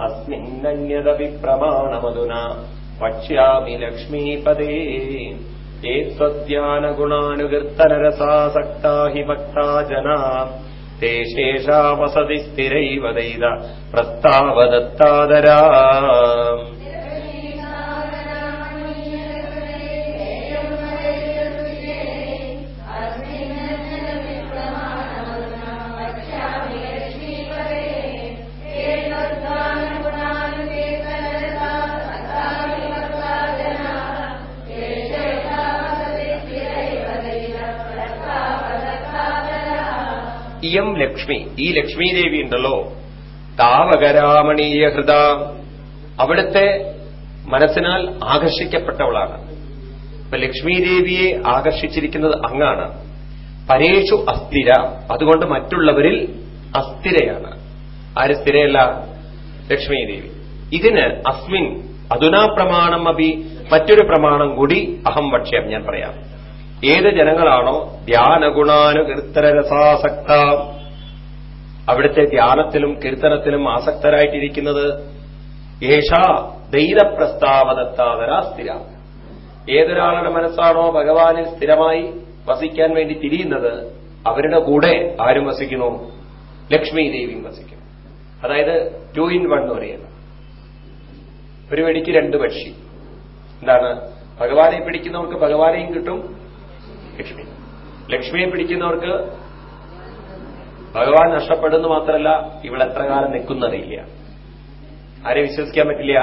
अस्मिन्नन्यदपि प्रमाणमधुना वक्ष्यामि लक्ष्मीपदे। ये त्वद्यानगुणानुकीर्तनरसासक्ता हि भक्ता जना। ते शेषा वसति स्थिरैव दैद प्रस्तावदत्तादरा। ഇയം ലക്ഷ്മി. ഈ ലക്ഷ്മി ദേവി ഉണ്ടല്ലോ. താവകരാമണീയ ഹൃദ. അവിടുത്തെ മനസ്സിനാൽ ആകർഷിക്കപ്പെട്ടവളാണ്. ഇപ്പൊ ലക്ഷ്മി ദേവിയെ ആകർഷിച്ചിരിക്കുന്നത് അങ്ങാണ്. പരേഷു അസ്ഥിര. അതുകൊണ്ട് മറ്റുള്ളവരിൽ അസ്ഥിരയാണ്. ആര് സ്ഥിരയല്ല? ലക്ഷ്മി ദേവി ഇതിന് അസ്മിൻ അധുനാ പ്രമാണം അഭി മറ്റൊരു പ്രമാണം കൂടി അഹം വക്ഷ്യം ഞാൻ പറയാം. ഏത് ജനങ്ങളാണോ ധ്യാനഗുണാനുകീർത്തനരസാസക്ത. അവിടുത്തെ ധ്യാനത്തിലും കീർത്തനത്തിലും ആസക്തരായിട്ടിരിക്കുന്നത് ഏഷാ ധൈര്യപ്രസ്താവദത്താതരാ സ്ഥിര. ഏതൊരാളുടെ മനസ്സാണോ ഭഗവാനിൽ സ്ഥിരമായി വസിക്കാൻ വേണ്ടി തിരിയുന്നത് അവരുടെ കൂടെ ആരും വസിക്കുന്നു? ലക്ഷ്മി ദേവിയും വസിക്കുന്നു. അതായത് ടു ഇൻ വൺ എന്ന് പറയുന്നത് ഒരു വെടിക്ക് രണ്ട് പക്ഷി. എന്താണ്? ഭഗവാനെ പിടിക്കുന്നവർക്ക് ഭഗവാനെയും കിട്ടും ലക്ഷ്മി. ലക്ഷ്മിയെ പിടിക്കുന്നവർക്ക് ഭഗവാൻ നഷ്ടപ്പെടുന്നു മാത്രമല്ല ഇവിടെ എത്ര കാലം നിൽക്കുന്നറിയില്ല. ആരെ വിശ്വസിക്കാൻ പറ്റില്ല?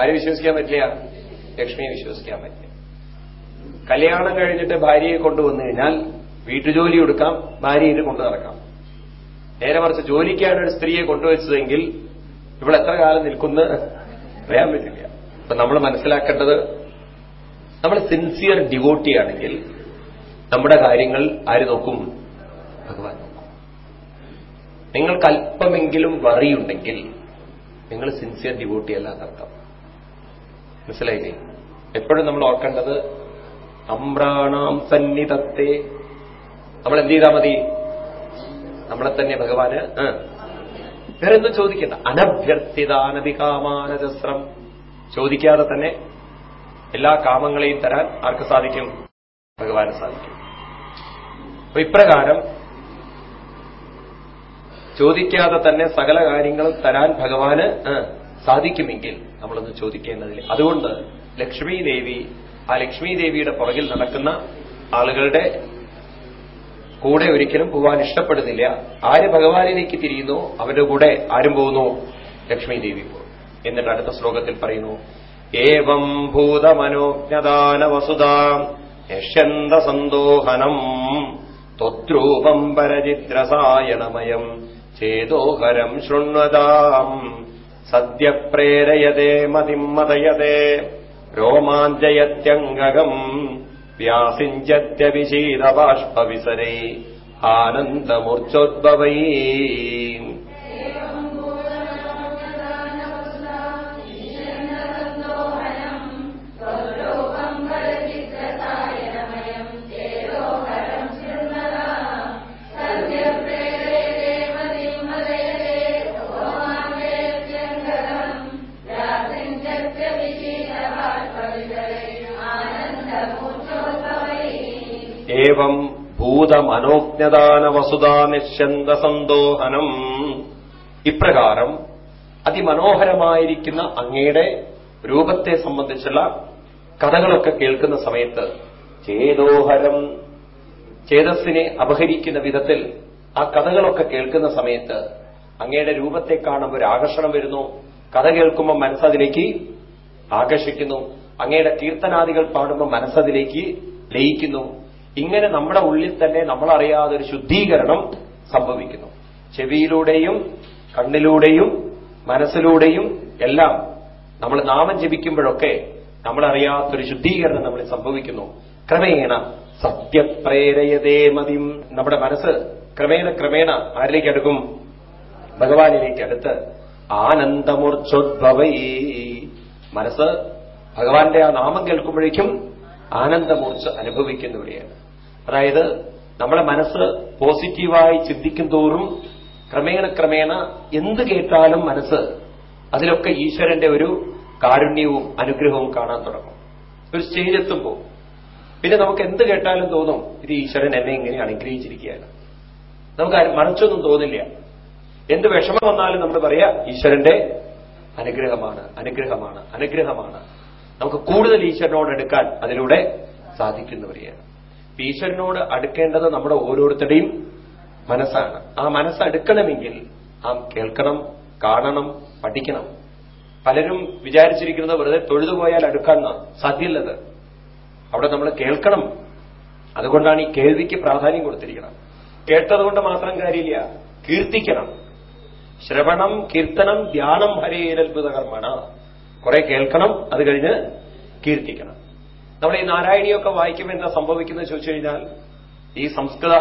ആരെ വിശ്വസിക്കാൻ പറ്റില്ല? ലക്ഷ്മിയെ വിശ്വസിക്കാൻ പറ്റില്ല. കല്യാണം കഴിഞ്ഞിട്ട് ഭാര്യയെ കൊണ്ടുവന്നു കഴിഞ്ഞാൽ വീട്ടുജോലി കൊടുക്കാം ഭാര്യയിൽ കൊണ്ടു നടക്കാം. നേരെ മറിച്ച് ജോലിക്കാണ് ഒരു സ്ത്രീയെ കൊണ്ടുവച്ചതെങ്കിൽ ഇവിടെ എത്ര കാലം നിൽക്കുന്ന അറിയാൻ പറ്റില്ല. അപ്പൊ നമ്മൾ മനസ്സിലാക്കേണ്ടത് നമ്മൾ സിൻസിയർ ഡിവോട്ടി ആണെങ്കിൽ നമ്മുടെ കാര്യങ്ങൾ ആര് നോക്കും? ഭഗവാൻ നോക്കും. നിങ്ങൾക്ക് അല്പമെങ്കിലും വറിയുണ്ടെങ്കിൽ നിങ്ങൾ സിൻസിയർ ഡിവോട്ടി അല്ല എന്നർത്ഥം മനസ്സിലായില്ലേ? എപ്പോഴും നമ്മൾ ഓർക്കേണ്ടത് അമ്രാണാം സന്നിധത്തെ. നമ്മൾ എന്ത് ചെയ്താൽ മതി? നമ്മളെ തന്നെ ഭഗവാന് ആ, വേറെ ഒന്നും ചോദിക്കണ്ട. അനഭ്യർത്ഥിതാനധികാമാനജസ്രം ചോദിക്കാതെ തന്നെ എല്ലാ കാമങ്ങളെയും തരാൻ ആർക്ക് സാധിക്കും? ഭഗവാന് സാധിക്കും. അപ്പൊ ഇപ്രകാരം ചോദിക്കാതെ തന്നെ സകല കാര്യങ്ങളും തരാൻ ഭഗവാന് സാധിക്കുമെങ്കിൽ നമ്മളൊന്ന് ചോദിക്കേണ്ടതില്ല. അതുകൊണ്ട് ലക്ഷ്മി ദേവി ആ ലക്ഷ്മി ദേവിയുടെ പുറകിൽ നടക്കുന്ന ആളുകളുടെ കൂടെ ഒരിക്കലും പോവാൻ ഇഷ്ടപ്പെടുന്നില്ല. ആര് ഭഗവാനിലേക്ക് തിരിയുന്നു? അവരുടെ കൂടെ ആരും പോകുന്നു? ലക്ഷ്മി ദേവി പോകും. എന്നിട്ട് അടുത്ത ശ്ലോകത്തിൽ പറയുന്നു ഏവം ഭൂതമനോജ്ഞദാന വസുതാ യഷ്യന്ത സന്തോഹനം. ത്വദ്രൂപം പരചിദ്രസായണമയം ചേതോഹരം ശൃണ്വതാം. സദ്യ പ്രേരയതേ മതിം മതയതേ. രോമാഞ്ചയത്യംഗകം. വ്യാസിഞ്ചത്യഭിഷീതബാഷ്പവിസരൈ ആനന്ദമൂർച്ചോദ്ഭവൈ. ഏവം ഭൂതമനോജ്ഞദാന വസുതാ നിശ്ചന്ത സന്തോഹനം ഇപ്രകാരം അതിമനോഹരമായിരിക്കുന്ന അങ്ങയുടെ രൂപത്തെ സംബന്ധിച്ചുള്ള കഥകളൊക്കെ കേൾക്കുന്ന സമയത്ത് ചേതോഹരം ചേതസ്സിനെ അപഹരിക്കുന്ന വിധത്തിൽ ആ കഥകളൊക്കെ കേൾക്കുന്ന സമയത്ത് അങ്ങയുടെ രൂപത്തെ കാണുമ്പോൾ ഒരു ആകർഷണം വരുന്നു. കഥ കേൾക്കുമ്പോൾ മനസ്സതിലേക്ക് ആകർഷിക്കുന്നു. അങ്ങയുടെ കീർത്തനാദികൾ പാടുമ്പോൾ മനസ്സതിലേക്ക് ലയിക്കുന്നു. ഇങ്ങനെ നമ്മുടെ ഉള്ളിൽ തന്നെ നമ്മളറിയാതെ ഒരു ശുദ്ധീകരണം സംഭവിക്കുന്നു. ചെവിയിലൂടെയും കണ്ണിലൂടെയും മനസ്സിലൂടെയും എല്ലാം നമ്മൾ നാമം ജപിക്കുമ്പോഴൊക്കെ നമ്മളറിയാത്തൊരു ശുദ്ധീകരണം നമ്മളിൽ സംഭവിക്കുന്നു. ക്രമേണ സത്യപ്രേരയതേ മതിയും നമ്മുടെ മനസ്സ് ക്രമേണ ക്രമേണ ആരിലേക്ക് അടുക്കും? ഭഗവാനിലേക്ക് അടുത്ത്. ആനന്ദമൂർച്ഛോദ്ഭവൈ മനസ്സ് ഭഗവാന്റെ ആ നാമം കേൾക്കുമ്പോഴേക്കും ആനന്ദമൂർച്ച അനുഭവിക്കുന്നവിടെയാണ് അതായത് നമ്മുടെ മനസ്സ് പോസിറ്റീവായി ചിന്തിക്കും തോറും ക്രമേണ ക്രമേണ എന്ത് കേട്ടാലും മനസ്സ് അതിലൊക്കെ ഈശ്വരന്റെ ഒരു കാരുണ്യവും അനുഗ്രഹവും കാണാൻ തുടങ്ങും. ഒരു സ്റ്റേജ് എത്തുമ്പോൾ പിന്നെ നമുക്ക് എന്ത് കേട്ടാലും തോന്നും ഇത് ഈശ്വരൻ എന്നെ ഇങ്ങനെ അനുഗ്രഹിച്ചിരിക്കുകയാണ്. നമുക്ക് മറിച്ചൊന്നും തോന്നില്ല. എന്ത് വിഷമം വന്നാലും നമ്മൾ പറയാ ഈശ്വരന്റെ അനുഗ്രഹമാണ് അനുഗ്രഹമാണ് അനുഗ്രഹമാണ്. നമുക്ക് കൂടുതൽ ഈശ്വരനോട് എടുക്കാൻ അതിലൂടെ സാധിക്കുന്നവരെയാണ്. ഈശ്വരനോട് അടുക്കേണ്ടത് നമ്മുടെ ഓരോരുത്തരുടെയും മനസ്സാണ്. ആ മനസ്സ് അടുക്കണമെങ്കിൽ നാം കേൾക്കണം കാണണം പഠിക്കണം. പലരും വിചാരിച്ചിരിക്കുന്നത് വെറുതെ തൊഴുതുപോയാൽ അടുക്കാൻ സാധ്യമല്ലത് അവിടെ നമ്മൾ കേൾക്കണം. അതുകൊണ്ടാണ് ഈ കേൾവിക്ക് പ്രാധാന്യം കൊടുത്തിരിക്കണം കേട്ടതുകൊണ്ട് മാത്രം കാര്യമില്ല. കീർത്തിക്കണം. ശ്രവണം കീർത്തനം ധ്യാനം ഹരേരത്ഭുത കർമ്മണ. കുറെ കേൾക്കണം അത് കഴിഞ്ഞ് കീർത്തിക്കണം. നമ്മുടെ ഈ നാരായണിയൊക്കെ വായിക്കുമ്പോൾ എന്താ സംഭവിക്കുന്നത് ചോദിച്ചു കഴിഞ്ഞാൽ ഈ സംസ്കൃത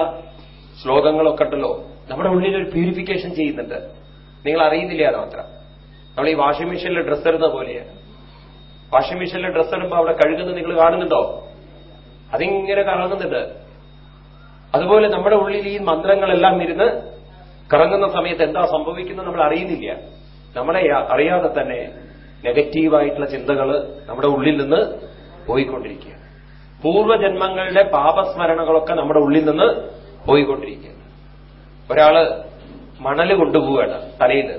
ശ്ലോകങ്ങളൊക്കെ ഉണ്ടല്ലോ നമ്മുടെ ഉള്ളിൽ ഒരു പ്യൂരിഫിക്കേഷൻ ചെയ്യുന്നുണ്ട്. നിങ്ങൾ അറിയുന്നില്ല അത് മാത്രം? നമ്മൾ ഈ വാഷിംഗ് മെഷീനിൽ ഡ്രസ്സ് ഇടുന്ന പോലെയാണ് വാഷിംഗ് മെഷീനിൽ ഡ്രസ്സ് ഇടുമ്പോൾ അവിടെ കഴുകുന്നത് നിങ്ങൾ കാണുന്നുണ്ടോ? അതിങ്ങനെ കറങ്ങുന്നുണ്ട്. അതുപോലെ നമ്മുടെ ഉള്ളിൽ ഈ മന്ത്രങ്ങളെല്ലാം ഇരുന്ന് കറങ്ങുന്ന സമയത്ത് എന്താ സംഭവിക്കുന്നത് നമ്മൾ അറിയുന്നില്ല. നമ്മളെ അറിയാതെ തന്നെ നെഗറ്റീവായിട്ടുള്ള ചിന്തകൾ നമ്മുടെ ഉള്ളിൽ നിന്ന് പോയിക്കൊണ്ടിരിക്കുകയാണ് പൂർവജന്മങ്ങളുടെ പാപസ്മരണകളൊക്കെ നമ്മുടെ ഉള്ളിൽ നിന്ന് പോയിക്കൊണ്ടിരിക്കുകയാണ് ഒരാൾ മണൽ കൊണ്ടുപോവുകയാണ് തലയിൽ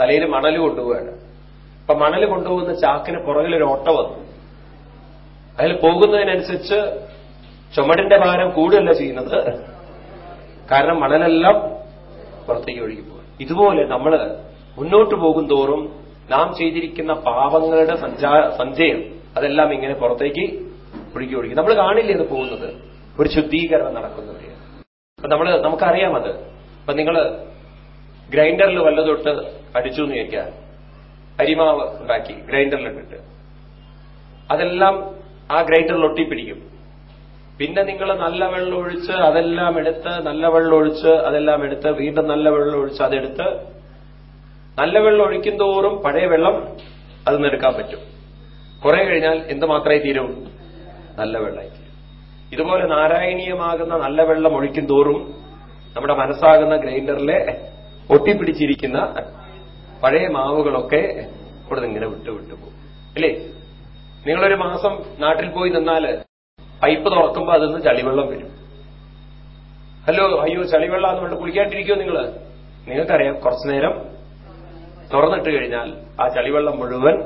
തലയിൽ മണൽ കൊണ്ടുപോവുകയാണ്. അപ്പൊ മണൽ കൊണ്ടുപോകുന്ന ചാക്കിന് പുറകിലൊരു ഓട്ട വന്നു. അതിൽ പോകുന്നതിനനുസരിച്ച് ചുമടിന്റെ ഭാരം കൂടുകയല്ല ചെയ്യുന്നത്. കാരണം മണലെല്ലാം പുറത്തേക്ക് ഒഴുകി പോകും ഇതുപോലെ നമ്മൾ മുന്നോട്ട് പോകും തോറും നാം ചെയ്തിരിക്കുന്ന പാപങ്ങളുടെ സഞ്ചാ സഞ്ചയം അതെല്ലാം ഇങ്ങനെ പുറത്തേക്ക് ഒഴുകി ഒഴുകി. നമ്മൾ കാണില്ലേ അത് പോകുന്നത്? ഒരു ശുദ്ധീകരണം നടക്കുന്നവരെയാണ് അപ്പൊ നമ്മൾ നമുക്കറിയാം അത്. അപ്പൊ നിങ്ങൾ ഗ്രൈൻഡറിൽ വല്ലതൊട്ട് അടിച്ചു എന്ന് ചോദിക്കുക. അരിമാവ് ഉണ്ടാക്കി ഗ്രൈൻഡറിലിട്ടിട്ട് അതെല്ലാം ആ ഗ്രൈൻഡറിൽ ഒട്ടിപ്പിടിക്കും. പിന്നെ നിങ്ങൾ നല്ല വെള്ളം ഒഴിച്ച് അതെല്ലാം എടുത്ത് നല്ല വെള്ളം ഒഴിച്ച് അതെല്ലാം എടുത്ത് വീണ്ടും നല്ല വെള്ളം ഒഴിച്ച് അതെടുത്ത് നല്ല വെള്ളം ഒഴിക്കും തോറും പഴയ വെള്ളം അത് എടുക്കാൻ പറ്റും. കുറെ കഴിഞ്ഞാൽ എന്ത് മാത്രമായി തീരും? നല്ല വെള്ളമായി തീരും. ഇതുപോലെ നാരായണീയമാകുന്ന നല്ല വെള്ളം ഒഴിക്കും തോറും നമ്മുടെ മനസ്സാകുന്ന ഗ്രൈൻഡറിലെ ഒട്ടിപ്പിടിച്ചിരിക്കുന്ന പഴയ മാവുകളൊക്കെ ഇവിടെ ഇങ്ങനെ വിട്ടു വിട്ടു പോകും. അല്ലേ നിങ്ങളൊരു മാസം നാട്ടിൽ പോയി നിന്നാൽ പൈപ്പ് തുറക്കുമ്പോൾ അതിൽ നിന്ന് ചളിവെള്ളം വരും. ഹലോ അയ്യോ ചളിവെള്ളം എന്ന് പറഞ്ഞിട്ട് കുളിക്കാണ്ടിരിക്കുമോ നിങ്ങൾ നിങ്ങൾക്കറിയാം കുറച്ചു നേരം തുറന്നിട്ട് കഴിഞ്ഞാൽ ആ ചളിവെള്ളം മുഴുവൻ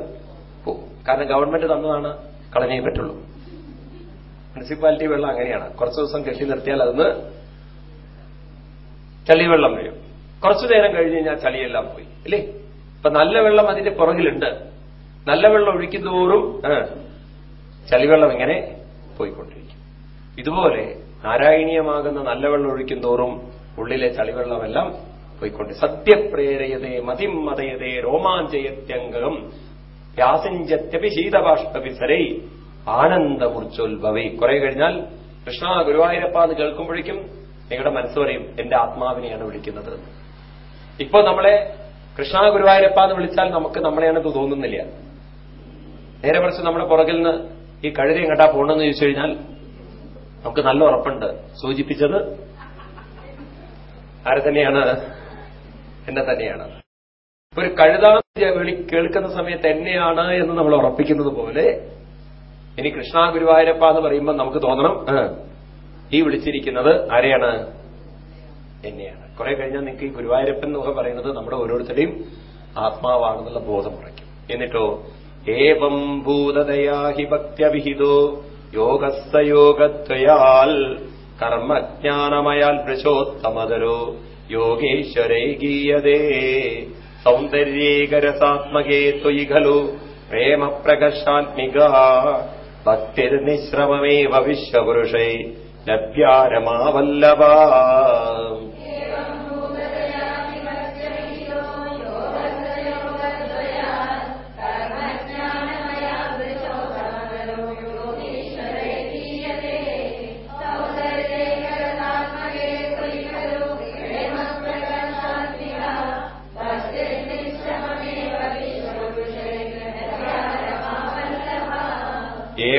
പോകും കാരണം ഗവൺമെന്റ് തന്നതാണ് കളഞ്ഞേ പറ്റുള്ളൂ. മുനിസിപ്പാലിറ്റി വെള്ളം അങ്ങനെയാണ്. കുറച്ചു ദിവസം കെട്ടി നിർത്തിയാൽ അതിന് ചളിവെള്ളം വരും. കുറച്ചു നേരം കഴിഞ്ഞ് കഴിഞ്ഞാൽ ചളിയെല്ലാം പോയി അല്ലേ ഇപ്പൊ നല്ല വെള്ളം അതിന്റെ പുറകിലുണ്ട്. നല്ല വെള്ളം ഒഴിക്കുന്തോറും ചളിവെള്ളം ഇങ്ങനെ പോയിക്കൊണ്ടിരിക്കും. ഇതുപോലെ നാരായണീയമാകുന്ന നല്ല വെള്ളം ഒഴിക്കുന്തോറും ഉള്ളിലെ ചളിവെള്ളമെല്ലാം പോയിക്കൊണ്ട്. സത്യപ്രേരയതേ മതിമതയതേ രോമാഞ്ചയത്യംഗം വ്യാസഞ്ചത്യപി ശീതബാഷ്പവിസരൈ ആനന്ദമൂർച്ചോത്ഭവേ കുറെ കഴിഞ്ഞാൽ കൃഷ്ണ ഗുരുവായൂരപ്പ എന്ന് കേൾക്കുമ്പോഴേക്കും നിങ്ങളുടെ മനസ്സ് പറയും എന്റെ ആത്മാവിനെയാണ് വിളിക്കുന്നത്. ഇപ്പൊ നമ്മളെ കൃഷ്ണ ഗുരുവായൂരപ്പ എന്ന് വിളിച്ചാൽ നമുക്ക് നമ്മളെയാണ് തോന്നുന്നില്ല. നേരെ മറിച്ച് നമ്മുടെ പുറകിൽ നിന്ന് ഈ കഴുതി എങ്ങട്ടാ പോകണമെന്ന് ചോദിച്ചു കഴിഞ്ഞാൽ നമുക്ക് നല്ല ഉറപ്പുണ്ട്. സൂചിപ്പിച്ചത് ആരെ തന്നെയാണ്? എന്നെ തന്നെയാണ്. ഒരു കഴുത വിളി കേൾക്കുന്ന സമയത്ത് എന്നെയാണ് എന്ന് നമ്മൾ ഉറപ്പിക്കുന്നത് പോലെ ഇനി കൃഷ്ണ ഗുരുവായൂരപ്പ എന്ന് പറയുമ്പോൾ നമുക്ക് തോന്നണം ഈ വിളിച്ചിരിക്കുന്നത് ആരെയാണ്? എന്നെയാണ്. കുറെ കഴിഞ്ഞാൽ നിങ്ങൾക്ക് ഈ ഗുരുവായൂരപ്പൻ എന്നൊക്കെ പറയുന്നത് നമ്മുടെ ഓരോരുത്തരുടെയും ആത്മാവാണെന്നുള്ള ബോധം ഉറയ്ക്കും എന്നിട്ടോ ഏവം ഭൂതദയാഹി ഭക്ത്യവിഹിതോ യോഗസ്ഥയോഗത്വയാൽ കർമ്മജ്ഞാനമയാൽ വൃശോത്തമതരോ യോഗേശ്വരൈ ഗീയതേ. സൗന്ദര്യേകരസാത്മകേ ത്വയി ഖലു പ്രേമപ്രകർഷാത്മിക ഭക്തിർനിശ്രമമേവ വിശ്വപുരുഷൈ. ലഭ്യാരമാവല്ലഭ.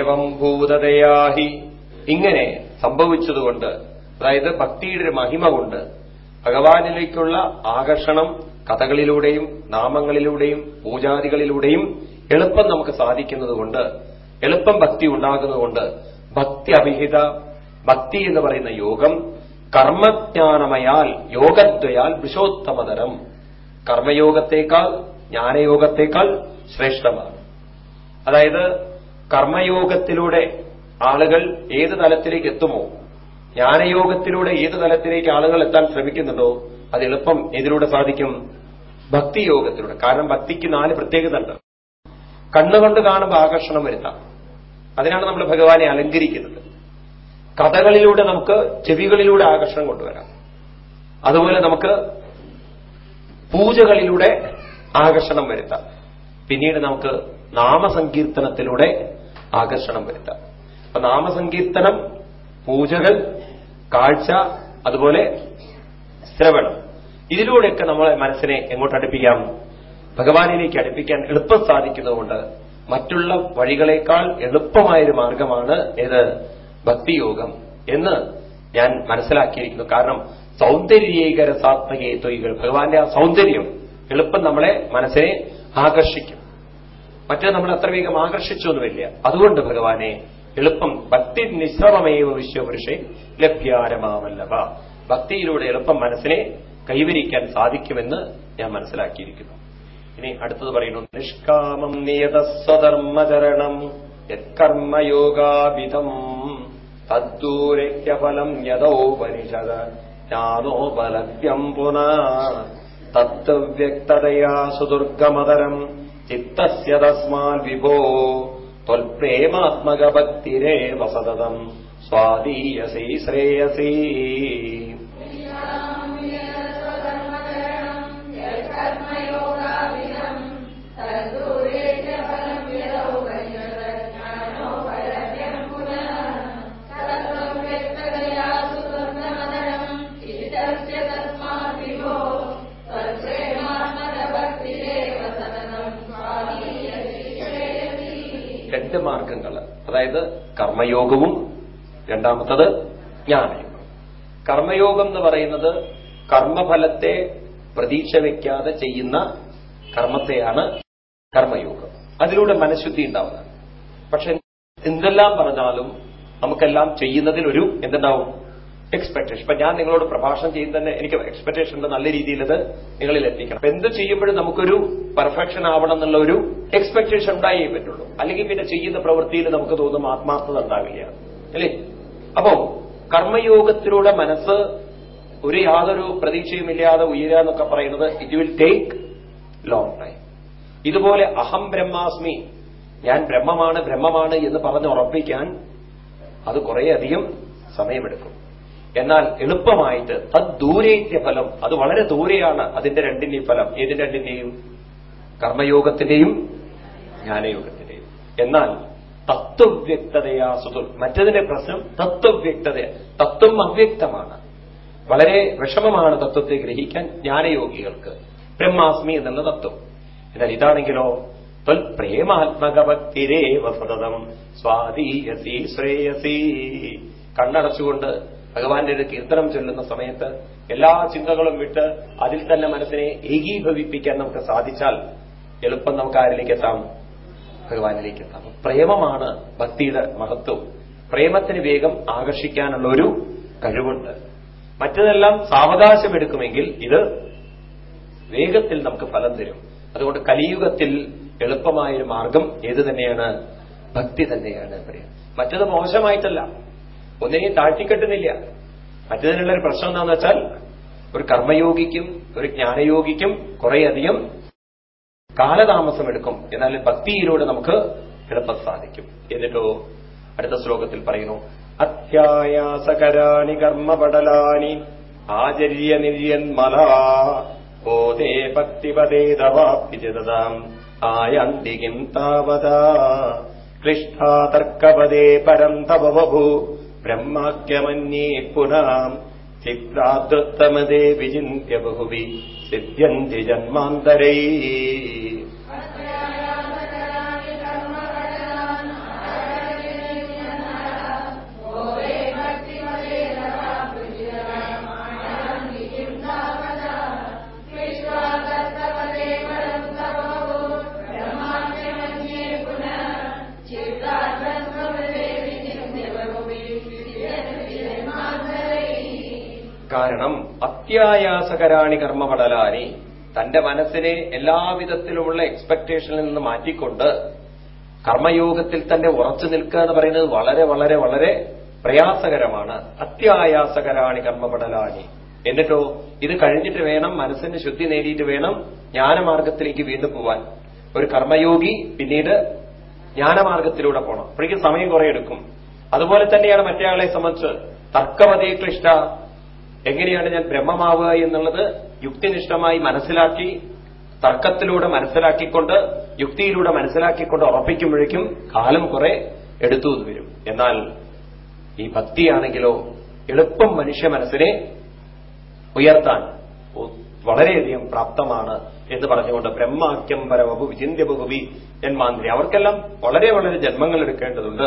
ഏവം ഭൂതതയാഹി ഇങ്ങനെ സംഭവിച്ചതുകൊണ്ട് അതായത് ഭക്തിയുടെ മഹിമ കൊണ്ട് ഭഗവാനിലേക്കുള്ള ആകർഷണം കഥകളിലൂടെയും നാമങ്ങളിലൂടെയും പൂജാദികളിലൂടെയും എളുപ്പം നമുക്ക് സാധിക്കുന്നതുകൊണ്ട് എളുപ്പം ഭക്തി ഉണ്ടാകുന്നതുകൊണ്ട് ഭക്തി അഭിഹിത ഭക്തി എന്ന് പറയുന്ന യോഗം കർമ്മജ്ഞാനമയാൽ യോഗദ്വയാൽ വിശോത്തമതരം കർമ്മയോഗത്തേക്കാൾ ജ്ഞാനയോഗത്തേക്കാൾ ശ്രേഷ്ഠമാണ്. അതായത് കർമ്മയോഗത്തിലൂടെ ആളുകൾ ഏത് തലത്തിലേക്ക് എത്തുമോ ജ്ഞാനയോഗത്തിലൂടെ ഏത് തലത്തിലേക്ക് ആളുകൾ എത്താൻ ശ്രമിക്കുന്നുണ്ടോ അത് എളുപ്പം ഇതിലൂടെ സാധിക്കും? ഭക്തിയോഗത്തിലൂടെ. കാരണം ഭക്തിക്ക് നാല് പ്രത്യേകത ഉണ്ട് കണ്ണുകൊണ്ട് കാണുമ്പോൾ ആകർഷണം വരുത്താം. അതിനാണ് നമ്മൾ ഭഗവാനെ അലങ്കരിക്കുന്നത്. കഥകളിലൂടെ നമുക്ക് ചെവികളിലൂടെ ആകർഷണം കൊണ്ടുവരാം. അതുപോലെ നമുക്ക് പൂജകളിലൂടെ ആകർഷണം വരുത്താം. പിന്നീട് നമുക്ക് നാമസങ്കീർത്തനത്തിലൂടെ ആകർഷണം വരുത്താം. അപ്പൊ നാമസങ്കീർത്തനം പൂജകൾ കാഴ്ച അതുപോലെ ശ്രവണം. ഇതിലൂടെയൊക്കെ നമ്മളെ മനസ്സിനെ എങ്ങോട്ട് അടുപ്പിക്കാം? ഭഗവാനിലേക്ക് അടുപ്പിക്കാൻ എളുപ്പം സാധിക്കുന്നതുകൊണ്ട് മറ്റുള്ള വഴികളേക്കാൾ എളുപ്പമായൊരു മാർഗമാണ് ഏത്? ഭക്തിയോഗം എന്ന് ഞാൻ മനസ്സിലാക്കിയിരിക്കുന്നു. കാരണം സൗന്ദര്യീകര സാത്മകേ തൊയ്കൾ ഭഗവാന്റെ ആ സൗന്ദര്യം എളുപ്പം നമ്മളെ മനസ്സിനെ ആകർഷിക്കും. മറ്റേ നമ്മൾ അത്ര വേഗം ആകർഷിച്ചൊന്നുമില്ല. അതുകൊണ്ട് ഭഗവാനെ എളുപ്പം ഭക്തി നിശ്രമമേവ വിശ്വപുരുഷെ ലഭ്യാരമാവല്ലവ ഭക്തിയിലൂടെ എളുപ്പം മനസ്സിനെ കൈവരിക്കാൻ സാധിക്കുമെന്ന് ഞാൻ മനസ്സിലാക്കിയിരിക്കുന്നു. ഇനി അടുത്തത് പറയുന്നു നിഷ്കാമം നിയതസ്വധർമ്മചരണം യത്കർമ്മയോഗാവിധം തദ്ദൂരയ്യഫലം യഥോപനിഷദ ജ്ഞാനോപലഭ്യം പുന തത്വ്യക്തതയാ സുദുർഗമതരം चित्तस्य तस्माद्विभो त्वत्प्रेमात्मकभक्तिरेव सततम्। स्वादीयसी श्रेयसी। അതായത് കർമ്മയോഗവും. രണ്ടാമത്തത് ജ്ഞാനയോഗം. കർമ്മയോഗം എന്ന് പറയുന്നത് കർമ്മഫലത്തെ പ്രതീക്ഷ വയ്ക്കാതെ ചെയ്യുന്ന കർമ്മത്തെയാണ് കർമ്മയോഗം. അതിലൂടെ മനഃശുദ്ധി ഉണ്ടാവുന്നത് പക്ഷെ എന്തെല്ലാം പറഞ്ഞാലും നമുക്കെല്ലാം ചെയ്യുന്നതിൽ ഒരു എന്തുണ്ടാവും? എക്സ്പെക്ടേഷൻ ഇപ്പൊ ഞാൻ നിങ്ങളോട് പ്രഭാഷണം ചെയ്യും തന്നെ എനിക്ക് എക്സ്പെക്ടേഷൻ ഉണ്ട്. നല്ല രീതിയിൽ അത് നിങ്ങളിൽ എത്തിക്കണം. അപ്പൊ എന്ത് ചെയ്യുമ്പോഴും നമുക്കൊരു പെർഫെക്ഷൻ ആവണം എന്നുള്ള ഒരു എക്സ്പെക്ടേഷൻ ഉണ്ടായേ പറ്റുള്ളൂ. അല്ലെങ്കിൽ പിന്നെ ചെയ്യുന്ന പ്രവൃത്തിയിൽ നമുക്ക് തോന്നും ആത്മാർത്ഥത ഉണ്ടാവില്ല. അല്ലേ? അപ്പോ കർമ്മയോഗത്തിലൂടെ മനസ്സ് ഒരു യാതൊരു പ്രതീക്ഷയുമില്ലാതെ ഉയരുക എന്നൊക്കെ പറയുന്നത് it will take long time ഇതുപോലെ അഹം ബ്രഹ്മാസ്മി ഞാൻ ബ്രഹ്മമാണ് ബ്രഹ്മമാണ് എന്ന് പറഞ്ഞ് ഉറപ്പിക്കാൻ അത് കുറേയധികം സമയമെടുക്കും. എന്നാൽ എളുപ്പമായിട്ട് തദ്ദൂരേത്യ ഫലം അത് വളരെ ദൂരെയാണ് അതിന്റെ രണ്ടിന്റെയും ഫലം. ഏതിന്റെ രണ്ടിന്റെയും? കർമ്മയോഗത്തിന്റെയും ജ്ഞാനയോഗത്തിന്റെയും. എന്നാൽ തത്വവ്യക്തതയാ സുതുൽ. മറ്റതിന്റെ പ്രശ്നം തത്വവ്യക്തത തത്വം അവ്യക്തമാണ്. വളരെ വിഷമമാണ് തത്വത്തെ ഗ്രഹിക്കാൻ ജ്ഞാനയോഗികൾക്ക്. ബ്രഹ്മാസ്മി എന്നുള്ള തത്വം. എന്നാൽ ഇതാണെങ്കിലോ ത്വൽ പ്രേമാത്മകഭക്തിരേവ സതതം സ്വാധീയസി ശ്രേയസി. കണ്ണടച്ചുകൊണ്ട് ഭഗവാന്റെ ഒരു കീർത്തനം ചൊല്ലുന്ന സമയത്ത് എല്ലാ ചിന്തകളും വിട്ട് അതിൽ തന്നെ മനസ്സിനെ ഏകീഭവിപ്പിക്കാൻ നമുക്ക് സാധിച്ചാൽ എളുപ്പം നമുക്ക് ആരിലേക്ക് എത്താം? ഭഗവാനിലേക്ക് എത്താം. പ്രേമമാണ് ഭക്തിയുടെ മഹത്വം. പ്രേമത്തിന് വേഗം ആകർഷിക്കാനുള്ള ഒരു കഴിവുണ്ട്. മറ്റതെല്ലാം സാവകാശമെടുക്കുമെങ്കിൽ ഇത് വേഗത്തിൽ നമുക്ക് ഫലം തരും. അതുകൊണ്ട് കലിയുഗത്തിൽ എളുപ്പമായൊരു മാർഗം ഏത് തന്നെയാണ്? ഭക്തി തന്നെയാണ്. പറയാം മറ്റത് മോശമായിട്ടല്ല. ഒന്നിനെയും താഴ്ത്തിക്കെട്ടുന്നില്ല. മറ്റതിനുള്ള ഒരു പ്രശ്നം എന്താണെന്ന് വെച്ചാൽ ഒരു കർമ്മയോഗിക്കും ഒരു ജ്ഞാനയോഗിക്കും കുറേയധികം കാലതാമസം എടുക്കും എന്നാൽ ഭക്തിയിലൂടെ നമുക്ക് എളുപ്പം സാധിക്കും. എന്നിട്ടോ അടുത്ത ശ്ലോകത്തിൽ പറയുന്നു അത്യായാസകരാണി കർമ്മപടലാനി ആചര്യ നിർയന്മലാ ഓതേ ഭക്തിപദേതവാപ്തി ചിതതാം ആയന്തികിം താവതാ ക്ലിഷ്ടാതർക്കപദേ പരം തവ ब्रह्माख्यमन्ये पुरा चित्रादुत्तमदे विचिन्त्य बहुवि सिद्ध्यन्ति जन्मान्तरैः ജന്മാന്തരൈ അത്യായാസകരാണി കർമ്മപടലാനി തന്റെ മനസ്സിനെ എല്ലാവിധത്തിലുമുള്ള എക്സ്പെക്ടേഷനിൽ നിന്ന് മാറ്റിക്കൊണ്ട് കർമ്മയോഗത്തിൽ തന്നെ ഉറച്ചു നിൽക്കുക എന്ന് പറയുന്നത് വളരെ വളരെ വളരെ പ്രയാസകരമാണ്. അത്യായാസകരാണി കർമ്മപടലാനി. എന്നിട്ടോ ഇത് കഴിഞ്ഞിട്ട് വേണം മനസ്സിന് ശുദ്ധി നേടിയിട്ട് വേണം ജ്ഞാനമാർഗത്തിലേക്ക് വീണ്ടും പോവാൻ. ഒരു കർമ്മയോഗി പിന്നീട് ജ്ഞാനമാർഗത്തിലൂടെ പോകണം അപ്പോഴേക്കും സമയം കുറെ എടുക്കും. അതുപോലെ തന്നെയാണ് മറ്റേ ആളെ സംബന്ധിച്ച് തർക്കമതേ ക്ലിഷ്ട എങ്ങനെയാണ് ഞാൻ ബ്രഹ്മമാവുക എന്നുള്ളത് യുക്തിനിഷ്ഠമായി മനസ്സിലാക്കി തർക്കത്തിലൂടെ മനസ്സിലാക്കിക്കൊണ്ട് യുക്തിയിലൂടെ മനസ്സിലാക്കിക്കൊണ്ട് ഉറപ്പിക്കുമ്പോഴേക്കും കാലം കുറെ എടുത്തു വരും. എന്നാൽ ഈ ഭക്തിയാണെങ്കിലോ എളുപ്പം മനുഷ്യ മനസ്സിനെ ഉയർത്താൻ വളരെയധികം പ്രാപ്തമാണ് എന്ന് പറഞ്ഞുകൊണ്ട് ബ്രഹ്മാക്യം പരവഭു വിചിന്യ ബഹുവി ജന്മാന്ത്രി. അവർക്കെല്ലാം വളരെ വളരെ ജന്മങ്ങൾ എടുക്കേണ്ടതുണ്ട്.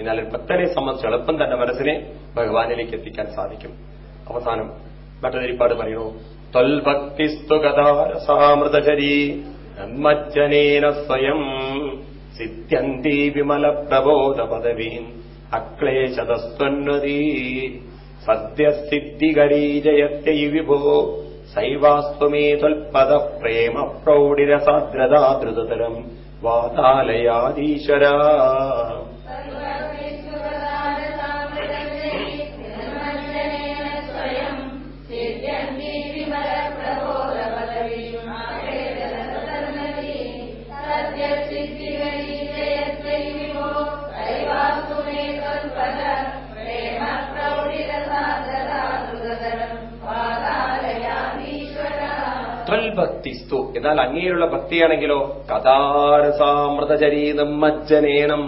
എന്നാൽ ഭക്തനെ സംബന്ധിച്ച് എളുപ്പം തന്നെ മനസ്സിനെ ഭഗവാനിലേക്ക് എത്തിക്കാൻ സാധിക്കും. അവസാനം ഭട്ടതിരിപ്പാട് പറയുന്നു ത്വൽഭക്തിസ്തു കഥാരസാമൃതചരീ നന്മജ്ജനേന സ്വയം സിദ്ധ്യന്തി വിമല പ്രബോധ പദവീൻ അക്ലേശതസ്വന്നതീ സദ്യസിദ്ധികരീ ജയത്യൈ വിഭോ സൈവാസ്വമേ ത്വൽപദ പ്രേമ പ്രൗഢിരസാദ്രതാദ്രുതതരം വാതാലയാദീശ്വരാ ത്വൽഭക്തിസ്തു എന്നാൽ അങ്ങേയുള്ള ഭക്തിയാണെങ്കിലോ? കഥാരസാമൃതചരീതം മജ്ജനേനം.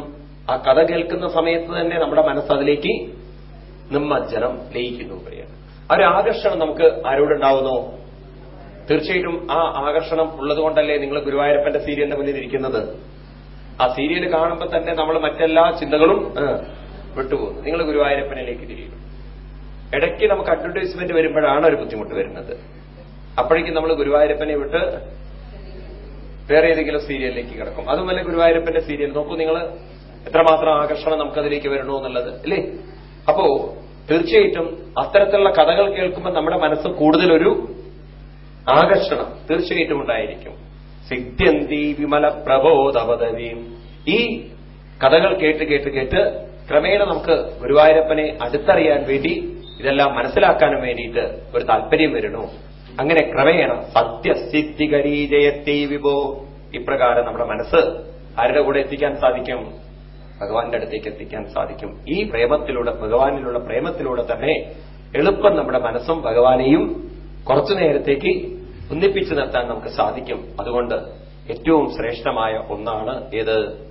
ആ കഥ കേൾക്കുന്ന സമയത്ത് തന്നെ നമ്മുടെ മനസ്സ് അതിലേക്ക് നിമ്മജ്ജനം ലയിക്കുന്നു പറയാണ് ആ ഒരു ആകർഷണം നമുക്ക് ആരോടുണ്ടാവുന്നു തീർച്ചയായിട്ടും ആ ആകർഷണം ഉള്ളതുകൊണ്ടല്ലേ നിങ്ങൾ ഗുരുവായൂരപ്പന്റെ സീരിയലിന്റെ മുന്നിൽ ഇരിക്കുന്നത്? ആ സീരിയൽ കാണുമ്പോൾ തന്നെ നമ്മൾ മറ്റെല്ലാ ചിന്തകളും വിട്ടുപോകുന്നു. നിങ്ങൾ ഗുരുവായൂരപ്പനിലേക്ക് തിരിയും ഇടയ്ക്ക് നമുക്ക് അഡ്വർടൈസ്മെന്റ് വരുമ്പോഴാണ് ഒരു ബുദ്ധിമുട്ട് വരുന്നത്. അപ്പോഴേക്കും നമ്മൾ ഗുരുവായൂരപ്പനെ വിട്ട് വേറെ ഏതെങ്കിലും സീരിയലിലേക്ക് കിടക്കും. അതുപോലെ ഗുരുവായൂരപ്പന്റെ സീരിയൽ നോക്കൂ നിങ്ങൾ എത്രമാത്രം ആകർഷണം നമുക്കതിലേക്ക് വരണോ എന്നുള്ളത് അല്ലേ? അപ്പോ തീർച്ചയായിട്ടും അത്തരത്തിലുള്ള കഥകൾ കേൾക്കുമ്പോൾ നമ്മുടെ മനസ്സ് കൂടുതലൊരു ആകർഷണം തീർച്ചയായിട്ടും ഉണ്ടായിരിക്കും. സിദ്ധ്യന്തി വിമല പ്രബോധപദവിയും ഈ കഥകൾ കേട്ട് കേട്ട് കേട്ട് ക്രമേണ നമുക്ക് ഗുരുവായൂരപ്പനെ അടുത്തറിയാൻ വേണ്ടി ഇതെല്ലാം മനസ്സിലാക്കാനും വേണ്ടിയിട്ട് ഒരു താല്പര്യം വരണു? അങ്ങനെ ക്രമേണ സത്യസിദ്ധികരീജയത്തെ വിഭോ. ഇപ്രകാരം നമ്മുടെ മനസ്സ് ആരുടെ കൂടെ എത്തിക്കാൻ സാധിക്കും? ഭഗവാന്റെ അടുത്തേക്ക് എത്തിക്കാൻ സാധിക്കും. ഈ പ്രേമത്തിലൂടെ ഭഗവാനിലുള്ള പ്രേമത്തിലൂടെ തന്നെ എളുപ്പം നമ്മുടെ മനസ്സും ഭഗവാനെയും കുറച്ചു നേരത്തേക്ക് ഒന്നിപ്പിച്ചു നിർത്താൻ നമുക്ക് സാധിക്കും. അതുകൊണ്ട് ഏറ്റവും ശ്രേഷ്ഠമായ ഒന്നാണ് ഏത്?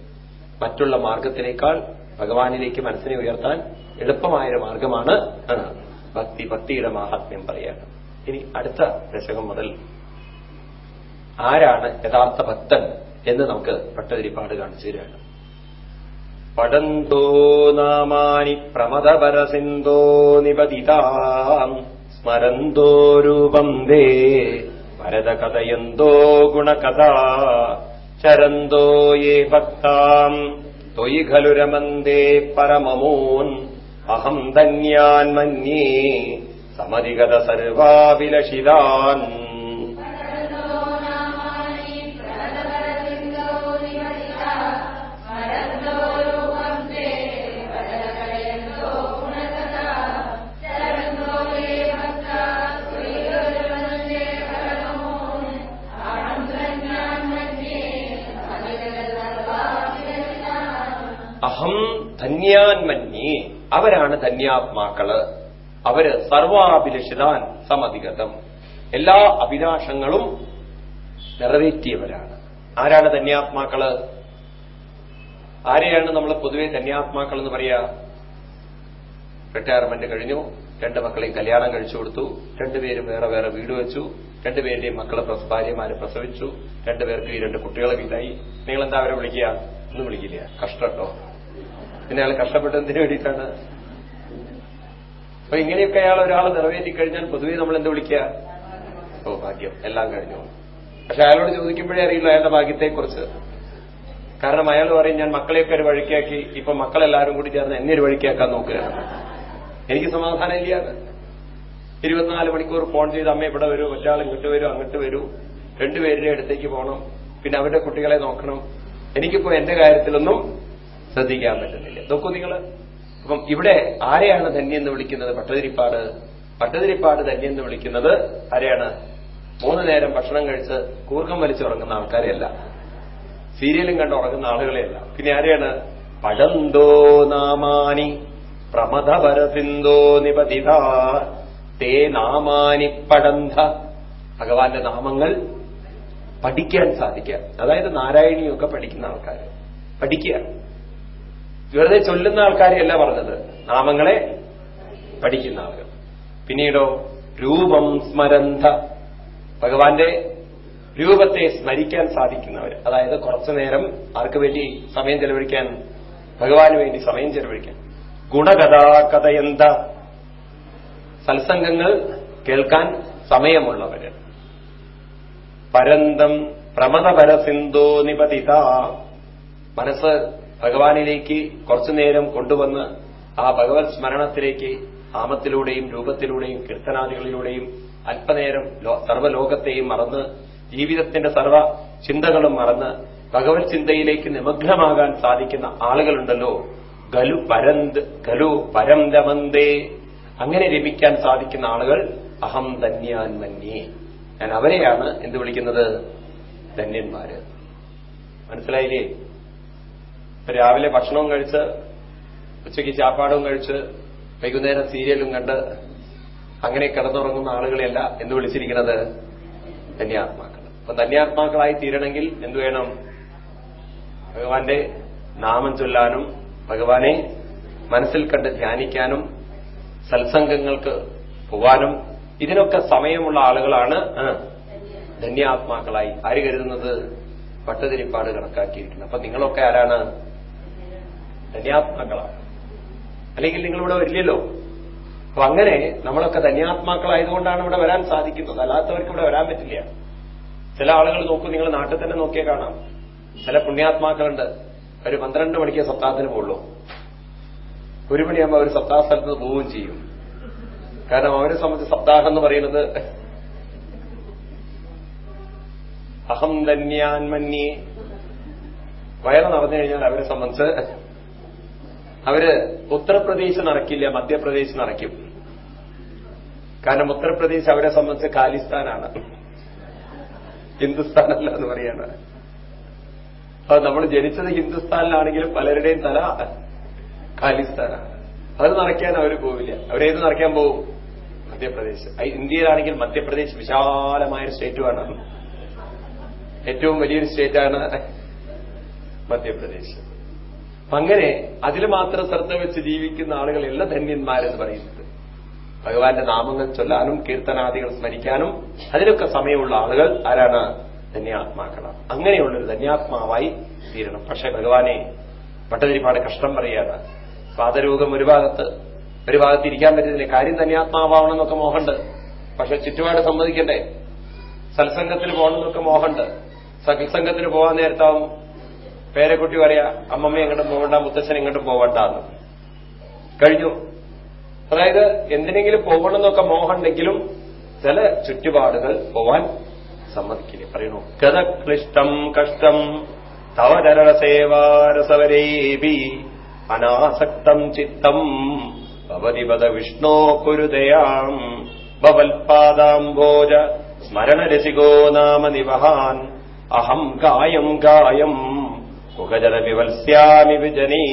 മറ്റുള്ള മാർഗത്തിനേക്കാൾ ഭഗവാനിലേക്ക് മനസ്സിനെ ഉയർത്താൻ എളുപ്പമായൊരു മാർഗമാണ് ഭക്തി ഭക്തിയുടെ മാഹാത്മ്യം പറയാണ് ഇനി അടുത്ത ദശകം മുതൽ ആരാണ് യഥാർത്ഥ ഭക്തൻ എന്ന് നമുക്ക് പട്ടതിരിപ്പാട് കാണിച്ചു തരികയാണ്. പടന്തോ നാമാനി പ്രമദപരസിന്ധോ നിപതിതാം സ്മരന്തോ രൂപം ദേ വരദകഥയന്തോ ഗുണകഥ ചരന്തോ യേ ഭക്താം ത്വയി ഖലു രമന്തേ പരമമൂൻ അഹം ധന്യാൻ മന്യേ സമധിഗത സർവാഭിലഷിതാൻ അഹം ധന്യാൻ മന്യേ അവരാണ് ധന്യാത്മാക്കൾ. അവർ സർവാഭിലഷിതാൻ സമധിഗതം. എല്ലാ അഭിലാഷങ്ങളും നിറവേറ്റിയവരാണ്. ആരാണ് ധന്യാത്മാക്കൾ? ആരെയാണ് നമ്മൾ പൊതുവെ ധന്യാത്മാക്കൾ എന്ന് പറയാ? റിട്ടയർമെന്റ് കഴിഞ്ഞു. രണ്ട് മക്കളെയും കല്യാണം കഴിച്ചു കൊടുത്തു. രണ്ടുപേരും വേറെ വേറെ വീട് വെച്ചു. രണ്ടുപേരുടെയും മക്കളെ ഭാര്യമാരെ പ്രസവിച്ചു. രണ്ടുപേർക്ക് ഈ രണ്ട് കുട്ടികളെ വീടായി. നിങ്ങൾ എന്താ അവരെ വിളിക്കുക? ഒന്നും വിളിക്കില്ല. കഷ്ടട്ടോ. പിന്നെ അയാൾ കഷ്ടപ്പെട്ടതിന് വേണ്ടിയിട്ടാണ്? അപ്പൊ ഇങ്ങനെയൊക്കെ അയാൾ ഒരാൾ കഴിഞ്ഞാൽ പൊതുവെ നമ്മൾ എന്ത് വിളിക്കുക? ഓ ഭാഗ്യം. എല്ലാം കഴിഞ്ഞു. പക്ഷെ അയാളോട് ചോദിക്കുമ്പോഴേ അറിയില്ല അയാളുടെ ഭാഗ്യത്തെക്കുറിച്ച്. കാരണം അയാൾ പറയും ഞാൻ മക്കളെയൊക്കെ ഒരു വഴിക്കാക്കി ഇപ്പൊ മക്കളെല്ലാവരും കൂടി ചേർന്ന് എന്നെ ഒരു വഴിക്കാക്കാൻ നോക്കുകയാണ് എനിക്ക് സമാധാനം ഇല്ല. ഇരുപത്തിനാല് മണിക്കൂർ ഫോൺ ചെയ്ത് അമ്മ ഇവിടെ വരൂ ഒരാൾ ഇങ്ങോട്ട് വരൂ അങ്ങോട്ട് വരൂ. രണ്ടുപേരുടെ അടുത്തേക്ക് പോകണം. പിന്നെ അവരുടെ കുട്ടികളെ നോക്കണം. എനിക്കിപ്പോ എന്റെ കാര്യത്തിലൊന്നും ശ്രദ്ധിക്കാൻ പറ്റുന്നില്ല. നോക്കൂ നിങ്ങൾ അപ്പം ഇവിടെ ആരെയാണ് ധന്യെന്ന് വിളിക്കുന്നത്? പട്ടതിരിപ്പാട്. പട്ടതിരിപ്പാട് ധന്യെന്ന് വിളിക്കുന്നത് ആരെയാണ്? മൂന്ന് നേരം ഭക്ഷണം കഴിച്ച് കൂർക്കം വലിച്ചുറങ്ങുന്ന ആൾക്കാരെയല്ല. സീരിയലും കണ്ട് ഉറങ്ങുന്ന ആളുകളെയല്ല. പിന്നെ ആരെയാണ്? പഴന്തോ നാമാനി പ്രമഥപരസിന്തോ നിപതിത. തേ നാമാനി പടന്ത ഭഗവാന്റെ നാമങ്ങൾ പഠിക്കാൻ സാധിക്കുക. അതായത് നാരായണിയൊക്കെ പഠിക്കുന്ന ആൾക്കാർ പഠിക്കുക. വെറുതെ ചൊല്ലുന്ന ആൾക്കാരെയല്ല പറഞ്ഞത്. നാമങ്ങളെ പഠിക്കുന്ന ആളുകൾ. പിന്നീടോ രൂപം സ്മരന്ത ഭഗവാന്റെ രൂപത്തെ സ്മരിക്കാൻ സാധിക്കുന്നവർ. അതായത് കുറച്ചു നേരം ആർക്ക് വേണ്ടി സമയം ചെലവഴിക്കാൻ ഭഗവാന് വേണ്ടി സമയം ചെലവഴിക്കാൻ. ഗുണകഥാകഥയന്ത സത്സംഗങ്ങൾ കേൾക്കാൻ സമയമുള്ളവര് പരന്തം പ്രമദപരസിന്ധോ നിപതിത. മനസ്സ് ഭഗവാനിലേക്ക് കുറച്ചുനേരം കൊണ്ടുവന്ന് ആ ഭഗവത് സ്മരണത്തിലേക്ക് ആമത്തിലൂടെയും രൂപത്തിലൂടെയും കീർത്തനാദികളിലൂടെയും അല്പനേരം സർവലോകത്തെയും മറന്ന് ജീവിതത്തിന്റെ സർവ ചിന്തകളും മറന്ന് ഭഗവത് ചിന്തയിലേക്ക് നിമഗ്നമാകാൻ സാധിക്കുന്ന ആളുകളുണ്ടല്ലോ. ഗലു പരന്ത് ഗലു പരം രമന്തേ അങ്ങനെ രമിക്കാൻ സാധിക്കുന്ന ആളുകൾ അഹം ധന്യാൻ മന്യേ ഞാൻ അവരെയാണ് എന്ത് വിളിക്കുന്നത്? ധന്യന്മാര്. മനസ്സിലായില്ലേ? രാവിലെ ഭക്ഷണവും കഴിച്ച് ഉച്ചയ്ക്ക് ചാപ്പാടും കഴിച്ച് വൈകുന്നേരം സീരിയലും കണ്ട് അങ്ങനെ കിടന്നുറങ്ങുന്ന ആളുകളെയല്ല എന്ന് വിളിച്ചിരിക്കുന്നത് ധന്യാത്മാക്കൾ. അപ്പൊ ധന്യാത്മാക്കളായി തീരണമെങ്കിൽ എന്തു വേണം? ഭഗവാന്റെ നാമം ചൊല്ലാനും ഭഗവാനെ മനസ്സിൽ കണ്ട് ധ്യാനിക്കാനും സത്സംഗങ്ങൾക്ക് പോവാനും ഇതിനൊക്കെ സമയമുള്ള ആളുകളാണ് ധന്യാത്മാക്കളായി. ആര് കരുതുന്നത്? പട്ടുതിരിപ്പാട് കണക്കാക്കിയിരിക്കുന്നത് അപ്പൊ നിങ്ങളൊക്കെ ആരാണ്? ധന്യാത്മാക്കളാണ് അല്ലെങ്കിൽ നിങ്ങളിവിടെ വരില്ലല്ലോ. അപ്പൊ അങ്ങനെ നമ്മളൊക്കെ ധന്യാത്മാക്കളായതുകൊണ്ടാണ് ഇവിടെ വരാൻ സാധിക്കുന്നത്. അല്ലാത്തവർക്ക് ഇവിടെ വരാൻ പറ്റില്ല. ചില ആളുകൾ നോക്കൂ നിങ്ങൾ നാട്ടിൽ തന്നെ നോക്കിയേ കാണാം. ചില പുണ്യാത്മാക്കളുണ്ട്. ഒരു പന്ത്രണ്ട് മണിക്ക് സപ്താഹത്തിന് പോകുള്ളൂ ഒരു മണിയാകുമ്പോൾ അവർ സപ്താഹ സ്ഥലത്ത് പോവുകയും ചെയ്യും. കാരണം അവരെ സംബന്ധിച്ച് സപ്താഹം എന്ന് പറയുന്നത് അഹം ധന്യാൻ മന്യേ. വയറ് നടന്നു കഴിഞ്ഞാൽ അവരെ സംബന്ധിച്ച് അവർ ഉത്തർപ്രദേശ് നടക്കില്ല മധ്യപ്രദേശ് നടക്കും. കാരണം ഉത്തർപ്രദേശ് അവരെ സംബന്ധിച്ച് ഖാലിസ്ഥാനാണ്. ഹിന്ദുസ്ഥാനല്ല എന്ന് പറയാണ്. അത് നമ്മൾ ജനിച്ചത് ഹിന്ദുസ്ഥാനിലാണെങ്കിലും പലരുടെയും തല ഖാലിസ്ഥാനാണ്. അത് നടക്കാൻ അവർ പോവില്ല. അവരേത് നടക്കാൻ പോകും മധ്യപ്രദേശ്. ഇന്ത്യയിലാണെങ്കിൽ മധ്യപ്രദേശ് വിശാലമായ സ്റ്റേറ്റുമാണ് ഏറ്റവും വലിയൊരു സ്റ്റേറ്റാണ് മധ്യപ്രദേശ്. അങ്ങനെ അതിൽ മാത്രം ശ്രദ്ധ വെച്ച് ജീവിക്കുന്ന ആളുകളല്ല ധന്യന്മാരെന്ന് പറയുന്നത്. ഭഗവാന്റെ നാമങ്ങൾ ചൊല്ലാനും കീർത്തനാദികൾ സ്മരിക്കാനും അതിനൊക്കെ സമയമുള്ള ആളുകൾ ആരാണ്? ധന്യാത്മാക്കളാണ്. അങ്ങനെയുള്ളൊരു ധന്യാത്മാവായി തീരണം. പക്ഷെ ഭഗവാനെ പട്ടതിരിപ്പാട് കഷ്ടം പറയാണ് പാദരോഗം ഒരു ഭാഗത്ത് ഒരു ഭാഗത്ത് ഇരിക്കാൻ പറ്റുന്നില്ല കാര്യം ധന്യാത്മാവാണെന്നൊക്കെ മോഹമുണ്ട്. പക്ഷെ ചുറ്റുപാട് സമ്മതിക്കണ്ടേ? സത്സംഗത്തിന് പോകണമെന്നൊക്കെ മോഹമുണ്ട്. സത്സംഗത്തിന് പോകാൻ നേരത്താവും പേരക്കുട്ടി പറയാ അമ്മമ്മ എങ്ങോട്ടും പോവണ്ട മുത്തച്ഛൻ എങ്ങോട്ടും പോകണ്ടെന്ന് കഴിഞ്ഞു. അതായത് എന്തിനെങ്കിലും പോകണമെന്നൊക്കെ മോഹമുണ്ടെങ്കിലും ചില ചുറ്റുപാടുകൾ പോവാൻ സമ്മതിക്കില്ല. പറയണു ഗതക്ലിഷ്ടം കഷ്ടം തവരസേവാരസവരേബി അനാസക്തം ചിത്തം ഭവതിപദ വിഷ്ണോ കുരുദയാം ഭവൽപാദാംബോജ സ്മരണരസികോ നാമ നിവഹാൻ അഹം കായം കായം മുഖജല വത്സ്യാമി വിജനീ.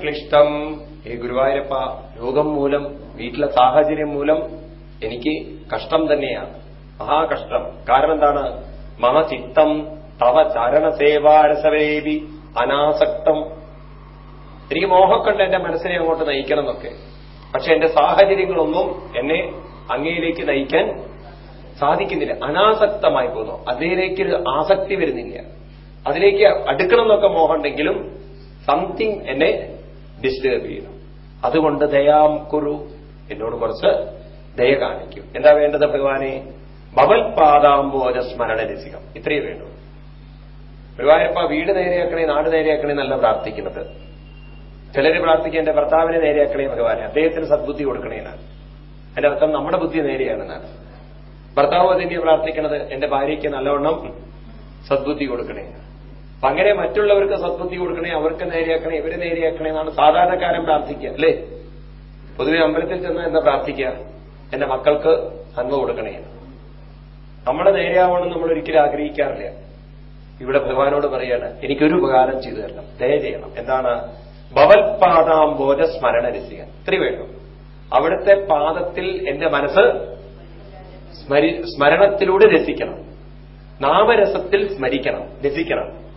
ക്ലിഷ്ടം ഈ ഗുരുവായൂരപ്പ രോഗം മൂലം വീട്ടിലെ സാഹചര്യം മൂലം എനിക്ക് കഷ്ടം തന്നെയാണ് മഹാകഷ്ടം. കാരണം എന്താണ് മമ ചിത്തം തവ ചരണസേവാരസവേവി അനാസക്തം. എനിക്ക് മോഹക്കൊണ്ട് എന്റെ മനസ്സിനെ അങ്ങോട്ട് നയിക്കണം എന്നൊക്കെ പക്ഷെ എന്റെ സാഹചര്യങ്ങളൊന്നും എന്നെ അങ്ങയിലേക്ക് നയിക്കാൻ സാധിക്കുന്നില്ല. അനാസക്തമായി പോകുന്നു. അതിലേക്ക് ആസക്തി വരുന്നില്ല. അതിലേക്ക് അടുക്കണം എന്നൊക്കെ മോഹമുണ്ടെങ്കിലും സംതിങ് എന്നെ ഡിസ്റ്റേബ് ചെയ്യുന്നു. അതുകൊണ്ട് ദയാം കുരു. എന്നോട് കുറച്ച് ദയ കാണിക്കും. എന്താ വേണ്ടത് ഭഗവാനെ? ബവൽ പാദാംബോജ സ്മരണ രസികം. ഇത്രയേ വേണ്ടു. ഗുരുവായൂരപ്പ വീട് നേരെയാക്കണേ നാട് നേരെയാക്കണേ എന്നല്ല പ്രാർത്ഥിക്കുന്നത്. ചിലര് പ്രാർത്ഥിക്കുക എന്റെ ഭർത്താവിനെ നേരെയാക്കണേ ഭഗവാനെ. അദ്ദേഹത്തിന് സദ്ബുദ്ധി കൊടുക്കണേ എന്നാണ് എന്റെ അർത്ഥം നമ്മുടെ ബുദ്ധി നേരെയാണെന്നാണ്. ഭർത്താവ് അതിന്റെ പ്രാർത്ഥിക്കുന്നത് എന്റെ ഭാര്യയ്ക്ക് നല്ലവണ്ണം സദ്ബുദ്ധി കൊടുക്കണേ. അങ്ങനെ മറ്റുള്ളവർക്ക് സദ്ബുദ്ധി കൊടുക്കണേ അവർക്ക് നേരെയാക്കണേ ഇവരെ നേരെയാക്കണേ എന്നാണ് സാധാരണക്കാരൻ പ്രാർത്ഥിക്കുക അല്ലേ? പൊതുവെ അമ്പലത്തിൽ ചെന്ന് എന്താ പ്രാർത്ഥിക്കുക? എന്റെ മക്കൾക്ക് നന്മ കൊടുക്കണേ. നമ്മുടെ നേരെയാവണം നമ്മൾ ഒരിക്കലും ആഗ്രഹിക്കാറില്ല. ഇവിടെ ഭഗവാനോട് പറയാണ് എനിക്കൊരു ഉപകാരം ചെയ്തു തരണം. ദയ ചെയ്യണം. എന്താണ്? ഭവൽപാദാംബോജ സ്മരണ രസിക. ഇത്രയും വേണ്ടു. അവിടുത്തെ പാദത്തിൽ എന്റെ മനസ്സ് സ്മരി സ്മരണത്തിലൂടെ രസിക്കണം. നാമരസത്തിൽ സ്മരിക്കണം. രസിക്കണം.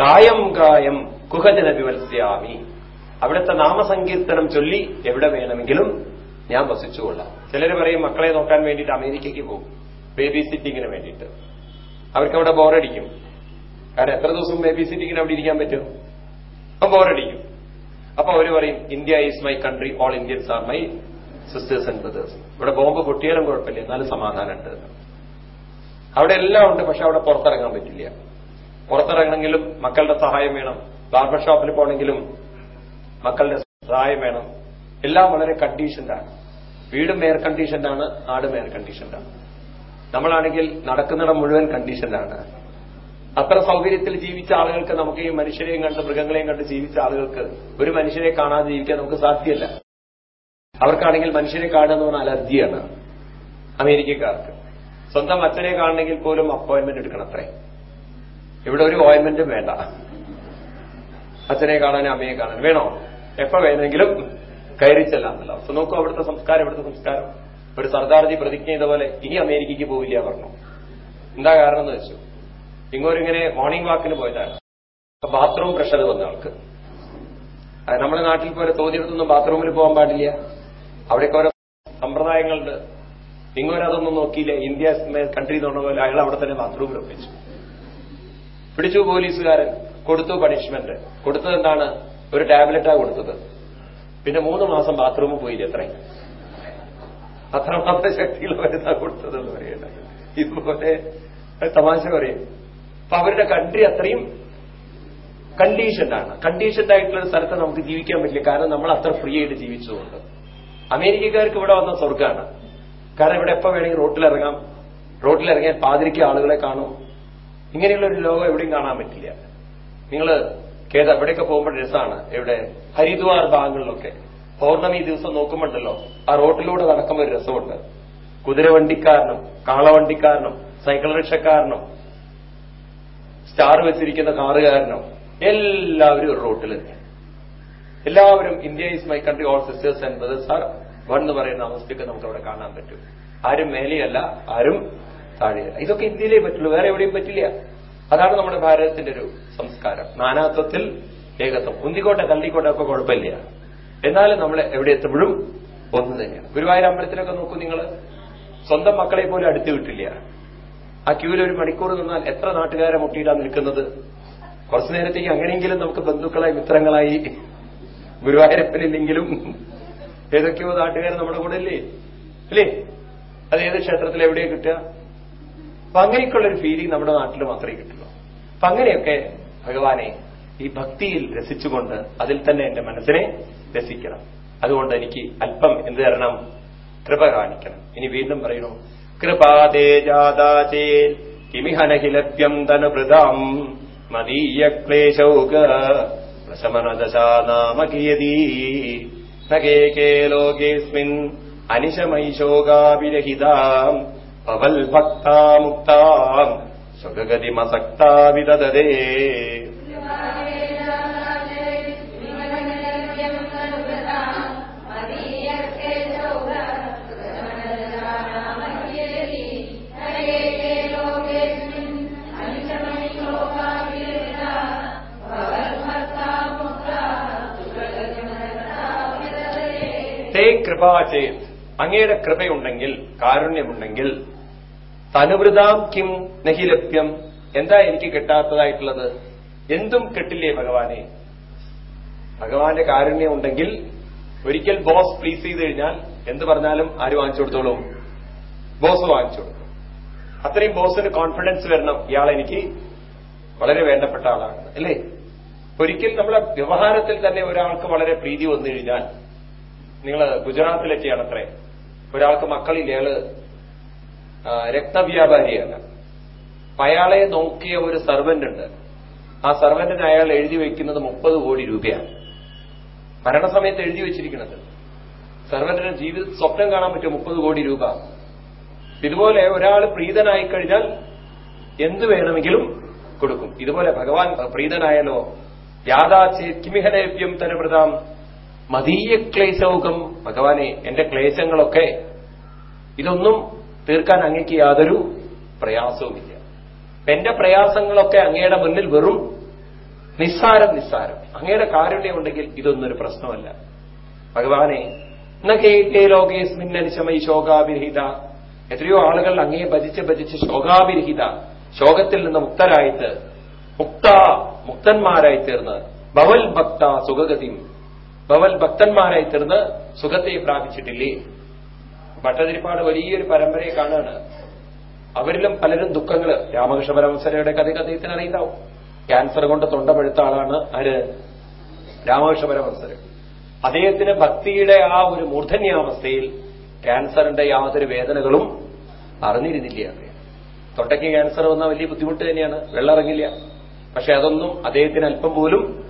കായം കായം കുഹജന വിവത്സ്യാമി അവിടുത്തെ നാമസങ്കീർത്തനം ചൊല്ലി എവിടെ വേണമെങ്കിലും ഞാൻ വസിച്ചുകൊള്ളാം. ചിലർ പറയും മക്കളെ നോക്കാൻ വേണ്ടിയിട്ട് അമേരിക്കയ്ക്ക് പോകും. ബേബി സിറ്റിങ്ങിന് വേണ്ടിയിട്ട്. അവർക്ക് അവിടെ ബോറടിക്കും. കാരണം എത്ര ദിവസം ബേബി സിറ്റിങ്ങിന് അവിടെ ഇരിക്കാൻ പറ്റും? അപ്പൊ ബോറടിക്കും. അപ്പൊ അവർ പറയും India is my country all Indians are my sisters and brothers ഇവിടെ ബോംബ് പൊട്ടിയാലും കുഴപ്പമില്ല എന്നാലും സമാധാനമുണ്ട്. അവിടെ എല്ലാം ഉണ്ട് പക്ഷെ അവിടെ പുറത്തിറങ്ങാൻ പറ്റില്ല. പുറത്തിറങ്ങണമെങ്കിലും മക്കളുടെ സഹായം വേണം. ബാർബർ ഷോപ്പിൽ പോകണമെങ്കിലും മക്കളുടെ സഹായം വേണം. എല്ലാം വളരെ കണ്ടീഷൻഡാണ് വീടും എയർ കണ്ടീഷൻഡാണ് ആടും എയർ കണ്ടീഷൻഡാണ് നമ്മളാണെങ്കിൽ നടക്കുന്നിടം മുഴുവൻ കണ്ടീഷൻഡാണ് അത്ര സൗകര്യത്തിൽ ജീവിച്ച ആളുകൾക്ക് നമുക്ക് ഈ മനുഷ്യരെയും കണ്ട് മൃഗങ്ങളെയും കണ്ട് ജീവിച്ച ആളുകൾക്ക് ഒരു മനുഷ്യരെ കാണാതെ ജീവിക്കാൻ നമുക്ക് സാധ്യമല്ല. അവർക്കാണെങ്കിൽ മനുഷ്യരെ കാണുക എന്ന് പറഞ്ഞാൽ അലർജിയാണ് അമേരിക്കക്കാർക്ക്. സ്വന്തം അച്ഛനെ കാണണമെങ്കിൽ പോലും അപ്പോയിന്റ്മെന്റ് എടുക്കണം അത്രേ. ഇവിടെ ഒരു ഓയിന്റ്മെന്റും വേണ്ട. അച്ഛനെ കാണാൻ അമ്മയെ കാണാൻ വേണോ? എപ്പോ വേണമെങ്കിലും കയറി എന്നല്ല. അപ്പൊ നോക്കൂ അവിടുത്തെ സംസ്കാരം ഇവിടുത്തെ സംസ്കാരം. ഒരു സർദാർജി പ്രതിജ്ഞ ചെയ്ത പോലെ ഇനി അമേരിക്കയ്ക്ക് പോവില്ല പറഞ്ഞു. എന്താ കാരണം എന്ന് വെച്ചു? ഇങ്ങോരിങ്ങനെ മോർണിംഗ് വാക്കിന് പോയതാണ്. ബാത്റൂം പ്രഷർ വന്ന ആൾക്ക്. നമ്മുടെ നാട്ടിൽ പോലെ തോന്നിയെടുത്തൊന്നും ബാത്റൂമിൽ പോകാൻ പാടില്ല. അവിടെയൊക്കെ ഓരോ സമ്പ്രദായങ്ങളുണ്ട്. ഇങ്ങോരതൊന്നും നോക്കിയില്ല. ഇന്ത്യ കൺട്രി എന്ന് പറഞ്ഞ പോലെ അയാൾ അവിടെ തന്നെ ബാത്റൂമിൽ ഒപ്പിച്ചു പിടിച്ചു പോലീസുകാരൻ കൊടുത്തു പണിഷ്മെന്റ് കൊടുത്തത് എന്താണ്? ഒരു ടാബ്ലറ്റാ കൊടുത്തത്. പിന്നെ മൂന്ന് മാസം ബാത്റൂമിൽ പോയില്ല എത്ര അത്രമാത്രം ശക്തിയുള്ള മരുന്നാ കൊടുത്തതെന്ന് പറയുന്നത് ഇതുപോലെ തമാശ പറയും. അപ്പൊ അവരുടെ കൺട്രി അത്രയും കണ്ടീഷൻഡാണ് കണ്ടീഷൻഡ് ആയിട്ടുള്ള ഒരു സ്ഥലത്ത് നമുക്ക് ജീവിക്കാൻ പറ്റില്ല. കാരണം നമ്മൾ അത്ര ഫ്രീ ആയിട്ട് ജീവിച്ചതുകൊണ്ട്. അമേരിക്കക്കാർക്ക് ഇവിടെ വന്ന സ്വർഗമാണ് കാരണം ഇവിടെ എപ്പോ വേണമെങ്കിൽ റോട്ടിലിറങ്ങാം റോട്ടിലിറങ്ങിയാൽ പാതിരിക്ക് ആളുകളെ കാണും. ഇങ്ങനെയുള്ള ഒരു ലോകം എവിടെയും കാണാൻ പറ്റില്ല. നിങ്ങൾ കേത എവിടെയൊക്കെ പോകുമ്പോൾ രസമാണ് എവിടെ? ഹരിദ്വാർ ഭാഗങ്ങളിലൊക്കെ. പൗർണമി ദിവസം നോക്കുമ്പോണ്ടല്ലോ ആ റോട്ടിലൂടെ നടക്കുമ്പോൾ ഒരു രസമുണ്ട്. കുതിരവണ്ടിക്കാരനും കാളവണ്ടിക്കാരനും സൈക്കിൾ റിക്ഷക്കാരനും സ്റ്റാർ വെച്ചിരിക്കുന്ന കാറുകാരനും എല്ലാവരും ഒരു റോട്ടിൽ എല്ലാവരും India is my country all sisters and brothers are one എന്ന് പറയുന്ന അവസ്ഥയൊക്കെ നമുക്ക് അവിടെ കാണാൻ പറ്റും. ആരും മേലെയല്ല ആരും താഴെയല്ല. ഇതൊക്കെ ഇന്ത്യയിലേ പറ്റുള്ളൂ വേറെ എവിടെയും പറ്റില്ല. അതാണ് നമ്മുടെ ഭാരതത്തിന്റെ ഒരു സംസ്കാരം. നാനാത്വത്തിൽ ഏകത്വം. ഉന്തിക്കോട്ടെ തള്ളിക്കോട്ടെ ഒക്കെ കുഴപ്പമില്ല. എന്നാലും നമ്മൾ എവിടെ എത്തുമ്പോഴും ഒന്ന് തന്നെയാണ്. ഗുരുവായൂർ അമ്പലത്തിലൊക്കെ നോക്കൂ നിങ്ങൾ സ്വന്തം മക്കളെ പോലും അടുത്ത് വിട്ടില്ല. ആ ക്യൂവിൽ ഒരു മണിക്കൂർ നിന്നാൽ എത്ര നാട്ടുകാരെ മുട്ടിയിട്ടാണ് നിൽക്കുന്നത്? കുറച്ചു നേരത്തേക്ക് അങ്ങനെയെങ്കിലും നമുക്ക് ബന്ധുക്കളായി മിത്രങ്ങളായി ഗുരുവായൂരപ്പനില്ലെങ്കിലും ഏതൊക്കെയോ നാട്ടുകാർ നമ്മുടെ കൂടെ ഇല്ലേ അല്ലേ? അത് ഏത് ക്ഷേത്രത്തിൽ എവിടെയാണ് കിട്ടുക? അപ്പൊ അങ്ങനെയൊക്കെയുള്ളൊരു ഫീലിംഗ് നമ്മുടെ നാട്ടിൽ മാത്രമേ കിട്ടുള്ളൂ. അപ്പൊ അങ്ങനെയൊക്കെ ഭഗവാനെ ഈ ഭക്തിയിൽ രസിച്ചുകൊണ്ട് അതിൽ തന്നെ എന്റെ മനസ്സിനെ രസിക്കണം. അതുകൊണ്ട് എനിക്ക് അല്പം എന്ത് തരണം? കൃപ കാണിക്കണം. ഇനി വീണ്ടും പറയുന്നു കൃപാദേ ജാതാചേ കിമിഹനഹിലഭ്യം തനുഭൃതാം മദീയ ക്ലേശൗക പ്രശമനദശാ നാമ കിയതീ നകേകേ ലോകേസ്മിൻ അനിശമൈശോകാവിരഹിതാം ഭക്താ ഭക്താമുക്താം സ്വഗതിമസക്താ വിദതേ തേ കൃപാചേത് അങ്ങയുടെ കൃപയുണ്ടെങ്കിൽ കാരുണ്യമുണ്ടെങ്കിൽ തനുവൃതാം കിം നഹിലഭ്യം എന്താ എനിക്ക് കിട്ടാത്തതായിട്ടുള്ളത്? എന്തും കിട്ടില്ലേ ഭഗവാനെ? ഭഗവാന്റെ കാരുണ്യം ഉണ്ടെങ്കിൽ ഒരിക്കൽ ബോസ് പ്ലീസ് ചെയ്ത് കഴിഞ്ഞാൽ എന്ത് പറഞ്ഞാലും ആര് വാങ്ങിച്ചു കൊടുത്തോളും? ബോസ് വാങ്ങിച്ചു കൊടുക്കും. അത്രയും ബോസിന് കോൺഫിഡൻസ് വരണം. ഇയാളെനിക്ക് വളരെ വേണ്ടപ്പെട്ട ആളാണ് അല്ലേ? ഒരിക്കൽ നമ്മളെ വ്യവഹാരത്തിൽ തന്നെ ഒരാൾക്ക് വളരെ പ്രീതി വന്നു കഴിഞ്ഞാൽ നിങ്ങൾ ഗുജറാത്തിലൊക്കെയാണ് അത്രേ ഒരാൾക്ക് മക്കളിൽ അയാൾ അപ്പൊ അയാളെ നോക്കിയ ഒരു സർവന്റ് ഉണ്ട് ആ സർവന്റിന് അയാൾ എഴുതി വയ്ക്കുന്നത് മുപ്പത് കോടി രൂപയാണ്. മരണസമയത്ത് എഴുതി വെച്ചിരിക്കുന്നത്. സർവന്റിന് ജീവിത സ്വപ്നം കാണാൻ പറ്റും മുപ്പത് കോടി രൂപ. ഇതുപോലെ ഒരാൾ പ്രീതനായി കഴിഞ്ഞാൽ എന്ത് വേണമെങ്കിലും കൊടുക്കും. ഇതുപോലെ ഭഗവാൻ പ്രീതനായാലോ യാഥാചേ കിമിഹനേപ്യം തനുപ്രതാം മതീയ ക്ലേശൗകം ഭഗവാനെ എന്റെ ക്ലേശങ്ങളൊക്കെ. ഇതൊന്നും തീർക്കാൻ അങ്ങേക്ക് യാതൊരു പ്രയാസവുമില്ല. എന്റെ പ്രയാസങ്ങളൊക്കെ അങ്ങയുടെ മുന്നിൽ വെറും നിസ്സാരം നിസ്സാരം. അങ്ങയുടെ കാരുണ്യം ഇതൊന്നൊരു ഇതൊന്നും പ്രശ്നമല്ല. ഭഗവാനെ നേ ലോകേസ്മിന്നനിശമൈ ശോകാവിരഹിത. എത്രയോ ആളുകൾ അങ്ങയെ ഭജിച്ച് ഭജിച്ച് ശോകാവിരഹിത. ശോകത്തിൽ നിന്ന് മുക്തരായിട്ട് മുക്ത മുക്തന്മാരായി തീർന്ന് ഭവൽ ഭക്ത സുഖഗതിയും ഭവൽ ഭക്തന്മാരായി തീർന്ന് സുഖത്തെ പ്രാപിച്ചിട്ടില്ലേ? ഭട്ടതിരിപ്പാട് വലിയൊരു പരമ്പരയെ കാണുകയാണ് അവരിലും പലരും ദുഃഖങ്ങൾ രാമകൃഷ്ണ പരമസരയുടെ കഥ അദ്ദേഹത്തിന് അറിയുണ്ടാവും ക്യാൻസർ കൊണ്ട് തൊണ്ടപഴുത്ത ആളാണ് ആര്? രാമകൃഷ്ണ പരമസരൻ അദ്ദേഹത്തിന് ഭക്തിയുടെ ആ ഒരു മൂർധന്യാവസ്ഥയിൽ ക്യാൻസറിന്റെ യാതൊരു വേദനകളും അറിഞ്ഞിരുന്നില്ല അദ്ദേഹം. തൊണ്ടയ്ക്ക് ക്യാൻസർ വന്ന വലിയ ബുദ്ധിമുട്ട് തന്നെയാണ്. വെള്ളം ഇറങ്ങില്ല. പക്ഷെ അതൊന്നും അദ്ദേഹത്തിന് അല്പം പോലും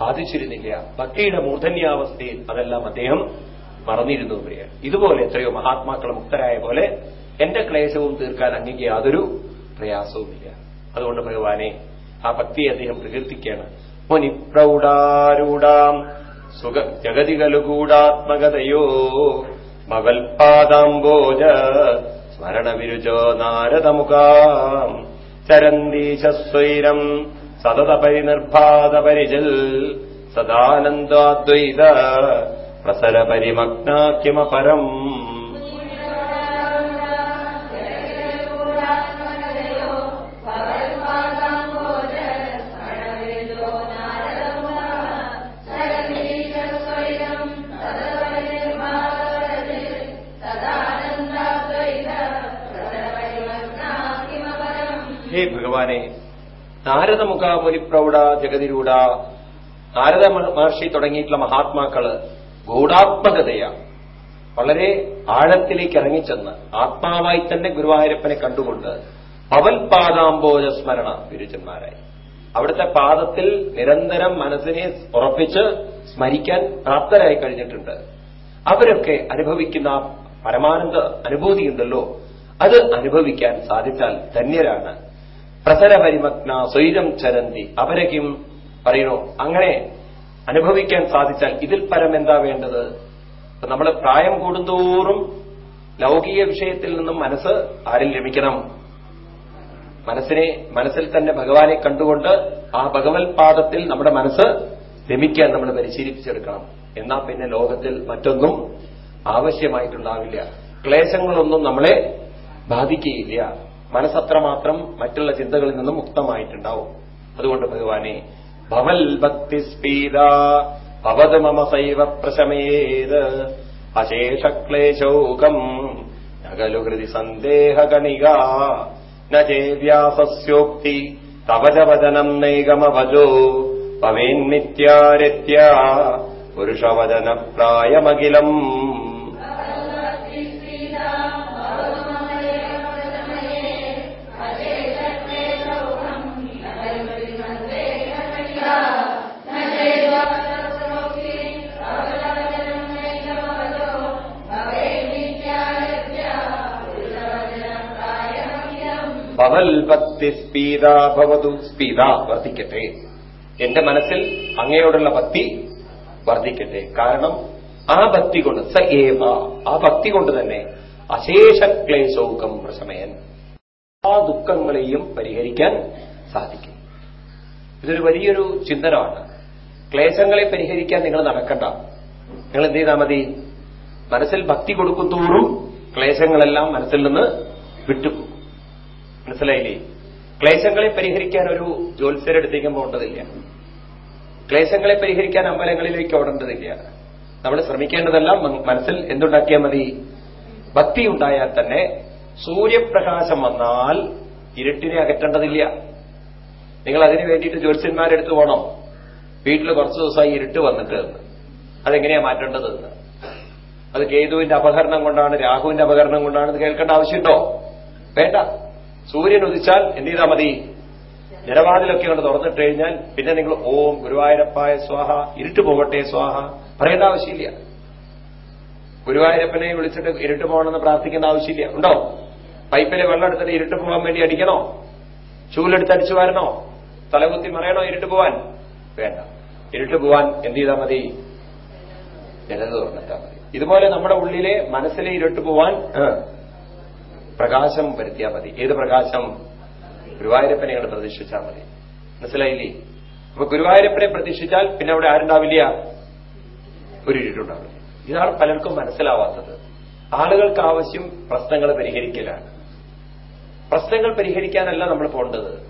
ബാധിച്ചിരുന്നില്ല. ഭക്തിയുടെ മൂർധന്യാവസ്ഥയിൽ അതെല്ലാം അദ്ദേഹം മറന്നിരുന്നു പ്രിയ. ഇതുപോലെ എത്രയോ മഹാത്മാക്കൾ മുക്തരായ പോലെ എന്റെ ക്ലേശവും തീർക്കാൻ അങ്ങേക്ക് യാതൊരു പ്രയാസവുമില്ല. അതുകൊണ്ട് ഭഗവാനെ ആ ഭക്തിയെ അദ്ദേഹം പ്രകീർത്തിക്കുകയാണ്. മുനിപ്രൗഢാരൂഢാം സുഖ ജഗതികലുകൂടാത്മകതയോ മകൽപാദാംബോജ സ്മരണവിരുചോ നാരദമുഖാം ചരന്തീശസ്വൈരം സതത പരിനിർഭാത പരിജൽ സദാനന്ദാദ്വൈത പ്രസര പരിമഗ്നാക്യമപരം ഹേ ഭഗവാനെ നാരദമുഖ മുനിപ്രൗഢ ജഗതിരൂഢ നാരദ മഹർഷി തുടങ്ങിയിട്ടുള്ള മഹാത്മാക്കൾ ഗൂഢാത്മകതയാണ്. വളരെ ആഴത്തിലേക്ക് ഇറങ്ങിച്ചെന്ന് ആത്മാവായി തന്നെ ഗുരുവായൂരപ്പനെ കണ്ടുകൊണ്ട് പവൽപാദാംബോജ സ്മരണ ഗുരുജന്മാരായി. അവിടുത്തെ പാദത്തിൽ നിരന്തരം മനസ്സിനെ ഉറപ്പിച്ച് സ്മരിക്കാൻ പ്രാപ്തരായി കഴിഞ്ഞിട്ടുണ്ട്. അവരൊക്കെ അനുഭവിക്കുന്ന പരമാനന്ദ അനുഭൂതിയുണ്ടല്ലോ. അത് അനുഭവിക്കാൻ സാധിച്ചാൽ ധന്യരാണ്. പ്രസരപരിമഗ്ന സ്വൈരം ചരന്തി. അവരക്കും പറയണോ അങ്ങനെ അനുഭവിക്കാൻ സാധിച്ചാൽ ഇതിൽ പരം എന്താ വേണ്ടത് നമ്മൾ പ്രായം കൂടുന്തോറും ലൗകിക വിഷയത്തിൽ നിന്നും മനസ്സ് ആരിൽ ലഭിക്കണം? മനസ്സിനെ മനസ്സിൽ തന്നെ ഭഗവാനെ കണ്ടുകൊണ്ട് ആ ഭഗവത് പാദത്തിൽ നമ്മുടെ മനസ്സ് രമിക്കാൻ നമ്മൾ പരിശീലിപ്പിച്ചെടുക്കണം. എന്നാൽ പിന്നെ ലോകത്തിൽ മറ്റൊന്നും ആവശ്യമായിട്ടുണ്ടാവില്ല. ക്ലേശങ്ങളൊന്നും നമ്മളെ ബാധിക്കുകയില്ല. മനസ്സത്രമാത്രം മറ്റുള്ള ചിന്തകളിൽ നിന്നും മുക്തമായിട്ടുണ്ടാവും. അതുകൊണ്ട് ഭഗവാനെ ഭവൽ ഭക്തി സ്പീത ഭവത് മമ സൈവ പ്രശമേത് അശേഷക്ലേശോകം നകലു ഹൃതി സന്ദേഹകണിക നേവ്യാസസ്യോക്തി തവജവചനം നൈകമവജോ ഭവേന്മിത്യാരത്യ പുരുഷവചന ഭവതു വർദ്ധിക്കട്ടെ. എന്റെ മനസ്സിൽ അങ്ങയോടുള്ള ഭക്തി വർദ്ധിക്കട്ടെ. കാരണം ആ ഭക്തി കൊണ്ട് സ ഏവ ആ ഭക്തി കൊണ്ട് തന്നെ അശേഷ ക്ലേശോകം പ്രശമയൻ. ആ ദുഃഖങ്ങളെയും പരിഹരിക്കാൻ സാധിക്കും. ഇതൊരു വലിയൊരു ചിന്തനമാണ് ക്ലേശങ്ങളെ പരിഹരിക്കാൻ നിങ്ങൾ നടക്കണ്ട. നിങ്ങൾ എന്ത് ചെയ്താൽ മതി? മനസ്സിൽ ഭക്തി കൊടുക്കുന്തോറും ക്ലേശങ്ങളെല്ലാം മനസ്സിൽ നിന്ന് വിട്ടുപോകും. മനസ്സിലായില്ലേ? ക്ലേശങ്ങളെ പരിഹരിക്കാൻ ഒരു ജ്യോത്സ്യരെടുത്തേക്കും പോകേണ്ടതില്ല. ക്ലേശങ്ങളെ പരിഹരിക്കാൻ അമ്പലങ്ങളിലേക്ക് ഓടേണ്ടതില്ല. നമ്മൾ ശ്രമിക്കേണ്ടതെല്ലാം മനസ്സിൽ എന്തുണ്ടാക്കിയാൽ മതി? ഭക്തി ഉണ്ടായാൽ തന്നെ സൂര്യപ്രകാശം വന്നാൽ ഇരുട്ടിനെ അകറ്റേണ്ടതില്ല. നിങ്ങൾ അതിനു വേണ്ടിയിട്ട് ജ്യോത്സ്യന്മാരെടുത്ത് പോകണം. വീട്ടിൽ കുറച്ച് ദിവസമായി ഇരുട്ട് വന്നിട്ട് അതെങ്ങനെയാ മാറ്റേണ്ടതെന്ന് അത് കേതുവിന്റെ അപകരണം കൊണ്ടാണ് രാഹുവിന്റെ അപകരണം കൊണ്ടാണ് ഇത് കേൾക്കേണ്ട ആവശ്യമുണ്ടോ? വേണ്ട. സൂര്യൻ ഉദിച്ചാൽ എന്ത് ചെയ്താൽ മതി? ജനവാതിലൊക്കെ കൊണ്ട് തുറന്നിട്ട് കഴിഞ്ഞാൽ പിന്നെ നിങ്ങൾ ഓം ഗുരുവായൂരപ്പായ സ്വാഹ ഇരുട്ട് പോകട്ടെ സ്വാഹ പറയേണ്ട ആവശ്യമില്ല. ഗുരുവായൂരപ്പനെ വിളിച്ചിട്ട് ഇരുട്ട് പോകണമെന്ന് പ്രാർത്ഥിക്കേണ്ട ആവശ്യമില്ല. ഉണ്ടോ? പൈപ്പിലെ വെള്ളം എടുത്തിട്ട് ഇരുട്ട് പോകാൻ വേണ്ടി അടിക്കണോ? ചൂലെടുത്ത് അടിച്ചു വരണോ? തലകുത്തി മറയണോ ഇരുട്ട് പോവാൻ? വേണ്ട. ഇരുട്ട് പോവാൻ എന്ത് ചെയ്താൽ മതി? ജനത തുറന്നിട്ടാൽ മതി. ഇതുപോലെ നമ്മുടെ ഉള്ളിലെ മനസ്സിലെ ഇരുട്ട് പോവാൻ പ്രകാശം വരുത്തിയാൽ മതി. ഏത് പ്രകാശം? ഗുരുവായൂരപ്പനെ അങ്ങോട്ട് പ്രതീക്ഷിച്ചാൽ മതി. മനസ്സിലായില്ലേ? അപ്പൊ ഗുരുവായൂരപ്പനെ പ്രതീക്ഷിച്ചാൽ പിന്നെ അവിടെ ആരുണ്ടാവില്ല? ഒരു ഇരുട്ടുണ്ടാവില്ല. ഇതാണ് പലർക്കും മനസ്സിലാവാത്തത്. ആളുകൾക്ക് ആവശ്യം പ്രശ്നങ്ങൾ പരിഹരിക്കലാണ്. പ്രശ്നങ്ങൾ പരിഹരിക്കാനല്ല നമ്മൾ പോകേണ്ടത്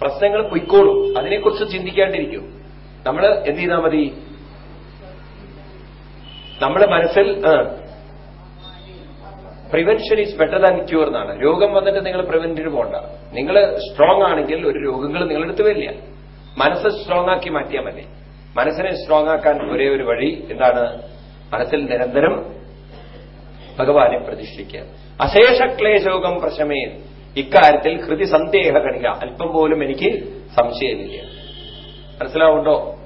പ്രശ്നങ്ങൾ പൊയ്ക്കോളും. അതിനെക്കുറിച്ച് ചിന്തിക്കാണ്ടിരിക്കും. നമ്മൾ എന്ത് ചെയ്താൽ മതി? നമ്മുടെ മനസ്സിൽ prevention is better than cure എന്നാണ്. രോഗം വന്നിട്ട് നിങ്ങൾ പ്രിവെന്റിന് പോകണ്ട നിങ്ങൾ സ്ട്രോങ് ആണെങ്കിൽ ഒരു രോഗങ്ങൾ നിങ്ങളെടുത്ത് വരില്ല. മനസ്സ് സ്ട്രോങ് ആക്കി മാറ്റിയാൽ മതി. മനസ്സിനെ സ്ട്രോങ് ആക്കാൻ ഒരേ ഒരു വഴി എന്താണ്? മനസ്സിൽ നിരന്തരം ഭഗവാനെ പ്രതിഷ്ഠിക്കുക. അശേഷ ക്ലേശോകം പ്രശമേ. ഇക്കാര്യത്തിൽ ഹൃതി സന്ദേഹ കണിക. അല്പം പോലും എനിക്ക് സംശയമില്ല. മനസ്സിലാവുണ്ടോ?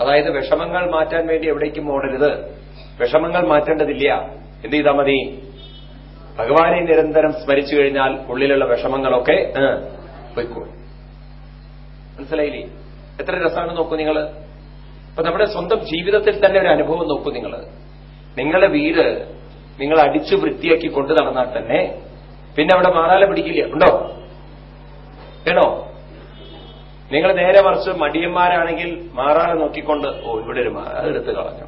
അതായത് വിഷമങ്ങൾ മാറ്റാൻ വേണ്ടി എവിടേക്കും ഓടരുത്. വിഷമങ്ങൾ മാറ്റേണ്ടതില്ല. എന്ത് ചെയ്താൽ മതി? ഭഗവാനെ നിരന്തരം സ്മരിച്ചു കഴിഞ്ഞാൽ ഉള്ളിലുള്ള വിഷമങ്ങളൊക്കെ പൊയ്ക്കോളും. മനസ്സിലായില്ലേ? എത്ര രസമാണ് നോക്കൂ നിങ്ങൾ അപ്പൊ നമ്മുടെ സ്വന്തം ജീവിതത്തിൽ തന്നെ ഒരു അനുഭവം നോക്കൂ നിങ്ങൾ നിങ്ങളുടെ വീട് നിങ്ങൾ അടിച്ചു വൃത്തിയാക്കി കൊണ്ടു നടന്നാൽ തന്നെ പിന്നെ അവിടെ മാറാല പിടിക്കില്ല. ഉണ്ടോ? വേണോ? നിങ്ങൾ നേരെ മറിച്ച് മടിയന്മാരാണെങ്കിൽ മാറാല നോക്കിക്കൊണ്ട് ഓ ഇവിടെ ഒരു അതെടുത്ത് കളഞ്ഞു.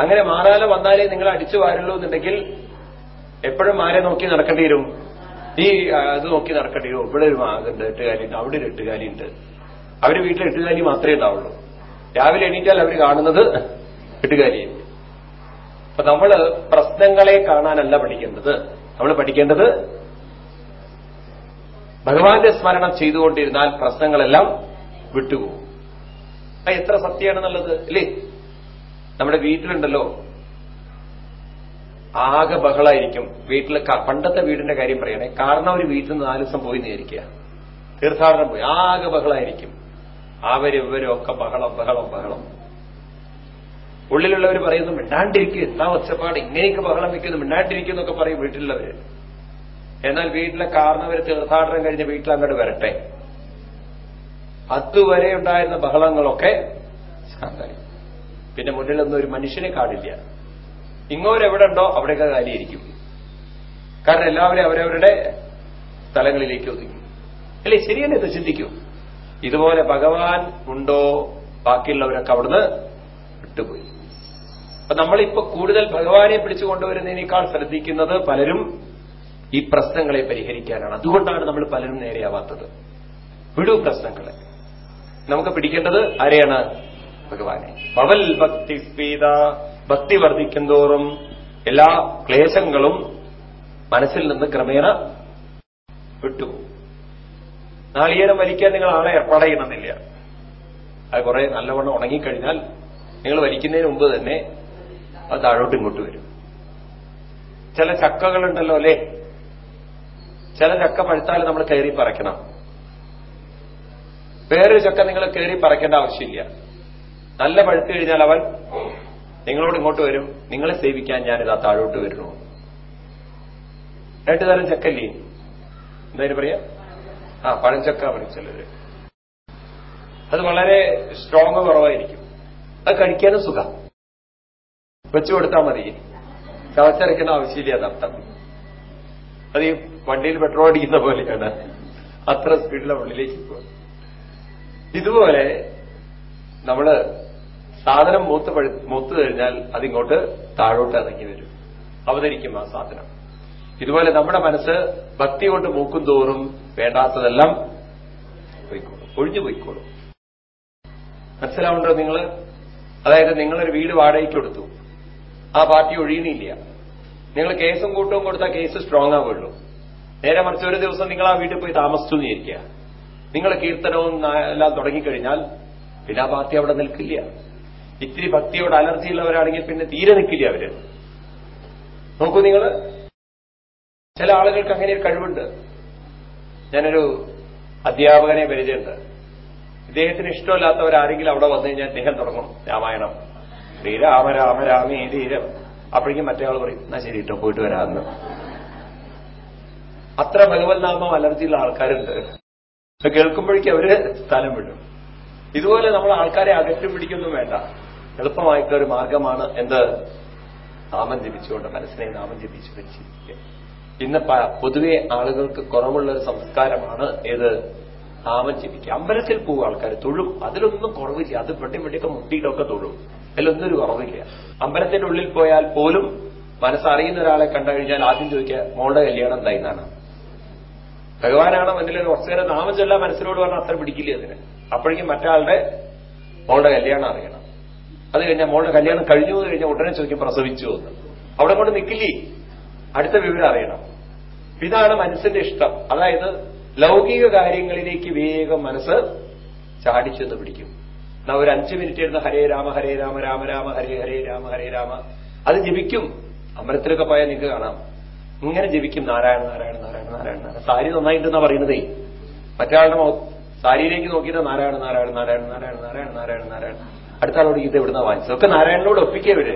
അങ്ങനെ മാറാല വന്നാലേ നിങ്ങൾ അടിച്ചു വാരുള്ളൂ എന്നുണ്ടെങ്കിൽ എപ്പോഴും ആരെ നോക്കി നടക്കേണ്ടി വരും? ഈ അത് നോക്കി നടക്കേണ്ടി വരും. ഇവിടെ ഒരു മാകുണ്ട് എട്ടുകാലിയുണ്ട് അവിടെ ഒരു എട്ടുകാലിയുണ്ട്. അവർ വീട്ടിൽ എട്ടുകാലി മാത്രമേ ഉണ്ടാവുള്ളൂ. രാവിലെ എണീറ്റാൽ അവർ കാണുന്നത് എട്ടുകാലിയെ അപ്പൊ നമ്മൾ പ്രശ്നങ്ങളെ കാണാനല്ല പഠിക്കേണ്ടത്. നമ്മൾ പഠിക്കേണ്ടത് ഭഗവാന്റെ സ്മരണം ചെയ്തുകൊണ്ടിരുന്നാൽ പ്രശ്നങ്ങളെല്ലാം വിട്ടുപോകും. എത്ര സത്യമാണെന്നുള്ളത് അല്ലേ? നമ്മുടെ വീട്ടിലുണ്ടല്ലോ ആകെ ബഹളായിരിക്കും. വീട്ടിൽ പണ്ടത്തെ വീടിന്റെ കാര്യം പറയണേ കാരണം ഒരു വീട്ടിൽ നിന്ന് നാല് ദിവസം പോയി നേരിക്കുക. തീർത്ഥാടനം പോയി ആകെ ബഹളായിരിക്കും. അവരിവരും ഒക്കെ ബഹളം ബഹളം ബഹളം. ഉള്ളിലുള്ളവർ പറയുന്നു മിണ്ടാണ്ടിരിക്കും എന്താ ഒച്ചപ്പാട്? ഇങ്ങനെയൊക്കെ ബഹളം വെക്കുന്നു മിണ്ടാണ്ടിരിക്കും എന്നൊക്കെ പറയും വീട്ടിലുള്ളവര്. എന്നാൽ വീട്ടിലെ കാരണവർ തീർത്ഥാടനം കഴിഞ്ഞ് വീട്ടിൽ അങ്ങോട്ട് വരട്ടെ. അതുവരെ ഉണ്ടായിരുന്ന ബഹളങ്ങളൊക്കെ പിന്നെ മുന്നിലൊന്നും ഒരു മനുഷ്യനെ കാണില്ല. ഇങ്ങോരെവിടെ ഉണ്ടോ അവിടെയൊക്കെ കാര്യമായിരിക്കും കാരണം എല്ലാവരും അവരവരുടെ സ്ഥലങ്ങളിലേക്ക് ഒതുങ്ങി. അല്ലേ? ശരിയല്ലേ ഇത്? ചിന്തിക്കൂ. ഇതുപോലെ ഭഗവാൻ ഉണ്ടോ? ബാക്കിയുള്ളവരൊക്കെ അവിടുന്ന് വിട്ടുപോയി. അപ്പൊ നമ്മളിപ്പോ കൂടുതൽ ഭഗവാനെ പിടിച്ചു കൊണ്ടുവരുന്നതിനേക്കാൾ ശ്രദ്ധിക്കുന്നത് പലരും ഈ പ്രശ്നങ്ങളെ പരിഹരിക്കാനാണ്. അതുകൊണ്ടാണ് നമ്മൾ പലരും നേരെയാവാത്തത്. വിടൂ പ്രശ്നങ്ങളെ. നമുക്ക് പിടിക്കേണ്ടത് ആരെയാണ്? ഭഗവാനെ. പവൽ ഭക്തി ഭക്തി വർദ്ധിക്കും തോറും എല്ലാ ക്ലേശങ്ങളും മനസ്സിൽ നിന്ന് ക്രമേണ വിട്ടു. നാളികേരം വലിക്കാൻ നിങ്ങൾ ആളെ ഏർപ്പാട് ചെയ്യണമെന്നില്ല അത് കുറെ നല്ലവണ്ണം ഉണങ്ങിക്കഴിഞ്ഞാൽ നിങ്ങൾ വലിക്കുന്നതിന് മുമ്പ് തന്നെ അത് താഴോട്ട് ഇങ്ങോട്ട് വരും. ചില ചക്കകളുണ്ടല്ലോ അല്ലേ? ചില ചക്ക പഴുത്താൽ നമ്മൾ കയറി പറയ്ക്കണം വേറൊരു ചക്ക നിങ്ങൾ കയറി പറയ്ക്കേണ്ട ആവശ്യമില്ല. നല്ല പഴുത്തു കഴിഞ്ഞാൽ അവൻ നിങ്ങളോട് ഇങ്ങോട്ട് വരും. നിങ്ങളെ സേവിക്കാൻ ഞാനിതാ താഴോട്ട് വരുന്നു. രണ്ടു തരം ചക്കല്ലേ എന്തായാലും പറയാ? ആ പഴഞ്ചക്ക പറയും ചിലര് അത് വളരെ സ്ട്രോങ് കുറവായിരിക്കും. അത് കഴിക്കാനും സുഖം. വെച്ചു കൊടുത്താൽ മതി. ചവച്ചരയ്ക്കുന്ന ആവശ്യമില്ല അതർത്ഥം അത് ഈ വണ്ടിയിൽ പെട്രോൾ അടിക്കുന്ന പോലെയാണ്. അത്ര സ്പീഡിലെ ഉള്ളിലേക്ക് പോകും ഇതുപോലെ നമ്മൾ സാധനം മൂത്ത് മൂത്ത് കഴിഞ്ഞാൽ അതിങ്ങോട്ട് താഴോട്ട് ഇറങ്ങി വരും. അവതരിക്കും ആ സാധനം. ഇതുപോലെ നമ്മുടെ മനസ്സ് ഭക്തി കൊണ്ട് മൂക്കും തോറും വേണ്ടാത്തതെല്ലാം പോയിക്കോളും. ഒഴിഞ്ഞു പോയിക്കോളും. മനസ്സിലാവുണ്ടോ നിങ്ങൾ അതായത് നിങ്ങളൊരു വീട് വാടകയ്ക്ക് കൊടുത്തു. ആ പാർട്ടി ഒഴിയുന്നില്ല. നിങ്ങൾ കേസും കൂട്ടവും കൊടുത്താൽ കേസ് സ്ട്രോങ് ആവുള്ളൂ. നേരെ മറിച്ച് ഒരു ദിവസം നിങ്ങൾ ആ വീട്ടിൽ പോയി താമസിച്ചു എന്നിരിക്കുക നിങ്ങൾ കീർത്തനവും എല്ലാം തുടങ്ങിക്കഴിഞ്ഞാൽ പിന്നെ ആ പാർട്ടി അവിടെ നിൽക്കില്ല. ഇത്തിരി ഭക്തിയോട് അലർജിയുള്ളവരാണെങ്കിൽ പിന്നെ തീരെ നിൽക്കില്ല അവർ. നോക്കൂ നിങ്ങൾ ചില ആളുകൾക്ക് അങ്ങനെ ഒരു കഴിവുണ്ട്. ഞാനൊരു അധ്യാപകനെ പരിചയമുണ്ട്. ഇദ്ദേഹത്തിന് ഇഷ്ടമില്ലാത്തവരാരെങ്കിലും അവിടെ വന്നു കഴിഞ്ഞാൽ അദ്ദേഹം തുടങ്ങും. രാമായണം. ശ്രീരാമ രാമ രാമേ ധീരം അപ്പോഴേക്കും മറ്റേ ആൾ പറയും എന്നാ ശരി കേട്ടോ പോയിട്ട് വരാമെന്ന്. അത്ര ഭഗവത് നാമം അലർജിയുള്ള ആൾക്കാരുണ്ട് കേൾക്കുമ്പോഴേക്കും അവർ സ്ഥലം വിടും. ഇതുപോലെ നമ്മൾ ആൾക്കാരെ അകറ്റും പിടിക്കൊന്നും വേണ്ട. എളുപ്പമായിട്ടുള്ള ഒരു മാർഗമാണ് എന്ത് നാമം ജപിച്ചുകൊണ്ട് മനസ്സിനെ നാമം ജപിച്ചു പരിശീലിക്കുക. ഇന്ന് പൊതുവെ ആളുകൾക്ക് കുറവുള്ള ഒരു സംസ്കാരമാണ് ഏത്? നാമം ജപിക്കുക. അമ്പലത്തിൽ പോകും ആൾക്കാർ തൊഴും. അതിലൊന്നും കുറവില്ല. അത് വെട്ടി വെട്ടിയൊക്കെ മുട്ടിയിട്ടൊക്കെ തൊഴും. അതിലൊന്നും ഒരു കുറവില്ല. അമ്പലത്തിന്റെ ഉള്ളിൽ പോയാൽ പോലും മനസ്സറിയുന്ന ഒരാളെ കണ്ടു കഴിഞ്ഞാൽ ആദ്യം ചോദിക്കുക മോളുടെ കല്യാണം എന്തായിന്നാണ്? ഭഗവാനാണ് മുന്നിൽ കുറച്ചു നാമം ചൊല്ലാൻ മനസ്സിനോട് പറഞ്ഞാൽ അത്ര പിടിക്കില്ല അതിന്? അപ്പോഴേക്കും മറ്റാളുടെ മോളുടെ കല്യാണം അറിയണം. അത് കഴിഞ്ഞാൽ മോളുടെ കല്യാണം കഴിഞ്ഞു എന്ന് കഴിഞ്ഞാൽ ഉടനെ ചോദിക്കും പ്രസവിച്ചു എന്ന്. അവിടെ കൊണ്ട് നിൽക്കില്ലേ അടുത്ത വിവരം അറിയണം. ഇതാണ് മനസ്സിന്റെ ഇഷ്ടം. അതായത് ലൗകിക കാര്യങ്ങളിലേക്ക് വേഗം മനസ്സ് ചാടിച്ചെന്ന് പിടിക്കും. എന്നാ ഒരു അഞ്ചു മിനിറ്റ് ഇരുന്ന് ഹരേ രാമ ഹരേ രാമ രാമ രാമ ഹരേ ഹരേ രാമ ഹരേ രാമ. അത് ജപിക്കും. അമ്പലത്തിലൊക്കെ പോയാൽ നിങ്ങൾക്ക് കാണാം. ഇങ്ങനെ ജപിക്കും. നാരായണ നാരായണ നാരായണ നാരായണ നാരായണ. സാരി നന്നായിട്ടെന്നാ പറയുന്നതേ. മറ്റാളുടെ സാരിയിലേക്ക് നോക്കിയിട്ട് നാരായണ നാരായണ നാരായണ നാരായണ നാരായണ നാരായണ നാരായണ. അടുത്ത ആളോട് ഇത് വാങ്ങിച്ചത്? ഒക്കെ നാരായണനോട് ഒപ്പിക്കേ ഇവർ.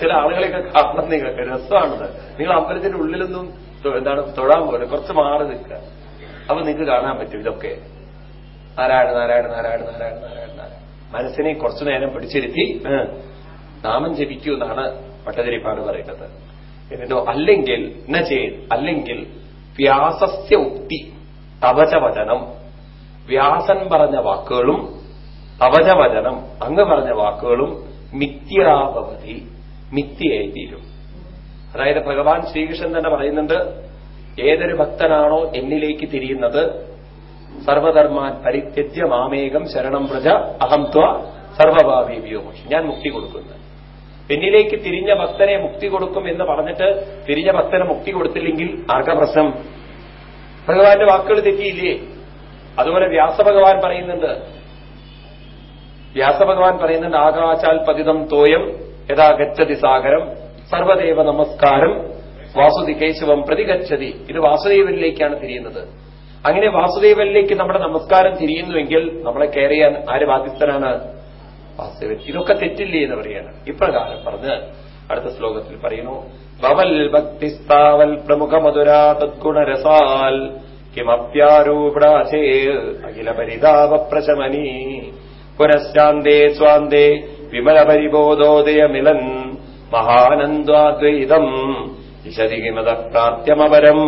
ചില ആളുകളെയൊക്കെ കാണണം നിങ്ങൾക്ക് രസമാണത് നിങ്ങൾ അമ്പലത്തിന്റെ ഉള്ളിലൊന്നും എന്താണ് തൊഴാൻ പോലെ കുറച്ച് മാറി നിൽക്കുക. അപ്പൊ നിങ്ങൾക്ക് കാണാൻ പറ്റും ഇതൊക്കെ. നാരായണ നാരായണ നാരായണ നാരായണ നാരായണ നാരായണ. മനസ്സിനെ കുറച്ചു നേരം പിടിച്ചിരുത്തി നാമം ജപിക്കൂ എന്നാണ് ഭട്ടതിരിപ്പാട് പറയുന്നത്. എന്നിട്ടോ അല്ലെങ്കിൽ ന ചെയ്ത് അല്ലെങ്കിൽ വ്യാസസ്യ ഉക്തി തവചവചനം വ്യാസൻ പറഞ്ഞ വാക്കുകളും തവചവചനം അങ്ങ് പറഞ്ഞ വാക്കുകളും മിത്യാഭവതി മിഥ്യയായി തീരും അതായത് ഭഗവാൻ ശ്രീകൃഷ്ണൻ തന്നെ പറയുന്നുണ്ട് ഏതൊരു ഭക്തനാണോ എന്നിലേക്ക് തിരിയുന്നത്? സർവധർമാൻ പരിത്യജ്യ മാമേകം ശരണം പ്രജ അഹം ത്വ സർവഭാവേവിയോ ഞാൻ മുക്തി കൊടുക്കുന്നു. എന്നിലേക്ക് തിരിഞ്ഞ ഭക്തനെ മുക്തി കൊടുക്കും എന്ന് പറഞ്ഞിട്ട് തിരിഞ്ഞ ഭക്തനെ മുക്തി കൊടുത്തില്ലെങ്കിൽ ആർക്ക പ്രശ്നം? ഭഗവാന്റെ വാക്കുകൾ തെറ്റിയില്ലേ? അതുപോലെ വ്യാസഭഗവാൻ പറയുന്നുണ്ട് വ്യാസഭഗവാൻ പറയുന്നുണ്ട് ആകാശാൽ പതിതം തോയം യഥാ ഗച്ഛതി സാഗരം സർവദേവ നമസ്കാരം വാസുദി കേശവം പ്രതിഗച്ഛതി. ഇത് വാസുദേവനിലേക്കാണ് തിരിയുന്നത്. അങ്ങനെ വാസുദേവനിലേക്ക് നമ്മുടെ നമസ്കാരം തിരിയുന്നുവെങ്കിൽ നമ്മളെ കെയർ ചെയ്യാൻ ആര് ബാധ്യസ്ഥനാണ്? വാസുദേവൻ. ഇതൊക്കെ തെറ്റില്ലേ എന്ന് പറയാണ്. ഇപ്രകാരം പറഞ്ഞ് അടുത്ത ശ്ലോകത്തിൽ പറയുന്നു ഭവൽ ഭക്തിസ്താവൽ പ്രമുഖ മധുരാ തദ്ഗുണരസാൽ കിമപ്യാരൂപടാചേ അഖില പരിതാപ പ്രശമനീ പുനഃശാന്തേ സ്വാന്തേ വിമല പരിബോധോദയമിലൻ മഹാനന്ദാദ്വൈതം വിശതി കിമത പ്രാപ്യമപരം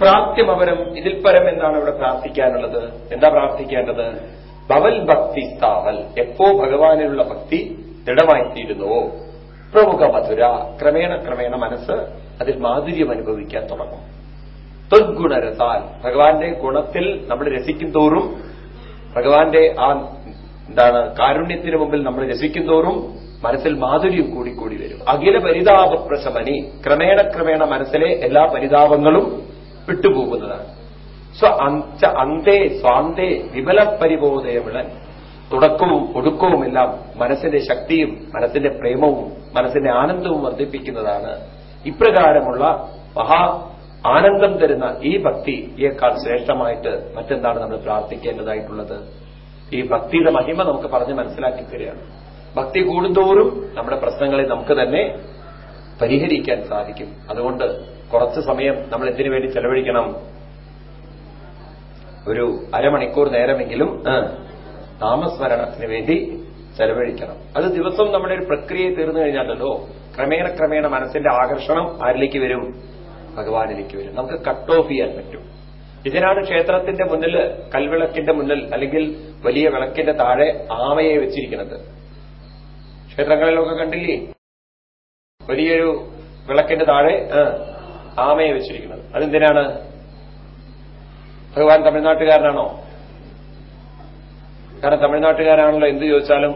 പ്രാപ്യമപരം ഇതിൽ പരം എന്താണ് ഇവിടെ പ്രാർത്ഥിക്കാനുള്ളത്. എന്താ പ്രാർത്ഥിക്കേണ്ടത്? ഭവൽ ഭക്തി സ്ഥാവൽ. എപ്പോ ഭഗവാനിലുള്ള ഭക്തി ദൃഢമായിത്തീരുന്നുവോ? പ്രമുഖ മധുര. ക്രമേണ ക്രമേണ മനസ്സ് അതിൽ മാധുര്യം അനുഭവിക്കാൻ തുടങ്ങും. ത്വദ്ഗുണരസാൽ. ഭഗവാന്റെ ഗുണത്തിൽ നമ്മൾ രസിക്കും തോറും ഭഗവാന്റെ ആ എന്താണ് കാരുണ്യത്തിന് മുമ്പിൽ നമ്മൾ രസിക്കും തോറും മനസ്സിൽ മാധുര്യം കൂടിക്കൂടി വരും. അഖില പരിതാപ പ്രശമനി ക്രമേണ ക്രമേണ മനസ്സിലെ എല്ലാ പരിതാപങ്ങളും വിട്ടുപോകുന്നതാണ്. അഞ്ച അന്തേ സ്വാന്തേ വിപല പരിബോധയമിളൻ തുടക്കവും ഒടുക്കവുമെല്ലാം മനസ്സിന്റെ ശക്തിയും മനസ്സിന്റെ പ്രേമവും മനസ്സിന്റെ ആനന്ദവും വർദ്ധിപ്പിക്കുന്നതാണ്. ഇപ്രകാരമുള്ള മഹാ ആനന്ദം തരുന്ന ഈ ഭക്തിയേക്കാൾ ശ്രേഷ്ഠമായിട്ട് മറ്റെന്താണ് നമ്മൾ പ്രാർത്ഥിക്കേണ്ടതായിട്ടുള്ളത്? ഈ ഭക്തിയുടെ മഹിമ നമുക്ക് പറഞ്ഞ് മനസ്സിലാക്കി തരികയാണ്. ഭക്തി കൂടുന്തോറും നമ്മുടെ പ്രശ്നങ്ങളെ നമുക്ക് തന്നെ പരിഹരിക്കാൻ സാധിക്കും. അതുകൊണ്ട് കുറച്ച് സമയം നമ്മൾ എന്തിനു വേണ്ടി ചെലവഴിക്കണം? ഒരു അരമണിക്കൂർ നേരമെങ്കിലും താമസ്മരണത്തിന് വേണ്ടി ചെലവഴിക്കണം. അത് ദിവസം നമ്മുടെ ഒരു പ്രക്രിയ തീർന്നു കഴിഞ്ഞാലല്ലോ ക്രമേണ ക്രമേണ മനസ്സിന്റെ ആകർഷണം ആരിലേക്ക് വരും? ഭഗവാനിലേക്ക് വരും. നമുക്ക് കട്ട് ഓഫ് ചെയ്യാൻ പറ്റും. ഇതിനാണ് ക്ഷേത്രത്തിന്റെ മുന്നിൽ കൽവിളക്കിന്റെ മുന്നിൽ അല്ലെങ്കിൽ വലിയ വിളക്കിന്റെ താഴെ ആമയെ വെച്ചിരിക്കുന്നത്. ക്ഷേത്രങ്ങളിലൊക്കെ കണ്ടില്ലേ? വലിയൊരു വിളക്കിന്റെ താഴെ ആമയെ വെച്ചിരിക്കുന്നത്. അതെന്തിനാണ്? ഭഗവാൻ തമിഴ്നാട്ടുകാരനാണോ? കാരണം തമിഴ്നാട്ടുകാരാണല്ലോ എന്ത് ചോദിച്ചാലും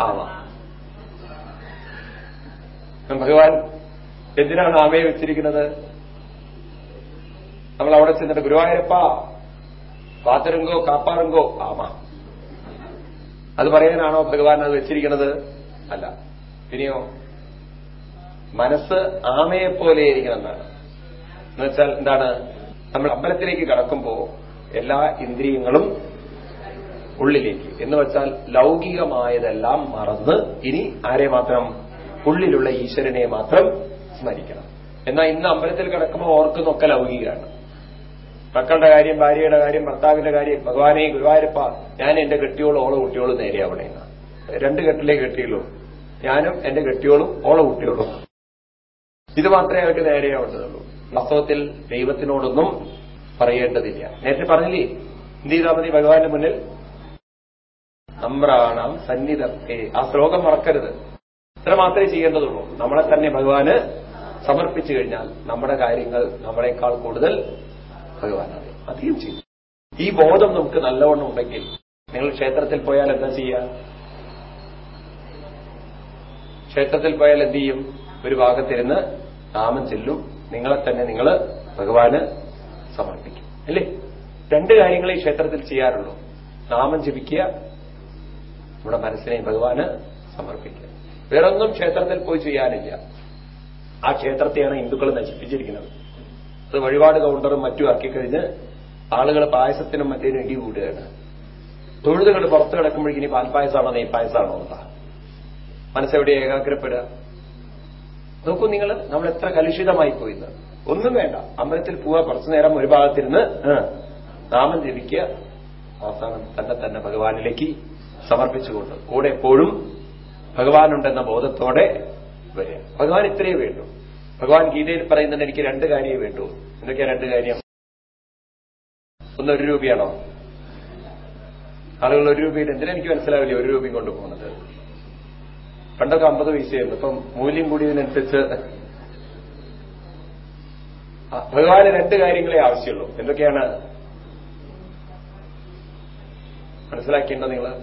ആമ. ഭഗവാൻ എന്തിനാണ് ആമയെ വെച്ചിരിക്കുന്നത്? നമ്മൾ അവിടെ ചെന്നിട്ട് ഗുരുവായൂരപ്പ പാത്തരങ്കോ കാപ്പാറങ്കോ ആമ. അത് പറയാനാണോ ഭഗവാൻ അത് വെച്ചിരിക്കുന്നത്? അല്ല. പിന്നെയോ മനസ്സ് ആമയെ പോലെ ഇരിക്കണം എന്നാണ് എന്നുവെച്ചാൽ എന്താണ്? നമ്മൾ അമ്പലത്തിലേക്ക് കടക്കുമ്പോൾ എല്ലാ ഇന്ദ്രിയങ്ങളും ഉള്ളിലേക്ക്. എന്ന് വെച്ചാൽ ലൗകികമായതെല്ലാം മറന്ന് ഇനി ആരെ മാത്രം? ഉള്ളിലുള്ള ഈശ്വരനെ മാത്രം സ്മരിക്കണം. എന്നാൽ ഇന്ന് അമ്പലത്തിൽ കിടക്കുമ്പോൾ ഓർക്കുന്നൊക്കെ ലൗകികമാണ് മക്കളുടെ കാര്യം ഭാര്യയുടെ കാര്യം ഭർത്താവിന്റെ കാര്യം ഭഗവാനെ ഗുരുവായൂരപ്പ ഞാൻ എന്റെ കെട്ടിയോളും ഓളെ കുട്ടിയോളും നേരെ അവിടെ രണ്ട് കെട്ടിലേ കെട്ടിയുള്ളൂ. ഞാനും എന്റെ കെട്ടിയോളും ഓളെ കുട്ടിയോളും ഇത് മാത്രമേ അവർക്ക് നേരെയാവേണ്ടതുള്ളൂ വാസ്തവത്തിൽ ദൈവത്തിനോടൊന്നും പറയേണ്ടതില്ല. നേരത്തെ പറഞ്ഞില്ലേ? എന്ത് ചെയ്താൽ മതി? ഭഗവാന്റെ മുന്നിൽ നമ്രാണം സന്നിധത്തെ ആ ശ്ലോകം മറക്കരുത്. ഇത്ര മാത്രമേ ചെയ്യേണ്ടതുള്ളൂ. നമ്മളെ തന്നെ ഭഗവാന് സമർപ്പിച്ചു കഴിഞ്ഞാൽ നമ്മുടെ കാര്യങ്ങൾ നമ്മളെക്കാൾ കൂടുതൽ ഭഗവാനാണ്. അധികം ചെയ്യും. ഈ ബോധം നമുക്ക് നല്ലവണ്ണം ഉണ്ടെങ്കിൽ നിങ്ങൾ ക്ഷേത്രത്തിൽ പോയാൽ എന്താ ചെയ്യുക ക്ഷേത്രത്തിൽ പോയാൽ എന്ത് ചെയ്യും? ഒരു ഭാഗത്തിരുന്ന് നാമം ചെല്ലും. നിങ്ങളെ തന്നെ നിങ്ങൾ ഭഗവാന് സമർപ്പിക്കും. അല്ലേ? രണ്ട് കാര്യങ്ങൾ ഈ ക്ഷേത്രത്തിൽ ചെയ്യാറുള്ളൂ. നാമം ജപിക്കുക നമ്മുടെ മനസ്സിനെ ഭഗവാന് സമർപ്പിക്കുക. വേറൊന്നും ക്ഷേത്രത്തിൽ പോയി ചെയ്യാനില്ല. ആ ക്ഷേത്രത്തെയാണ് ഹിന്ദുക്കൾ നശിപ്പിച്ചിരിക്കുന്നത്. അത് വഴിപാട് കൗണ്ടറും മറ്റും ആക്കിക്കഴിഞ്ഞ് ആളുകൾ പായസത്തിനും മറ്റേനും ഇടി കൂടുകയാണ്. തൊഴുതുകൾ പുറത്ത് കിടക്കുമ്പോഴേക്കും ഇനി പാൽപ്പായസമാണോ നെയ്പായസമാണോ എന്താ മനസ്സെവിടെ ഏകാഗ്രപ്പെടുക? നോക്കൂ നിങ്ങൾ നമ്മൾ എത്ര കലുഷിതമായി പോയിന്ന്. ഒന്നും വേണ്ട. അമ്പലത്തിൽ പോവുക കുറച്ചു നേരം ഒരു ഭാഗത്തിരുന്ന് നാമം ജപിക്കുക. അവസാനം തന്നെ തന്നെ ഭഗവാനിലേക്ക് സമർപ്പിച്ചുകൊണ്ട് കൂടെ എപ്പോഴും ഭഗവാനുണ്ടെന്ന ബോധത്തോടെ വരിക. ഭഗവാൻ ഇത്രയേ വേണ്ടു. ഭഗവാൻ ഗീതയിൽ പറയുന്നുണ്ട് എനിക്ക് രണ്ട് കാര്യമേ വേണ്ടു. എന്തൊക്കെയാ രണ്ട് കാര്യം? ഒന്ന് ഒരു രൂപയാണോ? ആളുകൾ ഒരു രൂപയുടെ എന്തിനാ എനിക്ക് മനസ്സിലാവില്ല ഒരു രൂപയും കൊണ്ട് പോകുന്നത്? പണ്ടൊക്കെ അമ്പത് പൈസയായിരുന്നു. അപ്പം മൂല്യം കൂടിയതിനനുസരിച്ച് ഭഗവാന് രണ്ട് കാര്യങ്ങളെ ആവശ്യമുള്ളൂ. എന്തൊക്കെയാണ്? മനസ്സിലാക്കേണ്ടത് നിങ്ങൾ?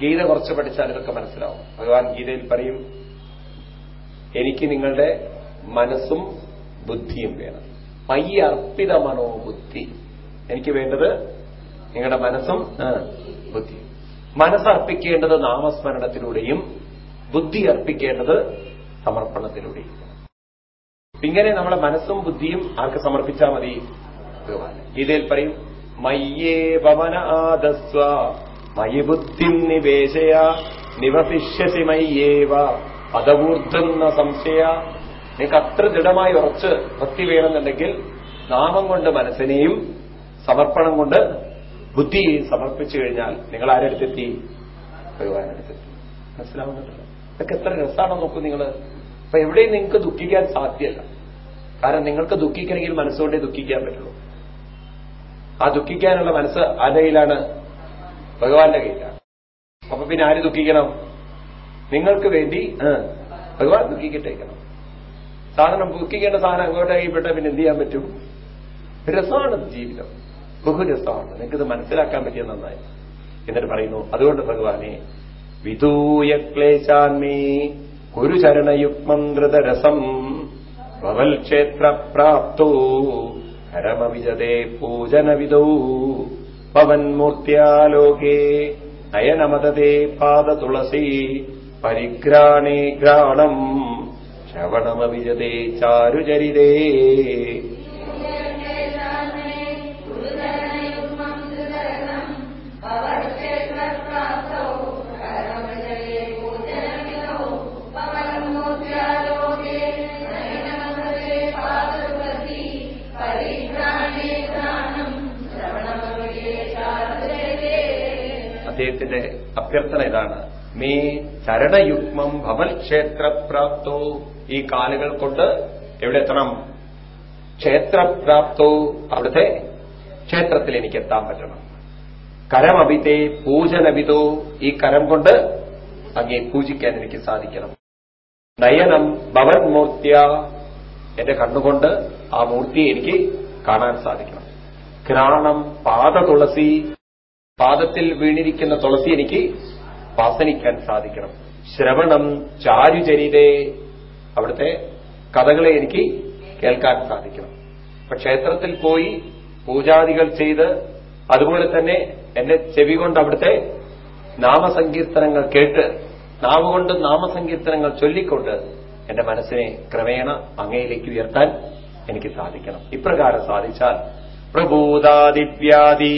ഗീത കുറച്ച് പഠിച്ചാൽ ഇതൊക്കെ മനസ്സിലാവും. ഭഗവാൻ ഗീതയിൽ പറയും എനിക്ക് നിങ്ങളുടെ മനസ്സും ബുദ്ധിയും വേണം. മയ്യ അർപ്പിത മനോബുദ്ധി എനിക്ക് വേണ്ടത് നിങ്ങളുടെ മനസ്സും ബുദ്ധിയും മനസ്സർപ്പിക്കേണ്ടത് നാമസ്മരണത്തിലൂടെയും ബുദ്ധി അർപ്പിക്കേണ്ടത് സമർപ്പണത്തിലൂടെ. ഇങ്ങനെ നമ്മളെ മനസ്സും ബുദ്ധിയും ആർക്ക് സമർപ്പിച്ചാൽ മതി? ഗീതയിൽ പറയും മയ്യേ പവന ആദസ്വ മയി ബുദ്ധിം നിവേശയ നിവസിഷ്യസി മയ്യേവ പദവൂർദ്ധന്ന സംശയ. നിങ്ങൾക്ക് അത്ര ദൃഢമായി ഉറച്ച് ഭക്തി വേണമെന്നുണ്ടെങ്കിൽ നാമം കൊണ്ട് മനസ്സിനെയും സമർപ്പണം കൊണ്ട് ബുദ്ധിയെയും സമർപ്പിച്ചു കഴിഞ്ഞാൽ നിങ്ങൾ ആരെടുത്തെത്തി? ഭഗവാനെടുത്തെത്തി മനസ്സിലാവുന്നുണ്ടല്ലോ? ഇതൊക്കെ എത്ര രസമാണോ നോക്കൂ നിങ്ങൾ അപ്പൊ എവിടെയും നിങ്ങൾക്ക് ദുഃഖിക്കാൻ സാധ്യമല്ല കാരണം നിങ്ങൾക്ക് ദുഃഖിക്കണമെങ്കിൽ മനസ്സുകൊണ്ടേ ദുഃഖിക്കാൻ പറ്റുള്ളൂ. ആ ദുഃഖിക്കാനുള്ള മനസ്സ് ആരയിലാണ് ഭഗവാന്റെ കയ്യിലാണ്. അപ്പൊ പിന്നെ ആര് ദുഃഖിക്കണം? നിങ്ങൾക്ക് വേണ്ടി ഭഗവാൻ ദുഃഖിക്കട്ടേക്കണം. സാധനം ദുഃഖിക്കേണ്ട സാധനം അങ്ങോട്ട് കൈപ്പെട്ട പിന്നെ എന്ത് ചെയ്യാൻ പറ്റും? രസമാണ് ജീവിതം. ബഹുരസമാണ്. നിങ്ങൾക്കിത് മനസ്സിലാക്കാൻ പറ്റിയ നന്നായി. എന്നിട്ട് പറയുന്നു അതുകൊണ്ട് ഭഗവാനെ വിദൂയ ക്ലേശാന്മേ കുരുചരണയുഗ്മം ധൃതരസം ഭവൽ ക്ഷേത്രപ്രാപ്തോ ഹരമവിജതേ പൂജനവിദൗ പവന്മൂർത്തിയാലോകേ നയനമതേ പാദതുളസി പരിഗ്രാണേ ഘ്രാണം ശ്രവണമവിജതേ ചാരുചരിതേ അദ്ദേഹത്തിന്റെ അഭ്യർത്ഥന ഇതാണ്. മേ ചരണയുഗ്മം ഭവൽ ക്ഷേത്രപ്രാപ്തോ. ഈ കാലുകൾ കൊണ്ട് എവിടെ എത്തണം? ക്ഷേത്രപ്രാപ്തോ. അവിടുത്തെ ക്ഷേത്രത്തിൽ എനിക്ക് എത്താൻ പറ്റണം. കരമവിതേ പൂജനവിതോ. ഈ കരം കൊണ്ട് അങ്ങേ പൂജിക്കാൻ എനിക്ക് സാധിക്കണം. നയനം ഭവൻ മൂർത്തിയ എന്റെ കണ്ണുകൊണ്ട് ആ മൂർത്തിയെ എനിക്ക് കാണാൻ സാധിക്കണം. ഘ്രാണം പാദ തുളസി പാദത്തിൽ വീണിരിക്കുന്ന തുളസി എനിക്ക് വാസനിക്കാൻ സാധിക്കണം. ശ്രവണം ചാരുചരിതേ. അവിടുത്തെ കഥകളെ എനിക്ക് കേൾക്കാൻ സാധിക്കണം. അപ്പൊ ക്ഷേത്രത്തിൽ പോയി പൂജാദികൾ ചെയ്ത് അതുപോലെ തന്നെ എന്റെ ചെവി കൊണ്ട് അവിടുത്തെ നാമസങ്കീർത്തനങ്ങൾ കേട്ട് നാവുകൊണ്ട് നാമസങ്കീർത്തനങ്ങൾ ചൊല്ലിക്കൊണ്ട് എന്റെ മനസ്സിനെ ക്രമേണ അങ്ങയിലേക്ക് ഉയർത്താൻ എനിക്ക് സാധിക്കണം. ഇപ്രകാരം സാധിച്ചാൽ പ്രഭൂതാദിവ്യാദി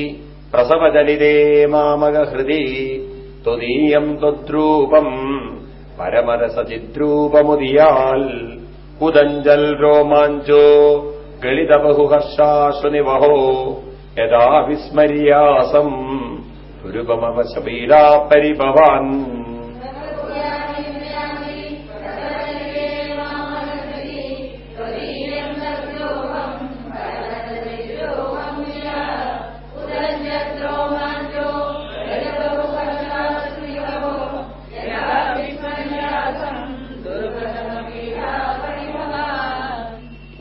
പ്രസവചലിതേ മാമക ഹൃദി ത്വദീയം ത്വദ്രൂപം. പരമരസചിദ്രൂപമുദിയാൽ. കുതഞ്ചൽ രോമാഞ്ചോ. ഗളിതബഹുഹർഷാശ്വനിവഹോ യഥാ വിസ്മര്യാസം ദുരുപമവശപീഡാ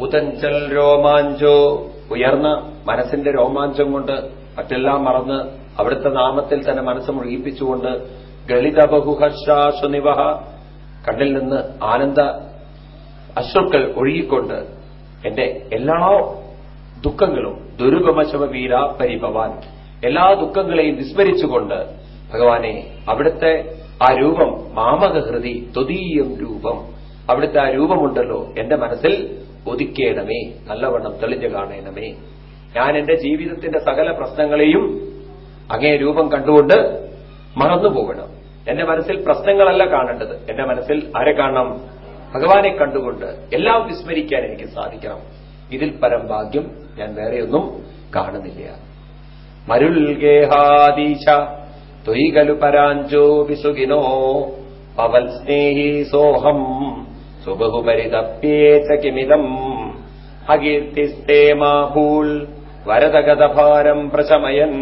ഉതഞ്ചൽ രോമാഞ്ചോ ഉയർന്ന മനസ്സിന്റെ രോമാഞ്ചം കൊണ്ട് മറ്റെല്ലാം മറന്ന് അവിടുത്തെ നാമത്തിൽ തന്നെ മനസ്സ് മുഴുകിപ്പിച്ചുകൊണ്ട് ഗളിത ബഹുഹർഷാസുനിവഹ കണ്ണിൽ നിന്ന് ആനന്ദ അശ്രുക്കൾ ഒഴുകിക്കൊണ്ട് എന്റെ എല്ലാ ദുഃഖങ്ങളും ദുരുപമശവ വീര പരിഭവാൻ എല്ലാ ദുഃഖങ്ങളെയും വിസ്മരിച്ചുകൊണ്ട് ഭഗവാനെ അവിടുത്തെ ആ രൂപം മാമകഹൃതി ത്വതീയം രൂപം അവിടുത്തെ ആ രൂപമുണ്ടല്ലോ എന്റെ മനസ്സിൽ ഒതുക്കേണമേ നല്ലവണ്ണം തെളിഞ്ഞു കാണണമേ. ഞാൻ എന്റെ ജീവിതത്തിന്റെ സകല പ്രശ്നങ്ങളെയും അങ്ങേ രൂപം കണ്ടുകൊണ്ട് മറന്നു പോകണം എന്റെ മനസ്സിൽ പ്രശ്നങ്ങളല്ല കാണേണ്ടത്. എന്റെ മനസ്സിൽ ആരെ കാണണം ഭഗവാനെ കണ്ടുകൊണ്ട് എല്ലാം വിസ്മരിക്കാൻ എനിക്ക് സാധിക്കണം. ഇതിൽ പരം ഭാഗ്യം ഞാൻ വേറെയൊന്നും കാണുന്നില്ല. മരുൾഗേഹാദീശ തൊയ്കലു പരാഞ്ചോ വിസുഖിനോ പവൽ സ്നേഹി സോഹം. സുബഹുപരിതപ്യേച്ച കിമിതം അകീർത്തിസ്തേ മാഭൂൽ വരദഗതഭാരം പ്രശമയൻ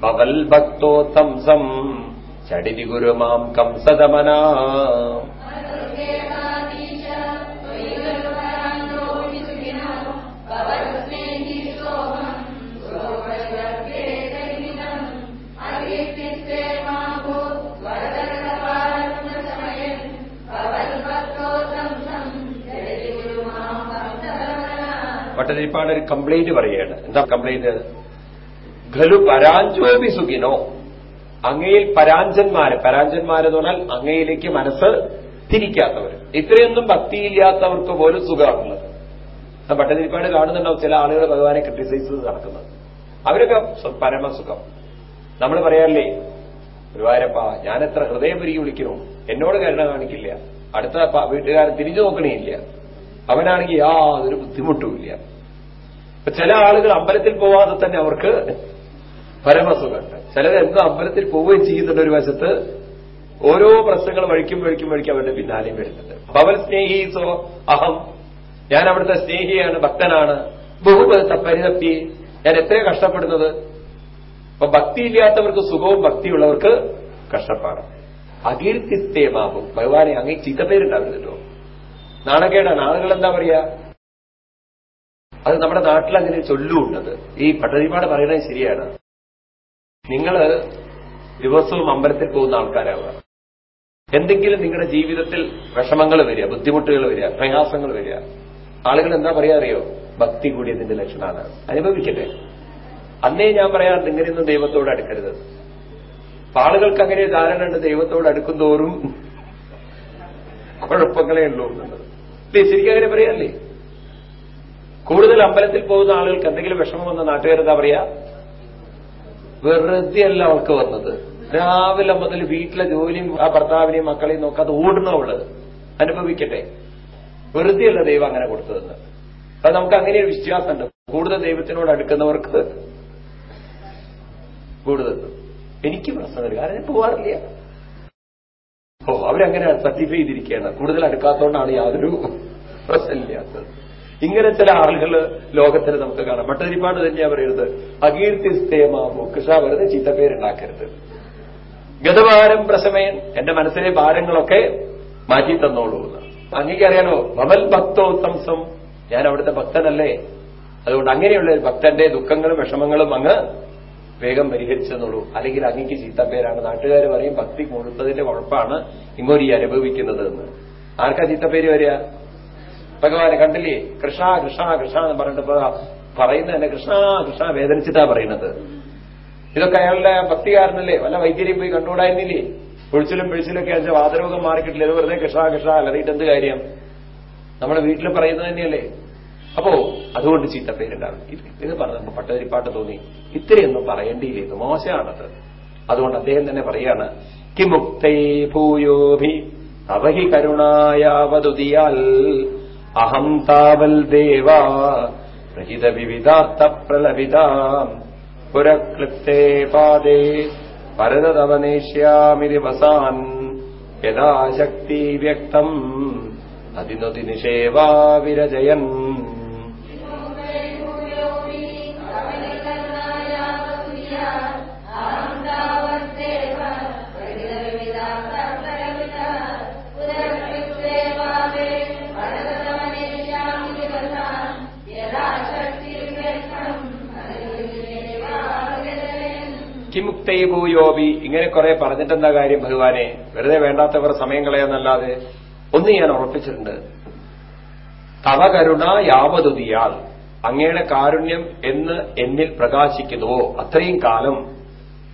ഭവൽ ഭക്തോത്തംസം ചടിതി ഗുരുമാം കംസദമനാ ഭട്ടതിരിപ്പാട് ഒരു കംപ്ലൈന്റ് പറയുകയാണ്. എന്താ കംപ്ലൈന്റ് ഖലു പരാഞ്ചോപി സുഖിനോ. അങ്ങയിൽ പരാഞ്ചന്മാര് പരാഞ്ചന്മാരെന്ന് പറഞ്ഞാൽ അങ്ങയിലേക്ക് മനസ്സ് തിരിക്കാത്തവർ. ഇത്രയൊന്നും ഭക്തിയില്ലാത്തവർക്ക് പോലും സുഖമാണുള്ളത്. പട്ടതിരിപ്പാട് കാണുന്നുണ്ടാവും ചില ആളുകൾ ഭഗവാനെ ക്രിട്ടിസൈസ് നടക്കുന്നത് അവരൊക്കെ പരമസുഖം. നമ്മൾ പറയാറില്ലേ ഗുരുവായൂരപ്പ ഞാനെത്ര ഹൃദയം പിരികി വിളിക്കണു എന്നോട് കരുണ കാണിക്കില്ല. അടുത്ത വീട്ടുകാരൻ തിരിഞ്ഞു നോക്കണേയില്ല. അവനാണെങ്കിൽ യാതൊരു ബുദ്ധിമുട്ടുമില്ല ഇപ്പൊ ചില ആളുകൾ അമ്പലത്തിൽ പോവാതെ തന്നെ അവർക്ക് പരമസുഖമുണ്ട്. ചിലർ എന്തോ അമ്പലത്തിൽ പോവുകയും ചെയ്യുന്നുണ്ട് ഒരു വശത്ത് ഓരോ പ്രശ്നങ്ങൾ വഴിക്കും വഴിക്കും വഴിക്കും അവരുടെ പിന്നാലെയും വരുന്നുണ്ട്. ഭവൽ സ്നേഹി സോ അഹം. ഞാൻ അവിടുത്തെ സ്നേഹിയാണ് ഭക്തനാണ്. ബഹുബത്ത പരിതപ്പി ഞാൻ എത്രയോ കഷ്ടപ്പെടുന്നത്? അപ്പൊ ഭക്തിയില്ലാത്തവർക്ക് സുഖവും ഭക്തിയുള്ളവർക്ക് കഷ്ടപ്പാട് അകീർത്തിസ്തേമാവും ഭഗവാനെ അങ്ങേ ചീത്തപ്പേരുണ്ടാവില്ലല്ലോ നാണക്കേടാണ്. ആളുകൾ എന്താ പറയാ? അത് നമ്മുടെ നാട്ടിൽ അങ്ങനെ ചൊല്ലുണ്ടത് ഈ പട്ടതിപാട് പറയുന്നത് ശരിയാണ്. നിങ്ങൾ ദിവസവും അമ്പലത്തിൽ പോകുന്ന ആൾക്കാരാവുക. എന്തെങ്കിലും നിങ്ങളുടെ ജീവിതത്തിൽ വിഷമങ്ങൾ വരിക ബുദ്ധിമുട്ടുകൾ വരിക പ്രയാസങ്ങൾ വരിക. ആളുകൾ എന്താ പറയാ അറിയോ? ഭക്തി കൂടിയതിന്റെ ലക്ഷണമാണ് അനുഭവിക്കട്ടെ. അന്നേ ഞാൻ പറയാറുണ്ട് ഇങ്ങനെയൊന്നും ദൈവത്തോട് അടുക്കരുത്. ആളുകൾക്ക് അങ്ങനെ ധാരണ ഉണ്ട് ദൈവത്തോട് അടുക്കും തോറും കുഴപ്പങ്ങളേ ഉള്ളൂ എന്നുള്ളത്. ശരിക്കും അങ്ങനെ പറയാല്ലേ? കൂടുതൽ അമ്പലത്തിൽ പോകുന്ന ആളുകൾക്ക് എന്തെങ്കിലും വിഷമം വന്ന നാട്ടുകാരെന്താ പറയാ? വെറുതെ അല്ല അവൾക്ക് വന്നത്. രാവിലെ മുതൽ വീട്ടിലെ ജോലിയും ആ ഭർത്താവിനെയും മക്കളെയും നോക്കാതെ ഓടുന്നവൾ അനുഭവിക്കട്ടെ. വെറുതെയല്ല ദൈവം അങ്ങനെ കൊടുത്തതെന്ന്. അത് നമുക്ക് അങ്ങനെ ഒരു വിശ്വാസമുണ്ട്. കൂടുതൽ ദൈവത്തിനോട് അടുക്കുന്നവർക്ക് കൂടുതൽ. എനിക്ക് പ്രശ്നമില്ല. കാരണം പോവാറില്ല. ഓ അവരങ്ങനെ സർട്ടിഫൈ ചെയ്തിരിക്കുകയാണ്. കൂടുതൽ അടുക്കാത്തതുകൊണ്ടാണ് യാതൊരു പ്രശ്നമില്ലാത്തത്. ഇങ്ങനെ ചില ആളുകൾ ലോകത്തിന് നമുക്ക് കാണാം. ഭട്ടതിരിപ്പാട് തന്നെയാ പറയുന്നത് അകീർത്തിസ്തേമാവോ കൃഷ വെറുതെ ചീത്തപ്പേരുണ്ടാക്കരുത്. ഗതഭാരം പ്രശമയൻ എന്റെ മനസ്സിലെ ഭാരങ്ങളൊക്കെ മാറ്റി തന്നോളൂ എന്ന്. അങ്ങേക്കറിയാലോ ഭവൽ ഭക്തോത്തംസം ഞാൻ അവിടുത്തെ ഭക്തനല്ലേ. അതുകൊണ്ട് അങ്ങനെയുള്ള ഭക്തന്റെ ദുഃഖങ്ങളും വിഷമങ്ങളും അങ്ങ് വേഗം പരിഹരിച്ചെന്നുള്ളൂ അല്ലെങ്കിൽ അങ്ങേക്ക് ചീത്തപ്പേരാണ് നാട്ടുകാർ പറയും ഭക്തി കൊടുത്തതിന്റെ കുഴപ്പമാണ് ഇങ്ങോട്ട് ഈ അനുഭവിക്കുന്നത് എന്ന് ആർക്കാ ചീത്തപ്പേര് വരിക? ഭഗവാനെ കണ്ടില്ലേ? കൃഷ്ണ കൃഷ്ണ കൃഷ്ണ എന്ന് പറഞ്ഞിട്ട് പറയുന്നത് തന്നെ കൃഷ്ണ കൃഷ്ണ വേദനിച്ചിട്ടാ പറയുന്നത്. ഇതൊക്കെ അയാളുടെ ഭക്തികാരനല്ലേ? വല്ല വൈദ്യരെയും പോയി കണ്ടുകൂടായിരുന്നില്ലേ? പൊഴിച്ചിലും പിഴിച്ചിലൊക്കെ അയച്ച വാതരോഗം മാറിക്കിട്ടില്ല? ഇത് വെറുതെ കൃഷ്ണ കൃഷ്ണ അല്ലറിയിട്ട് എന്ത് കാര്യം? നമ്മുടെ വീട്ടിൽ പറയുന്നത് തന്നെയല്ലേ? അപ്പോ അതുകൊണ്ട് ചീത്ത പേരുണ്ടാവും ഇത് ഇത് പറഞ്ഞപ്പോ പട്ടതിരിപ്പാട്ട് തോന്നി. ഇത്രയൊന്നും പറയേണ്ടിയില്ല. ഇത് മോശമാണത്. അതുകൊണ്ട് അദ്ദേഹം തന്നെ പറയാണ് കിമുക്തൈ ഭൂയോഭി അവഹി കരുണായാവതുദിയാൽ അഹം താവൽ ദേവ പ്രഹിത വിവിധാർത്ഥ പ്രലപിതാം പുരക്ലിപ്തേ പാദേ പരതവനേഷ്യാമി ദിവസാൻ യഥാശക്തി വ്യക്തം അതിനൊതി നിഷേവാ വിരജയൻ. കിമുക്തൈ ഭൂയോബി ഇങ്ങനെ കുറെ പറഞ്ഞിട്ടെന്താ കാര്യം ഭഗവാനെ? വെറുതെ വേണ്ടാത്തവർ സമയം കളയാന്നല്ലാതെ ഒന്ന് ഞാൻ ഉറപ്പിച്ചിട്ടുണ്ട്. തവ കരുണ യാവതുതിയാൽ അങ്ങയുടെ കാരുണ്യം എന്ന് എന്നിൽ പ്രകാശിക്കുന്നുവോ? അത്രയും കാലം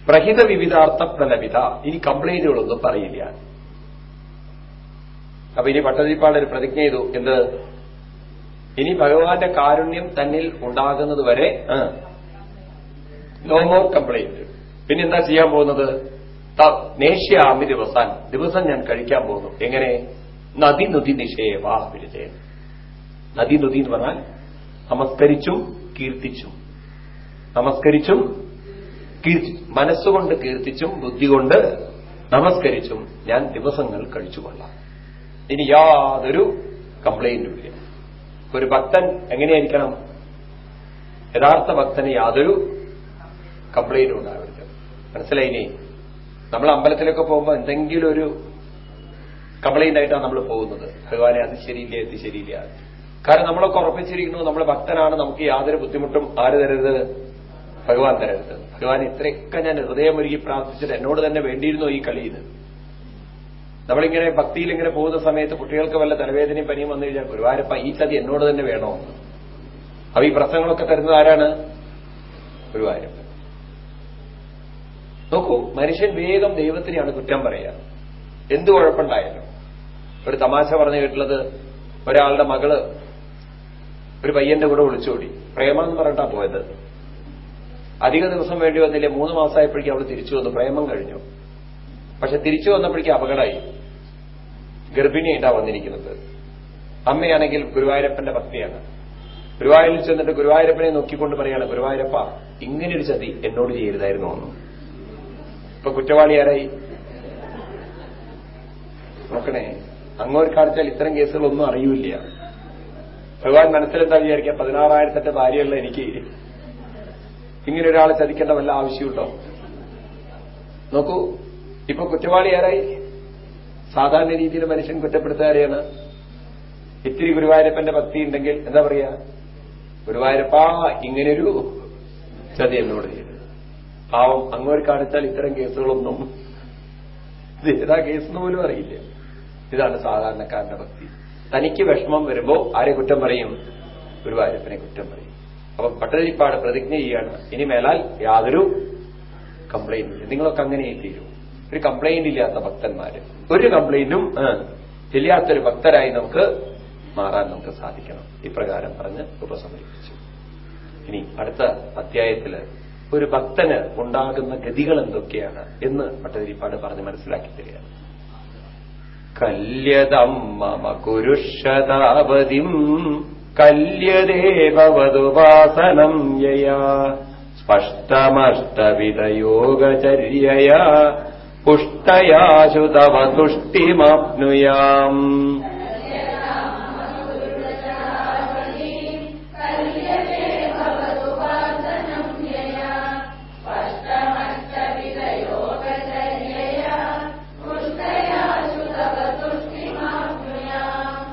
പ്രഹിത വിവിധാർത്ഥ പ്രലപിത. ഇനി കംപ്ലൈന്റുകളൊന്നും പറയില്ല. അപ്പൊ ഇനി പട്ടതിപ്പാട് ഒരു പ്രതിജ്ഞ ചെയ്തു. എന്ത്? ഇനി ഭഗവാന്റെ കാരുണ്യം തന്നിൽ ഉണ്ടാകുന്നതുവരെ നോ മോർ കംപ്ലൈന്റ് പിന്നെ എന്താ ചെയ്യാൻ പോകുന്നത്? നേഷ്യാമി ദിവസാൻ. ദിവസം ഞാൻ കഴിക്കാൻ പോകുന്നു. എങ്ങനെ? നദി നദി നിഷേവാ വിരുജയൻ നദി നദി എന്ന് പറഞ്ഞാൽ നമസ്കരിച്ചും കീർത്തിച്ചും. നമസ്കരിച്ചും കീർത്തി മനസ്സുകൊണ്ട് കീർത്തിച്ചും ബുദ്ധി കൊണ്ട് നമസ്കരിച്ചും ഞാൻ ദിവസങ്ങൾ കഴിച്ചുകൊള്ളാം ഇനി യാതൊരു കംപ്ലൈന്റും ഇല്ല. ഒരു ഭക്തൻ എങ്ങനെയായിരിക്കണം? യഥാർത്ഥ ഭക്തന് യാതൊരു കംപ്ലൈന്റും ഉണ്ടാവരുത് മനസ്സിലായില്ലേ നമ്മൾ അമ്പലത്തിലൊക്കെ പോകുമ്പോൾ എന്തെങ്കിലും ഒരു കംപ്ലൈന്റ് ആയിട്ടാണ് നമ്മൾ പോകുന്നത്. ഭഗവാനെ അത് ശരിയില്ല ഇത് ശരിയില്ല. കാരണം നമ്മളൊക്കെ ഉറപ്പിച്ചിരിക്കുന്നു നമ്മൾ ഭക്തനാണ് നമുക്ക് യാതൊരു ബുദ്ധിമുട്ടും ആര് തരരുത്? ഭഗവാൻ തരരുത്. ഭഗവാൻ ഇത്രയൊക്കെ ഞാൻ ഹൃദയമൊരുക്കി പ്രാർത്ഥിച്ചിട്ട് എന്നോട് തന്നെ വേണ്ടിയിരുന്നു ഈ കളിയിൽ നമ്മളിങ്ങനെ ഭക്തിയിൽ ഇങ്ങനെ പോകുന്ന സമയത്ത് കുട്ടികൾക്ക് വല്ല തലവേദനയും പനിയും വന്നു കഴിഞ്ഞാൽ ഗുരുവായൂരപ്പ ഈ ചതി എന്നോട് തന്നെ വേണോ? അപ്പൊ ഈ പ്രശ്നങ്ങളൊക്കെ തരുന്നത് ആരാണ്? ഗുരുവായൂരപ്പൻ നോക്കൂ മനുഷ്യൻ വേഗം ദൈവത്തിനെയാണ് കുറ്റം പറയുക. എന്ത് കുഴപ്പമുണ്ടായാലും. ഒരു തമാശ പറഞ്ഞു കേട്ടുള്ളത് ഒരാളുടെ മകൾ ഒരു പയ്യന്റെ കൂടെ ഒളിച്ചോടി. പ്രേമം എന്ന് പറഞ്ഞിട്ടാ പോയത്. അധിക ദിവസം വേണ്ടി വന്നില്ലേ മൂന്ന് മാസമായപ്പോഴേക്കും അവൾ തിരിച്ചു വന്നു. പ്രേമം കഴിഞ്ഞു. പക്ഷെ തിരിച്ചു വന്നപ്പോഴേക്കും അപകടമായി. ഗർഭിണിയായിട്ടാ വന്നിരിക്കുന്നത്. അമ്മയാണെങ്കിൽ ഗുരുവായൂരപ്പന്റെ ഭക്തിയാണ്. ഗുരുവായൂരിൽ ചെന്നിട്ട് ഗുരുവായൂരപ്പനെ നോക്കിക്കൊണ്ട് പറയാണ് ഗുരുവായൂരപ്പ ഒരു ചതി എന്നോട് ചെയ്യരുതായിരുന്നു ഒന്നും ഇപ്പൊ കുറ്റവാളി ആരായി? നോക്കണേ. അങ്ങോട്ട് കാണിച്ചാൽ ഇത്തരം കേസുകളൊന്നും അറിയില്ല. ഭഗവാൻ മനസ്സിലെന്താ വിചാരിക്കുക? പതിനാറായിരത്തിന്റെ ഭാര്യയുള്ള എനിക്ക്. ഇങ്ങനെ ഒരാളെ ചതിക്കേണ്ട വല്ല ആവശ്യമുണ്ടോ? നോക്കൂ ഇപ്പൊ കുറ്റവാളി ആരായി? സാധാരണ രീതിയിൽ മനുഷ്യൻ കുറ്റപ്പെടുത്താരെയാണ് ഇത്തിരി ഗുരുവായൂരപ്പന്റെ ഭക്തി ഉണ്ടെങ്കിൽ എന്താ പറയാ ഗുരുവായൂരപ്പ ഇങ്ങനൊരു ചതി എന്നോട് ചെയ്തു പാവം അങ്ങോട്ട് കാണിച്ചാൽ ഇത്തരം കേസുകളൊന്നും ഇത് ഏതാ കേസെന്ന് പോലും അറിയില്ല. ഇതാണ് സാധാരണക്കാരന്റെ ഭക്തി. തനിക്ക് വിഷമം വരുമ്പോ ആരെ കുറ്റം പറയും? ഗുരുവായൂരപ്പനെ കുറ്റം പറയും. അപ്പൊ പട്ടതിരിപ്പാട് പ്രതിജ്ഞ ചെയ്യാണ്. ഇനി മേലാൽ യാതൊരു കംപ്ലൈന്റ് ഇല്ല. നിങ്ങളൊക്കെ അങ്ങനെ തീരും. ഒരു കംപ്ലൈന്റ് ഇല്ലാത്ത ഭക്തന്മാര്. ഒരു കംപ്ലൈന്റും ഇല്ലാത്തൊരു ഭക്തരായി നമുക്ക് മാറാൻ നമുക്ക് സാധിക്കണം. ഇപ്രകാരം പറഞ്ഞ് ഉപസമരിപ്പിച്ചു ഇനി അടുത്ത അധ്യായത്തിൽ ഒരു ഭക്തന് ഉണ്ടാകുന്ന ഗതികൾ എന്തൊക്കെയാണ് എന്ന് മട്ടതിരിപ്പാട് പറഞ്ഞ് മനസ്സിലാക്കി തരികയാണ് കല്യതം മമ കുരുഷതാപതിം കല്യദേവതുപാസനം യയാ സ്പഷ്ടമഷ്ടവിധയോഗചര്യയാ പുഷ്ടയാശു തവ തുഷ്ടിമാപ്നുയാം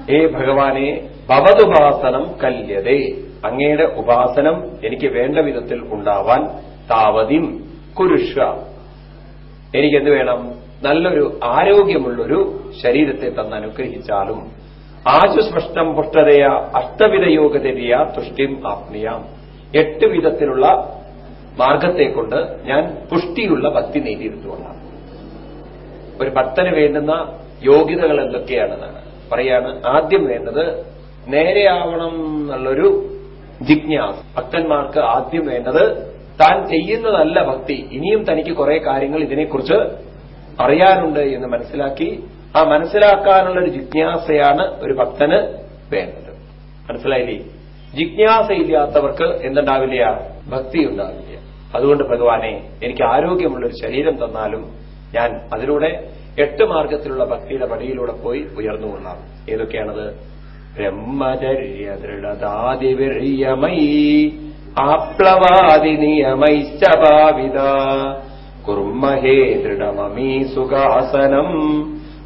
ഏ ഭഗവാനെ ഭവതുപാസനം കല്യതേ. അങ്ങയുടെ ഉപാസനം എനിക്ക് വേണ്ട വിധത്തിൽ ഉണ്ടാവാൻ താവതിം കുരുഷ. എനിക്കെന്ത് വേണം? നല്ലൊരു ആരോഗ്യമുള്ളൊരു ശരീരത്തെ തന്ന് അനുഗ്രഹിച്ചാലും ആശുസ്പഷ്ടം പുഷ്ടതയ അഷ്ടവിധ യോഗതരിയ തുഷ്ടിം ആത്മീയാം. എട്ട് വിധത്തിലുള്ള മാർഗത്തെക്കൊണ്ട് ഞാൻ പുഷ്ടിയുള്ള ഭക്തി നേടിയെടുത്തുകൊള്ളാം ഒരു ഭക്തന് വേണ്ടുന്ന യോഗ്യതകൾ എന്തൊക്കെയാണെന്നാണ് പറയാണ് ആദ്യം വേണ്ടത് നേരെയാവണം എന്നുള്ളൊരു ജിജ്ഞാസ്. ഭക്തന്മാർക്ക് ആദ്യം വേണ്ടത് താൻ ചെയ്യുന്നതല്ല ഭക്തി ഇനിയും തനിക്ക് കുറെ കാര്യങ്ങൾ ഇതിനെക്കുറിച്ച് അറിയാനുണ്ട് എന്ന് മനസ്സിലാക്കി ആ മനസ്സിലാക്കാനുള്ള ഒരു ജിജ്ഞാസയാണ് ഒരു ഭക്തന് വേണ്ടത്. മനസ്സിലായില്ലേ? ജിജ്ഞാസയില്ലാത്തവർക്ക് എന്തുണ്ടാവില്ല? ഭക്തി ഉണ്ടാവില്ല അതുകൊണ്ട് ഭഗവാനെ എനിക്ക് ആരോഗ്യമുള്ളൊരു ശരീരം തന്നാലും ഞാൻ അതിലൂടെ എട്ട് മാർഗത്തിലുള്ള ഭക്തിയുടെ പടിയിലൂടെ പോയി ഉയർന്നു കൊള്ളാം ഏതൊക്കെയാണത്? ബ്രഹ്മചര്യ ദൃഢതാതിവിര്യമൈ ആപ്ലവാദി നിയമൈശ്ച ഭാവിത കുർമ്മഹേ ദൃഢമമീ സുഖാസനം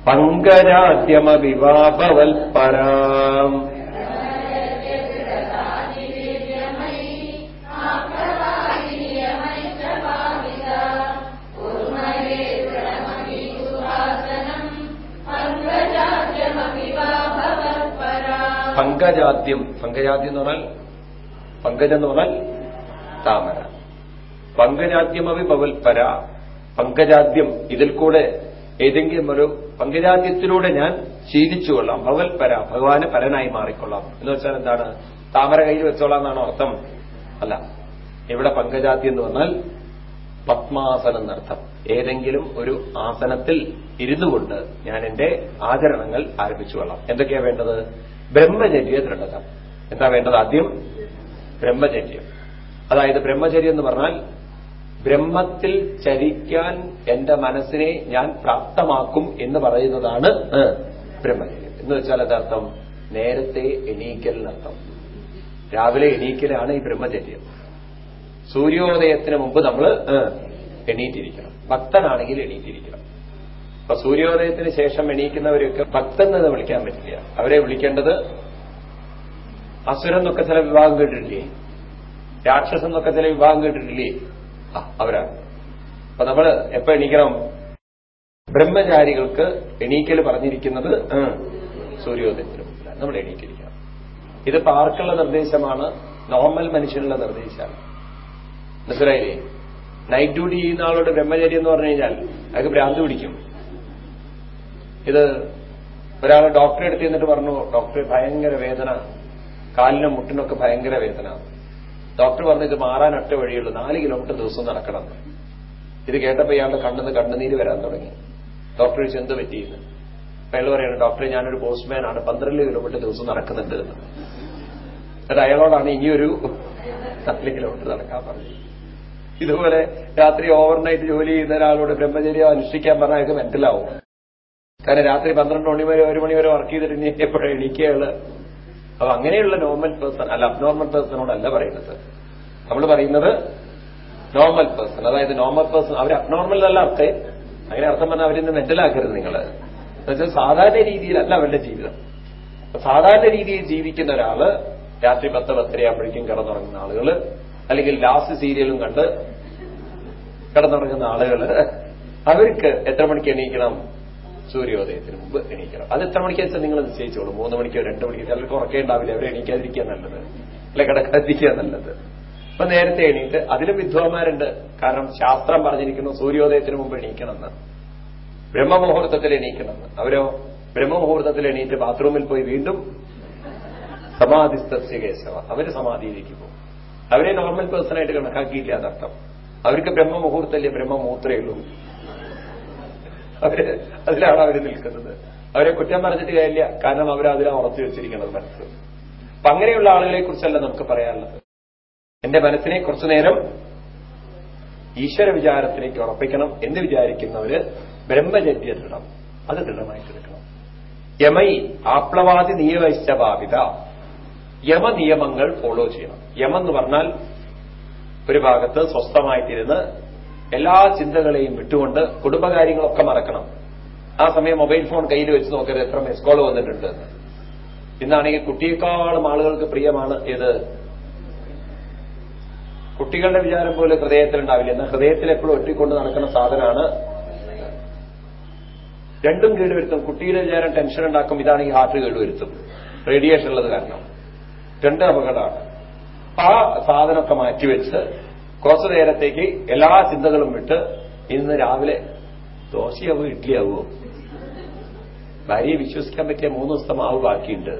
പങ്കജാദ്യമവിവാപവൽപരാം പങ്കജാദ്യം. പങ്കജാദ്യം എന്ന് പറഞ്ഞാൽ പങ്കജ എന്ന് പറഞ്ഞാൽ താമര. പങ്കജാദ്യമവി പവൽപര പങ്കജാദ്യം ഇതിൽ കൂടെ ഏതെങ്കിലും ഒരു പങ്കജാദ്യത്തിലൂടെ ഞാൻ ശീലിച്ചുകൊള്ളാം ഭവൽപര ഭഗവാന് പരനായി മാറിക്കൊള്ളാം. എന്ന് വെച്ചാൽ എന്താണ്? താമര കയ്യിൽ വെച്ചോളാം എന്നാണോ അർത്ഥം? അല്ല. എവിടെ പങ്കജാതി എന്ന് പറഞ്ഞാൽ പത്മാസനം എന്നർത്ഥം. ഏതെങ്കിലും ഒരു ആസനത്തിൽ ഇരുന്നു കൊണ്ട് ഞാൻ എന്റെ ആചരണങ്ങൾ ആരംഭിച്ചു എന്തൊക്കെയാണ് എന്തൊക്കെയാ വേണ്ടത്? ബ്രഹ്മചര്യ ദൃഢത. എന്താ വേണ്ടത് ആദ്യം? ബ്രഹ്മചര്യം. അതായത് ബ്രഹ്മചര്യം എന്ന് പറഞ്ഞാൽ ബ്രഹ്മത്തിൽ ചരിക്കാൻ എന്റെ മനസ്സിനെ ഞാൻ പ്രാപ്തമാക്കും എന്ന് പറയുന്നതാണ് ബ്രഹ്മചര്യം. എന്ന് വെച്ചാൽ അതർത്ഥം നേരത്തെ എണീക്കലിനർത്ഥം. രാവിലെ എണീക്കലാണ് ഈ ബ്രഹ്മചര്യം. സൂര്യോദയത്തിന് മുമ്പ് നമ്മൾ എണീറ്റിരിക്കണം. ഭക്തനാണെങ്കിൽ എണീറ്റിരിക്കണം. അപ്പൊ സൂര്യോദയത്തിന് ശേഷം എണീക്കുന്നവരെയൊക്കെ ഭക്തെന്നത് വിളിക്കാൻ പറ്റില്ല. അവരെ വിളിക്കേണ്ടത് അസുരൻ എന്നൊക്കെ ചില വിഭാഗം കേട്ടിട്ടില്ലേ? രാക്ഷസൻ എന്നൊക്കെ ചില വിഭാഗം കേട്ടിട്ടില്ലേ? അവരാണ്. അപ്പൊ നമ്മൾ എപ്പോ എണീക്കണം? ബ്രഹ്മചാരികൾക്ക് എണീക്കൽ പറഞ്ഞിരിക്കുന്നത് സൂര്യോദയത്തിന് നമ്മൾ എണീക്കിരിക്കണം ഇത് പാർക്കുള്ള നിർദ്ദേശമാണ് നോർമൽ മനുഷ്യനുള്ള നിർദ്ദേശമാണ്. മനസ്സിലായില്ലേ? നൈറ്റ് ഡ്യൂട്ടി ചെയ്യുന്ന ആളോട് ബ്രഹ്മചാരി എന്ന് പറഞ്ഞു കഴിഞ്ഞാൽ അയാൾക്ക് ഭ്രാന്ത് പിടിക്കും. ഇത് ഒരാൾ ഡോക്ടറെ അടുത്ത് ചെന്നിട്ട് പറഞ്ഞു ഡോക്ടറെ ഭയങ്കര വേദന. കാലിനും മുട്ടിനൊക്കെ ഭയങ്കര വേദന. ഡോക്ടർ പറഞ്ഞു ഇത് മാറാൻ ഒറ്റ വഴിയുള്ളൂ. നാല് കിലോമീറ്റർ ദിവസം നടക്കണം. ഇത് കേട്ടപ്പോ ഇയാളുടെ കണ്ണിന്ന് കണ്ണുനീര് വരാൻ തുടങ്ങി. ഡോക്ടർ ചോദിച്ചു എന്ത് പറ്റിയെന്ന്? അപ്പൊ അയാൾ പറയുന്നത് ഡോക്ടറെ ഞാനൊരു പോസ്റ്റ്മാൻ ആണ്. പന്ത്രണ്ട് കിലോമീറ്റർ ദിവസം നടക്കുന്നുണ്ട് എന്ന്. എന്നിട്ട് അയാളോടാണ് ഇനിയൊരു നാല് കിലോമീറ്റർ നടക്കാൻ പറഞ്ഞത്. ഇതുപോലെ രാത്രി ഓവർനൈറ്റ് ജോലി ചെയ്യുന്ന ഒരാളോട് ബ്രഹ്മചര്യം അനുഷ്ഠിക്കാൻ പറഞ്ഞാൽ അയാൾക്ക് മെന്റലാവും കാരണം രാത്രി പന്ത്രണ്ട് മണി വരെ ഒരു മണി വരെ വർക്ക് ചെയ്തിട്ട് ഇനി എപ്പോഴും എണീക്കുകയാണ് അപ്പൊ അങ്ങനെയുള്ള നോർമൽ പേഴ്സൺ അല്ല അബ്നോർമൽ പേഴ്സണോടല്ല പറയുന്നത്. നമ്മൾ പറയുന്നത് നോർമൽ പേഴ്സൺ അതായത് നോർമൽ പേഴ്സൺ അവർ അബ്നോർമൽ അല്ല അർത്ഥം. അങ്ങനെ അർത്ഥം പറഞ്ഞാൽ അവരിന്ന് മെന്റലാക്കരുത് നിങ്ങൾ എന്നുവെച്ചാൽ സാധാരണ രീതിയിലല്ല അവരുടെ ജീവിതം. സാധാരണ രീതിയിൽ ജീവിക്കുന്ന ഒരാൾ രാത്രി പത്ത് പത്തരയാകുമ്പോഴേക്കും കിടന്നുറങ്ങുന്ന ആളുകൾ അല്ലെങ്കിൽ ലാസ്റ്റ് സീരിയലും കണ്ട് കിടന്നുറങ്ങുന്ന ആളുകൾ അവർക്ക് എത്ര മണിക്ക് എണീക്കണം? സൂര്യോദയത്തിന് മുമ്പ് എണീക്കണം. അത് എത്ര മണിക്കാ വെച്ചാൽ നിങ്ങൾ നിശ്ചയിച്ചോളൂ? മൂന്ന് മണിക്കോ രണ്ട് മണിക്കോ? ചിലർക്ക് ഉറക്കേ ഉണ്ടാവില്ല. അവരെ എണീക്കാതിരിക്കുക നല്ലത്. അല്ലെ കിടക്കാതിരിക്കുക നല്ലത്. അപ്പൊ നേരത്തെ എണീറ്റ് അതിലും വിദ്വാന്മാരുണ്ട്. കാരണം ശാസ്ത്രം പറഞ്ഞിരിക്കുന്നു സൂര്യോദയത്തിന് മുമ്പ് എണീക്കണമെന്ന്. ബ്രഹ്മമുഹൂർത്തത്തിൽ എണീക്കണമെന്ന്. അവരോ ബ്രഹ്മമുഹൂർത്തത്തിൽ എണീറ്റ് ബാത്റൂമിൽ പോയി വീണ്ടും സമാധിസ്തസ്യ കേശവ. അവർ സമാധിയിലേക്ക് പോകും. അവരെ നോർമൽ പേഴ്സണായിട്ട് കണക്കാക്കിയില്ല അതർത്ഥം. അവർക്ക് ബ്രഹ്മമുഹൂർത്തല്ലേ ബ്രഹ്മമൂത്രയുള്ളൂ അവർ അതിലാണ് അവർ നിൽക്കുന്നത്. അവരെ കുറ്റം പറഞ്ഞിട്ട് കാര്യമില്ല. കാരണം അവർ അതിലാണ് ഉറച്ചു വെച്ചിരിക്കുന്നത് മനസ്സ് അപ്പൊ അങ്ങനെയുള്ള ആളുകളെ കുറിച്ചല്ല നമുക്ക് പറയാനുള്ളത്. എന്റെ മനസ്സിനെ കുറച്ചു നേരം ഈശ്വര വിചാരത്തിലേക്ക് ഉറപ്പിക്കണം എന്ന് വിചാരിക്കുന്നവര് ബ്രഹ്മചര്യ ദൃഢം. അത് ദൃഢമായിട്ടെടുക്കണം യമൈ ആപ്ലവാദി നിയമിച്ചബാപിത യമ നിയമങ്ങൾ ഫോളോ ചെയ്യണം. യമെന്ന് പറഞ്ഞാൽ ഒരു ഭാഗത്ത് സ്വസ്ഥമായിട്ടിരുന്ന് എല്ലാ ചിന്തകളെയും വിട്ടുകൊണ്ട് കുടുംബകാര്യങ്ങളൊക്കെ മറക്കണം. ആ സമയം മൊബൈൽ ഫോൺ കയ്യിൽ വെച്ച് നോക്കരുത്. എത്ര മിസ് കോൾ വന്നിട്ടുണ്ട്. ഇന്നാണെങ്കിൽ കുട്ടിയേക്കാളും ആളുകൾക്ക് പ്രിയമാണ് ഏത്? കുട്ടികളുടെ വിചാരം പോലെ ഹൃദയത്തിലുണ്ടാവില്ല. എന്നാൽ ഹൃദയത്തിൽ എപ്പോഴും ഒറ്റിക്കൊണ്ട് നടക്കുന്ന സാധനമാണ്. രണ്ടും കേടുവരുത്തും. കുട്ടിയുടെ വിചാരം ടെൻഷൻ ഉണ്ടാക്കും. ഇതാണെങ്കിൽ ഹാർട്ട് കേടുവരുത്തും. റേഡിയേഷൻ ഉള്ളത് കാരണം. രണ്ട് അപകടമാണ്. ആ സാധനമൊക്കെ മാറ്റിവെച്ച് കുറച്ചു നേരത്തേക്ക് എല്ലാ ചിന്തകളും വിട്ട് ഇന്ന് രാവിലെ ദോശയാവോ ഇഡ്ഡലിയാവോ ഭാര്യയെ വിശ്വസിക്കാൻ പറ്റിയ മൂന്ന് ദിവസത്തെ മാവ് ബാക്കിയുണ്ട്.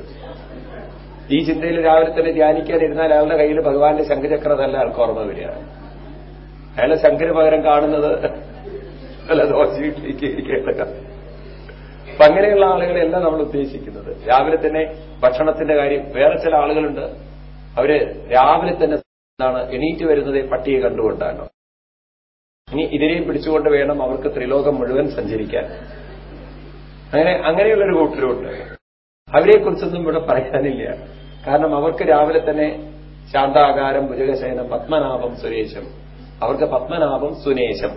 ഈ ചിന്തയിൽ രാവിലെ തന്നെ ധ്യാനിക്കാനിരുന്നാൽ അയാളുടെ കയ്യിൽ ഭഗവാന്റെ ശംഖചക്രതല്ല ആൾക്ക് ഓർമ്മ വരികയാണ് അയാളെ ശങ്കര പകരം കാണുന്നത് അല്ല ദോശ ഇഡ്ലിക്ക് ഇരിക്കേണ്ട അപ്പൊ അങ്ങനെയുള്ള ആളുകളെയല്ല നമ്മൾ ഉദ്ദേശിക്കുന്നത്. രാവിലെ തന്നെ ഭക്ഷണത്തിന്റെ കാര്യം വേറെ ചില ആളുകളുണ്ട്. അവർ രാവിലെ തന്നെ എന്താണ് എണീറ്റ് വരുന്നത് പട്ടിയെ കണ്ടുകൊണ്ടാണ്. ഇനി ഇതിനെയും പിടിച്ചുകൊണ്ട് വേണം അവർക്ക് ത്രിലോകം മുഴുവൻ സഞ്ചരിക്കാൻ. അങ്ങനെ അങ്ങനെയുള്ളൊരു കൂട്ടരുണ്ട്. അവരെക്കുറിച്ചൊന്നും ഇവിടെ പറയാനില്ല. കാരണം അവർക്ക് രാവിലെ തന്നെ ശാന്താകാരം ഭുജകശയനം പത്മനാഭം സുരേശം. അവർക്ക് പത്മനാഭം സുനേശം.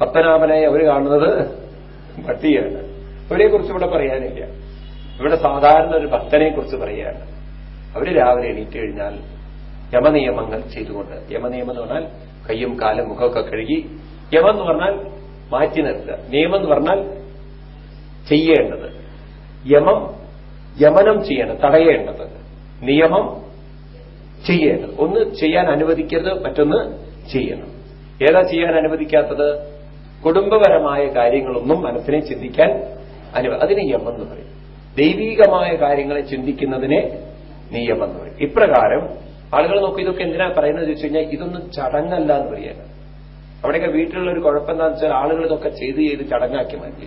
പത്മനാഭനായി അവർ കാണുന്നത് പട്ടിയാണ്. അവരെക്കുറിച്ച് ഇവിടെ പറയാനില്ല. ഇവിടെ സാധാരണ ഒരു ഭക്തനെ കുറിച്ച് പറയാണ് അവർ രാവിലെ എണീറ്റ് കഴിഞ്ഞാൽ യമനിയമങ്ങൾ ചെയ്തുകൊണ്ട്. യമനിയമം എന്ന് പറഞ്ഞാൽ കയ്യും കാലും മുഖമൊക്കെ കഴുകി. യമം എന്ന് പറഞ്ഞാൽ മാറ്റി നിർത്തുക. നിയമം എന്ന് പറഞ്ഞാൽ ചെയ്യേണ്ടത്. യമം യമനം ചെയ്യണം തടയേണ്ടത്. നിയമം ചെയ്യേണ്ടത്. ഒന്ന് ചെയ്യാൻ അനുവദിക്കരുത് മറ്റൊന്ന് ചെയ്യണം. ഏതാ ചെയ്യാൻ അനുവദിക്കാത്തത്? കുടുംബപരമായ കാര്യങ്ങളൊന്നും മനസ്സിനെ ചിന്തിക്കാൻ അനുവ അതിന് യമം എന്ന് പറയും. ദൈവീകമായ കാര്യങ്ങളെ ചിന്തിക്കുന്നതിനെ നിയമം എന്ന് പറയും. ഇപ്രകാരം ആളുകൾ നോക്കി ഇതൊക്കെ എന്തിനാ പറയുന്നത് ചോദിച്ചു കഴിഞ്ഞാൽ ഇതൊന്നും ചടങ്ങല്ല എന്ന് പറയാണ് അവിടെയൊക്കെ വീട്ടിലുള്ള ഒരു കുഴപ്പം എന്താണെന്ന് വെച്ചാൽ ആളുകൾ ഇതൊക്കെ ചെയ്ത് ചെയ്ത് ചടങ്ങാക്കി മാറ്റി.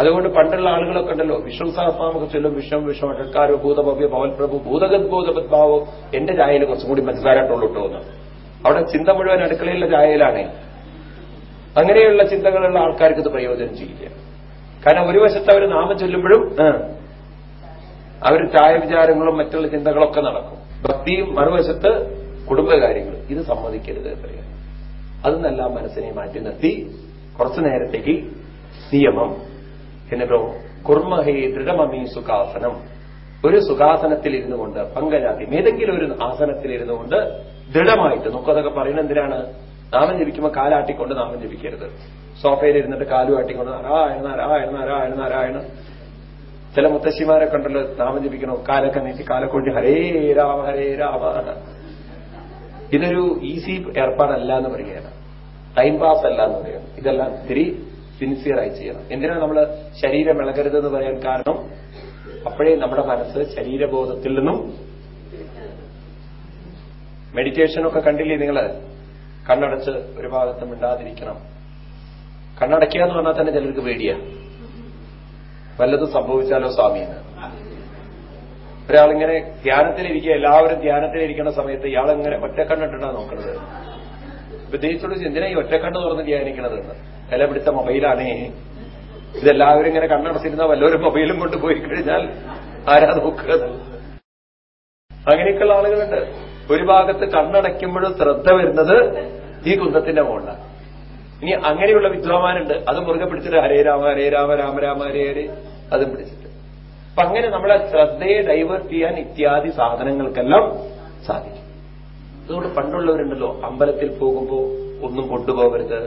അതുകൊണ്ട് പണ്ടുള്ള ആളുകളൊക്കെ ഉണ്ടല്ലോ വിഷ്ണു സഹസ്രാമൊക്കെ ചൊല്ലും വിഷം വിഷം അഴക്കാരോ ഭൂതഭവ്യ ഭവൽപ്രഭു ഭൂതഗദ്ഭൂതപദ്ഭാവോ എന്റെ ചായയിൽ കുറച്ചും കൂടി മനസ്സിലായിട്ടുള്ളൂ എന്ന്. അവിടെ ചിന്ത മുഴുവൻ അടുക്കളയിലുള്ള ചായയിലാണ്. അങ്ങനെയുള്ള ചിന്തകളുള്ള ആൾക്കാർക്ക് ഇത് പ്രയോജനം ചെയ്യില്ല കാരണം ഒരു വശത്ത് അവർ നാമം ചൊല്ലുമ്പോഴും അവർ ചായ വിചാരങ്ങളും മറ്റുള്ള ചിന്തകളൊക്കെ നടക്കും. ഭക്തിയും മറുവശത്ത് കുടുംബകാര്യങ്ങൾ ഇത് സമ്മതിക്കരുത് പറയാം നല്ല മനസ്സിനെ മാറ്റി നിർത്തി കുറച്ചു നേരത്തേക്ക് നിയമം. എന്നിട്ടോ കുർമ്മഹേ ദൃഢമമീ സുഖാസനം. ഒരു സുഖാസനത്തിൽ ഇരുന്നു കൊണ്ട് പങ്കജാതി ഏതെങ്കിലും ഒരു ആസനത്തിൽ ഇരുന്നു കൊണ്ട് ദൃഢമായിട്ട് നമുക്കതൊക്കെ പറയുന്നത് എന്തിനാണ്? നാമം ജപിക്കുമ്പോൾ കാലാട്ടിക്കൊണ്ട് നാമം ജപിക്കരുത്. സോഫയിൽ ഇരുന്നിട്ട് കാലും ആട്ടിക്കൊണ്ട് നാരായണ നാരായണ നാരായണ നാരായണ. ചില മുത്തശ്ശിമാരെ കണ്ടല്ലോ നാമം ജപിക്കണോ കാലൊക്കെ നീട്ടി കാലക്കൊണ്ടി ഹരേ രാമ ഹരേ രാമ. ഇതൊരു ഈസി ഏർപ്പാടല്ല എന്ന് പറയുകയാണ്. ടൈം പാസ് അല്ല എന്ന് പറയുന്നത് ഇതെല്ലാം ഇത്തിരി സിൻസിയറായി ചെയ്യണം. എന്തിനാണ് നമ്മൾ ശരീരം ഇളകരുത് എന്ന് പറയാൻ കാരണം? അപ്പോഴേ നമ്മുടെ മനസ്സ് ശരീരബോധത്തിൽ നിന്നും മെഡിറ്റേഷനൊക്കെ കണ്ടില്ലേ നിങ്ങൾ കണ്ണടച്ച് ഒരു ഭാഗത്തും മിണ്ടാതിരിക്കണം. കണ്ണടയ്ക്കുക എന്ന് പറഞ്ഞാൽ തന്നെ ചിലർക്ക് പേടിയാ. വല്ലതും സംഭവിച്ചാലോ സ്വാമിന്ന്? ഒരാളിങ്ങനെ ധ്യാനത്തിലിരിക്കുക എല്ലാവരും ധ്യാനത്തിലിരിക്കുന്ന സമയത്ത് ഇയാളെങ്ങനെ ഒറ്റക്കണ്ണിട്ടാണ് നോക്കുന്നത് പ്രത്യേകിച്ചോട് എന്തിനാ ഈ ഒറ്റക്കണ്ണ് തുറന്ന് ധ്യാനിക്കണത് വില പിടിച്ച മൊബൈലാണേ. ഇതെല്ലാവരും ഇങ്ങനെ കണ്ണടച്ചിരുന്ന വല്ലവരും മൊബൈലും കൊണ്ട് പോയി കഴിഞ്ഞാൽ ആരാ നോക്കുക അങ്ങനെയൊക്കെയുള്ള ആളുകളുണ്ട്. ഒരു ഭാഗത്ത് കണ്ണടയ്ക്കുമ്പോഴും ശ്രദ്ധ വരുന്നത് ഈ കുന്തത്തിന്റെ മുകളിലാണ് ഇനി അങ്ങനെയുള്ള വിദ്വാമാനുണ്ട് അത് മുറുകെ പിടിച്ചിട്ട് ഹരേ രാമ ഹരേ രാമ രാമ രാമ ഹരേ ഹരേ അതും പിടിച്ചിട്ട്. അപ്പൊ അങ്ങനെ നമ്മളെ ശ്രദ്ധയെ ഡൈവേർട്ട് ചെയ്യാൻ ഇത്യാദി സാധനങ്ങൾക്കെല്ലാം സാധിക്കും. അതുകൊണ്ട് പണ്ടുള്ളവരുണ്ടല്ലോ അമ്പലത്തിൽ പോകുമ്പോ ഒന്നും കൊണ്ടുപോകരുത്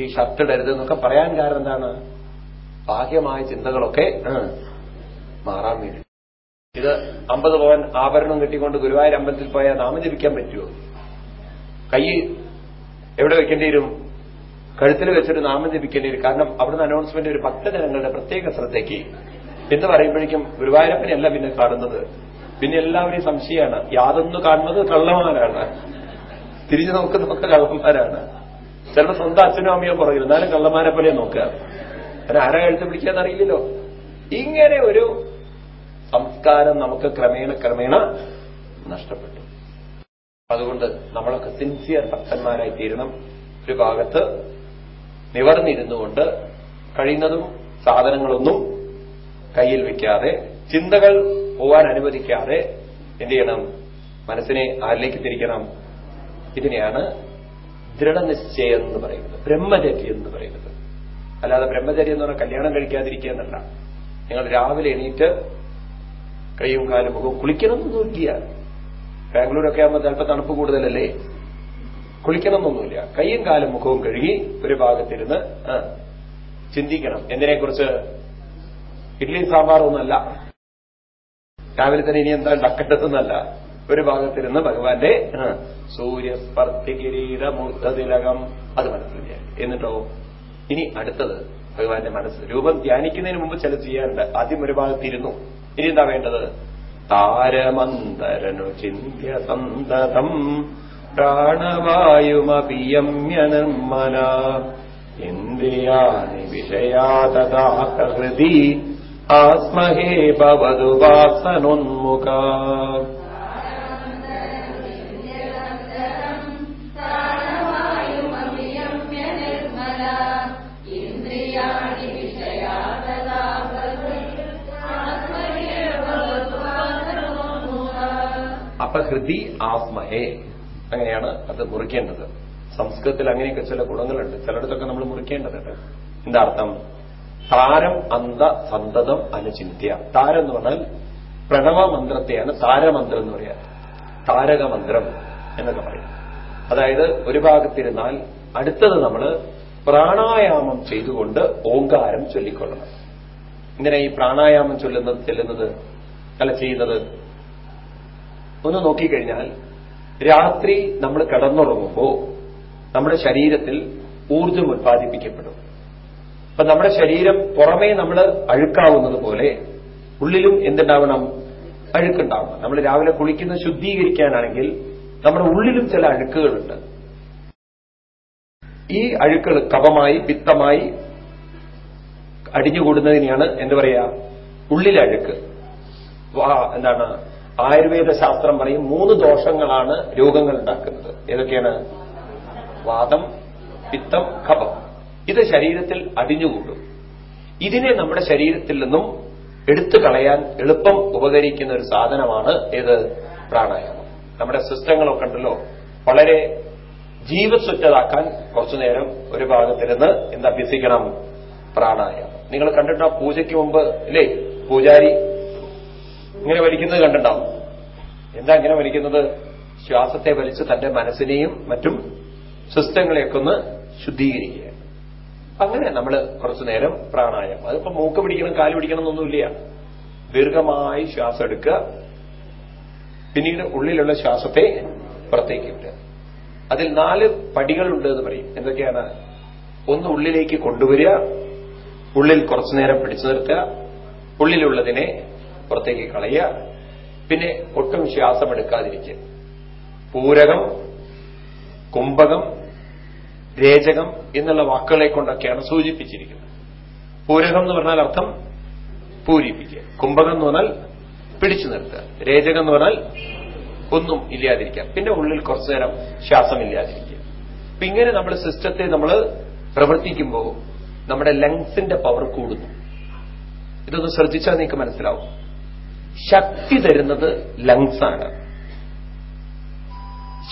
ഈ ഷർട്ട് ഇടരുത് എന്നൊക്കെ പറയാൻ കാരണം എന്താണ്? ബാഹ്യമായ ചിന്തകളൊക്കെ മാറാൻ വേണ്ടി. ഇത് അമ്പത് പവൻ ആഭരണം കെട്ടിക്കൊണ്ട് ഗുരുവായൂർ അമ്പലത്തിൽ പോയാൽ നാമം ജപിക്കാൻ പറ്റുമോ? കൈ എവിടെ വെക്കേണ്ടി വരും? കഴുത്തിൽ വെച്ചൊരു നാമം ജപിക്കേണ്ടി വരും. കാരണം അവിടുന്ന് അനൗൺസ്മെന്റ് ഒരു ഭക്തജനങ്ങളുടെ പ്രത്യേക ശ്രദ്ധയ്ക്ക്. എന്ന് പറയുമ്പോഴേക്കും ഗുരുവായൂരപ്പനെയല്ല പിന്നെ കാണുന്നത്. പിന്നെ എല്ലാവരെയും സംശയമാണ്. യാതൊന്നു കാണുന്നത് കള്ളമാരാണ് തിരിഞ്ഞു നോക്കുന്നതൊക്കെ കള്ളന്മാരാണ്. ചിലപ്പോൾ സ്വന്തം അച്ഛനും അമ്മയോ പുറകിൽ. എന്നാലും കള്ളന്മാരെ പോലെ നോക്കുക. അതിന് ആരാ എഴുത്ത് പിടിക്കാന്നറിയില്ലല്ലോ ഇങ്ങനെ ഒരു സംസ്കാരം നമുക്ക് ക്രമേണ ക്രമേണ നഷ്ടപ്പെട്ടു. അതുകൊണ്ട് നമ്മളൊക്കെ സിൻസിയർ ഭക്തന്മാരായി തീരണം. ഒരു ഭാഗത്ത് നിവർന്നിരുന്നുകൊണ്ട് കഴിയുന്നതും സാധനങ്ങളൊന്നും കയ്യിൽ വയ്ക്കാതെ ചിന്തകൾ പോവാൻ അനുവദിക്കാതെ എന്ത് ചെയ്യണം? മനസ്സിനെ ആരിലേക്ക് തിരിക്കണം? ഇതിനെയാണ് ദൃഢനിശ്ചയം എന്ന് പറയുന്നത്. ബ്രഹ്മചര്യം എന്ന് പറയുന്നത്. അല്ലാതെ ബ്രഹ്മചര്യം എന്ന് പറഞ്ഞാൽ കല്യാണം കഴിക്കാതിരിക്കുക എന്നല്ല. നിങ്ങൾ രാവിലെ എണീറ്റ് കൈയും കാലും മുഖവും കുളിക്കണമെന്നൊന്നുമില്ല ബാംഗ്ലൂരൊക്കെ ആകുമ്പോൾ ചിലപ്പോൾ തണുപ്പ് കൂടുതലല്ലേ? കുളിക്കണമെന്നൊന്നുമില്ല. കൈയും കാലും മുഖവും കഴുകി ഒരു ഭാഗത്തിരുന്ന് ചിന്തിക്കണം. എന്തിനെക്കുറിച്ച്? ഇഡ്ലി സാമ്പാറൊന്നല്ല രാവിലെ തന്നെ ഇനി എന്താ ഉണ്ടാക്കേണ്ടതെന്നല്ല. ഒരു ഭാഗത്തിരുന്ന് ഭഗവാന്റെ സൂര്യസ്പർത്തി കിരീടമൂർത്തതിലകം അത് മനസ്സിലായി. എന്നിട്ടോ ഇനി അടുത്തത് ഭഗവാന്റെ മനസ്സ്. രൂപം ധ്യാനിക്കുന്നതിന് മുമ്പ് ചില ചെയ്യാറുണ്ട്. ആദ്യം ഒരു ഭാഗത്തിരുന്നു. ഇനി എന്താ വേണ്ടത്? താരമന്തരനു ചിന്തിയ സന്തതം. പ്രാണവായുമപിയമ്യ നിർമ്മല ഇന്ദ്രിയാണി വിഷയാതഥാ ഹൃദി. ആസ്മഹേ ഭവതു വാസനോന്മുഖ. അപ്പൊ ഹൃദി ആസ്മഹേ അങ്ങനെയാണ് അത് മുറിക്കേണ്ടത്. സംസ്കൃതത്തിൽ അങ്ങനെയൊക്കെ ചില ഗുണങ്ങളുണ്ട്. ചിലയിടത്തൊക്കെ നമ്മൾ മുറിക്കേണ്ടതുണ്ട്. എന്താ അർത്ഥം? താരം അന്ത സന്തതം അനുചിന്ത്യ. താരം എന്ന് പറഞ്ഞാൽ പ്രണവ മന്ത്രത്തെയാണ് താരമന്ത്രം എന്ന് പറയാ. താരകമന്ത്രം എന്നൊക്കെ പറയും. അതായത് ഒരു ഭാഗത്തിരുന്നാൽ അടുത്തത് നമ്മൾ പ്രാണായാമം ചെയ്തുകൊണ്ട് ഓങ്കാരം ചൊല്ലിക്കൊള്ളണം. ഇങ്ങനെ ഈ പ്രാണായാമം ചൊല്ലുന്നത് ചെല്ലുന്നത് അല്ല ചെയ്യുന്നത് ഒന്ന് നോക്കിക്കഴിഞ്ഞാൽ രാത്രി നമ്മൾ കിടന്നുറങ്ങുമ്പോൾ നമ്മുടെ ശരീരത്തിൽ ഊർജം ഉത്പാദിപ്പിക്കപ്പെടും അപ്പൊ നമ്മുടെ ശരീരം പുറമേ നമ്മൾ അഴുക്കാവുന്നത് പോലെ ഉള്ളിലും എന്തുണ്ടാവണം? അഴുക്കുണ്ടാവണം. നമ്മൾ രാവിലെ കുളിക്കുന്നത് ശുദ്ധീകരിക്കാനാണെങ്കിൽ നമ്മുടെ ഉള്ളിലും ചില അഴുക്കുകളുണ്ട്. ഈ അഴുക്കൾ കപമായി പിത്തമായി അടിഞ്ഞുകൂടുന്നതിനെയാണ് എന്ത് പറയുക ഉള്ളിലഴുക്ക്. എന്താണ്? ആയുർവേദ ശാസ്ത്രം പറയും മൂന്ന് ദോഷങ്ങളാണ് രോഗങ്ങൾ ഉണ്ടാക്കുന്നത്. ഏതൊക്കെയാണ്? വാദം പിത്തം കഫം ഇത് ശരീരത്തിൽ അടിഞ്ഞുകൂടും. ഇതിനെ നമ്മുടെ ശരീരത്തിൽ നിന്നും എടുത്തു കളയാൻ എളുപ്പം ഉപകരിക്കുന്ന ഒരു സാധനമാണ് ഏത്? പ്രാണായാമം. നമ്മുടെ സിസ്റ്റങ്ങളൊക്കെ ഉണ്ടല്ലോ. വളരെ ജീവസ്വച്ഛതാക്കാൻ കുറച്ചു നേരം ഒരു ഭാഗത്തിരുന്ന് എന്താ അഭ്യസിക്കണം? പ്രാണായാമം. നിങ്ങൾ കണ്ടിട്ടോ? പൂജയ്ക്ക് മുമ്പ് അല്ലേ പൂജാരി ഇങ്ങനെ വലിക്കുന്നത് കണ്ടിട്ടുണ്ടാവും. എന്താ ഇങ്ങനെ വലിക്കുന്നത്? ശ്വാസത്തെ വലിച്ച് തന്റെ മനസ്സിനെയും മറ്റും സിസ്റ്റങ്ങളെയൊക്കെ ഒന്ന് ശുദ്ധീകരിക്കുക. അങ്ങനെ നമ്മൾ കുറച്ചു നേരം പ്രാണായാമം. അതിപ്പോ മൂക്ക് പിടിക്കണം കാൽ പിടിക്കണം എന്നൊന്നുമില്ല ദീർഘമായി ശ്വാസം എടുക്കുക. പിന്നീട് ഉള്ളിലുള്ള ശ്വാസത്തെ പുറത്തേക്ക് വിടുക. അതിൽ നാല് പടികളുണ്ട് എന്ന് പറയും. എന്തൊക്കെയാണ്? ഒന്ന് ഉള്ളിലേക്ക് കൊണ്ടുവരിക ഉള്ളിൽ കുറച്ചു നേരം പിടിച്ചു നിർത്തുക ഉള്ളിലുള്ളതിനെ പുറത്തേക്ക് കളയുക. പിന്നെ ഒട്ടും ശ്വാസമെടുക്കാതിരിക്കുക പൂരകം കുംഭകം രേചകം എന്നുള്ള വാക്കുകളെ കൊണ്ടൊക്കെയാണ് സൂചിപ്പിച്ചിരിക്കുന്നത്. പൂരകം എന്ന് പറഞ്ഞാൽ അർത്ഥം പൂരിപ്പിക്കുക. കുംഭകം എന്ന് പറഞ്ഞാൽ പിടിച്ചു നിർത്തുക. രേചകം എന്ന് പറഞ്ഞാൽ ഒന്നും ഇല്ലാതിരിക്കുക. പിന്നെ ഉള്ളിൽ കുറച്ചു നേരം ശ്വാസം ഇല്ലാതിരിക്കുക. അപ്പൊ ഇങ്ങനെ നമ്മൾ സിസ്റ്റത്തെ നമ്മൾ പ്രവർത്തിക്കുമ്പോൾ നമ്മുടെ ലങ്സിന്റെ പവർ കൂടുന്നു. ഇതൊന്ന് ശ്രദ്ധിച്ചാൽ നിങ്ങൾക്ക് മനസ്സിലാവും. ശക്തി തരുന്നത് ലങ്സാണ്.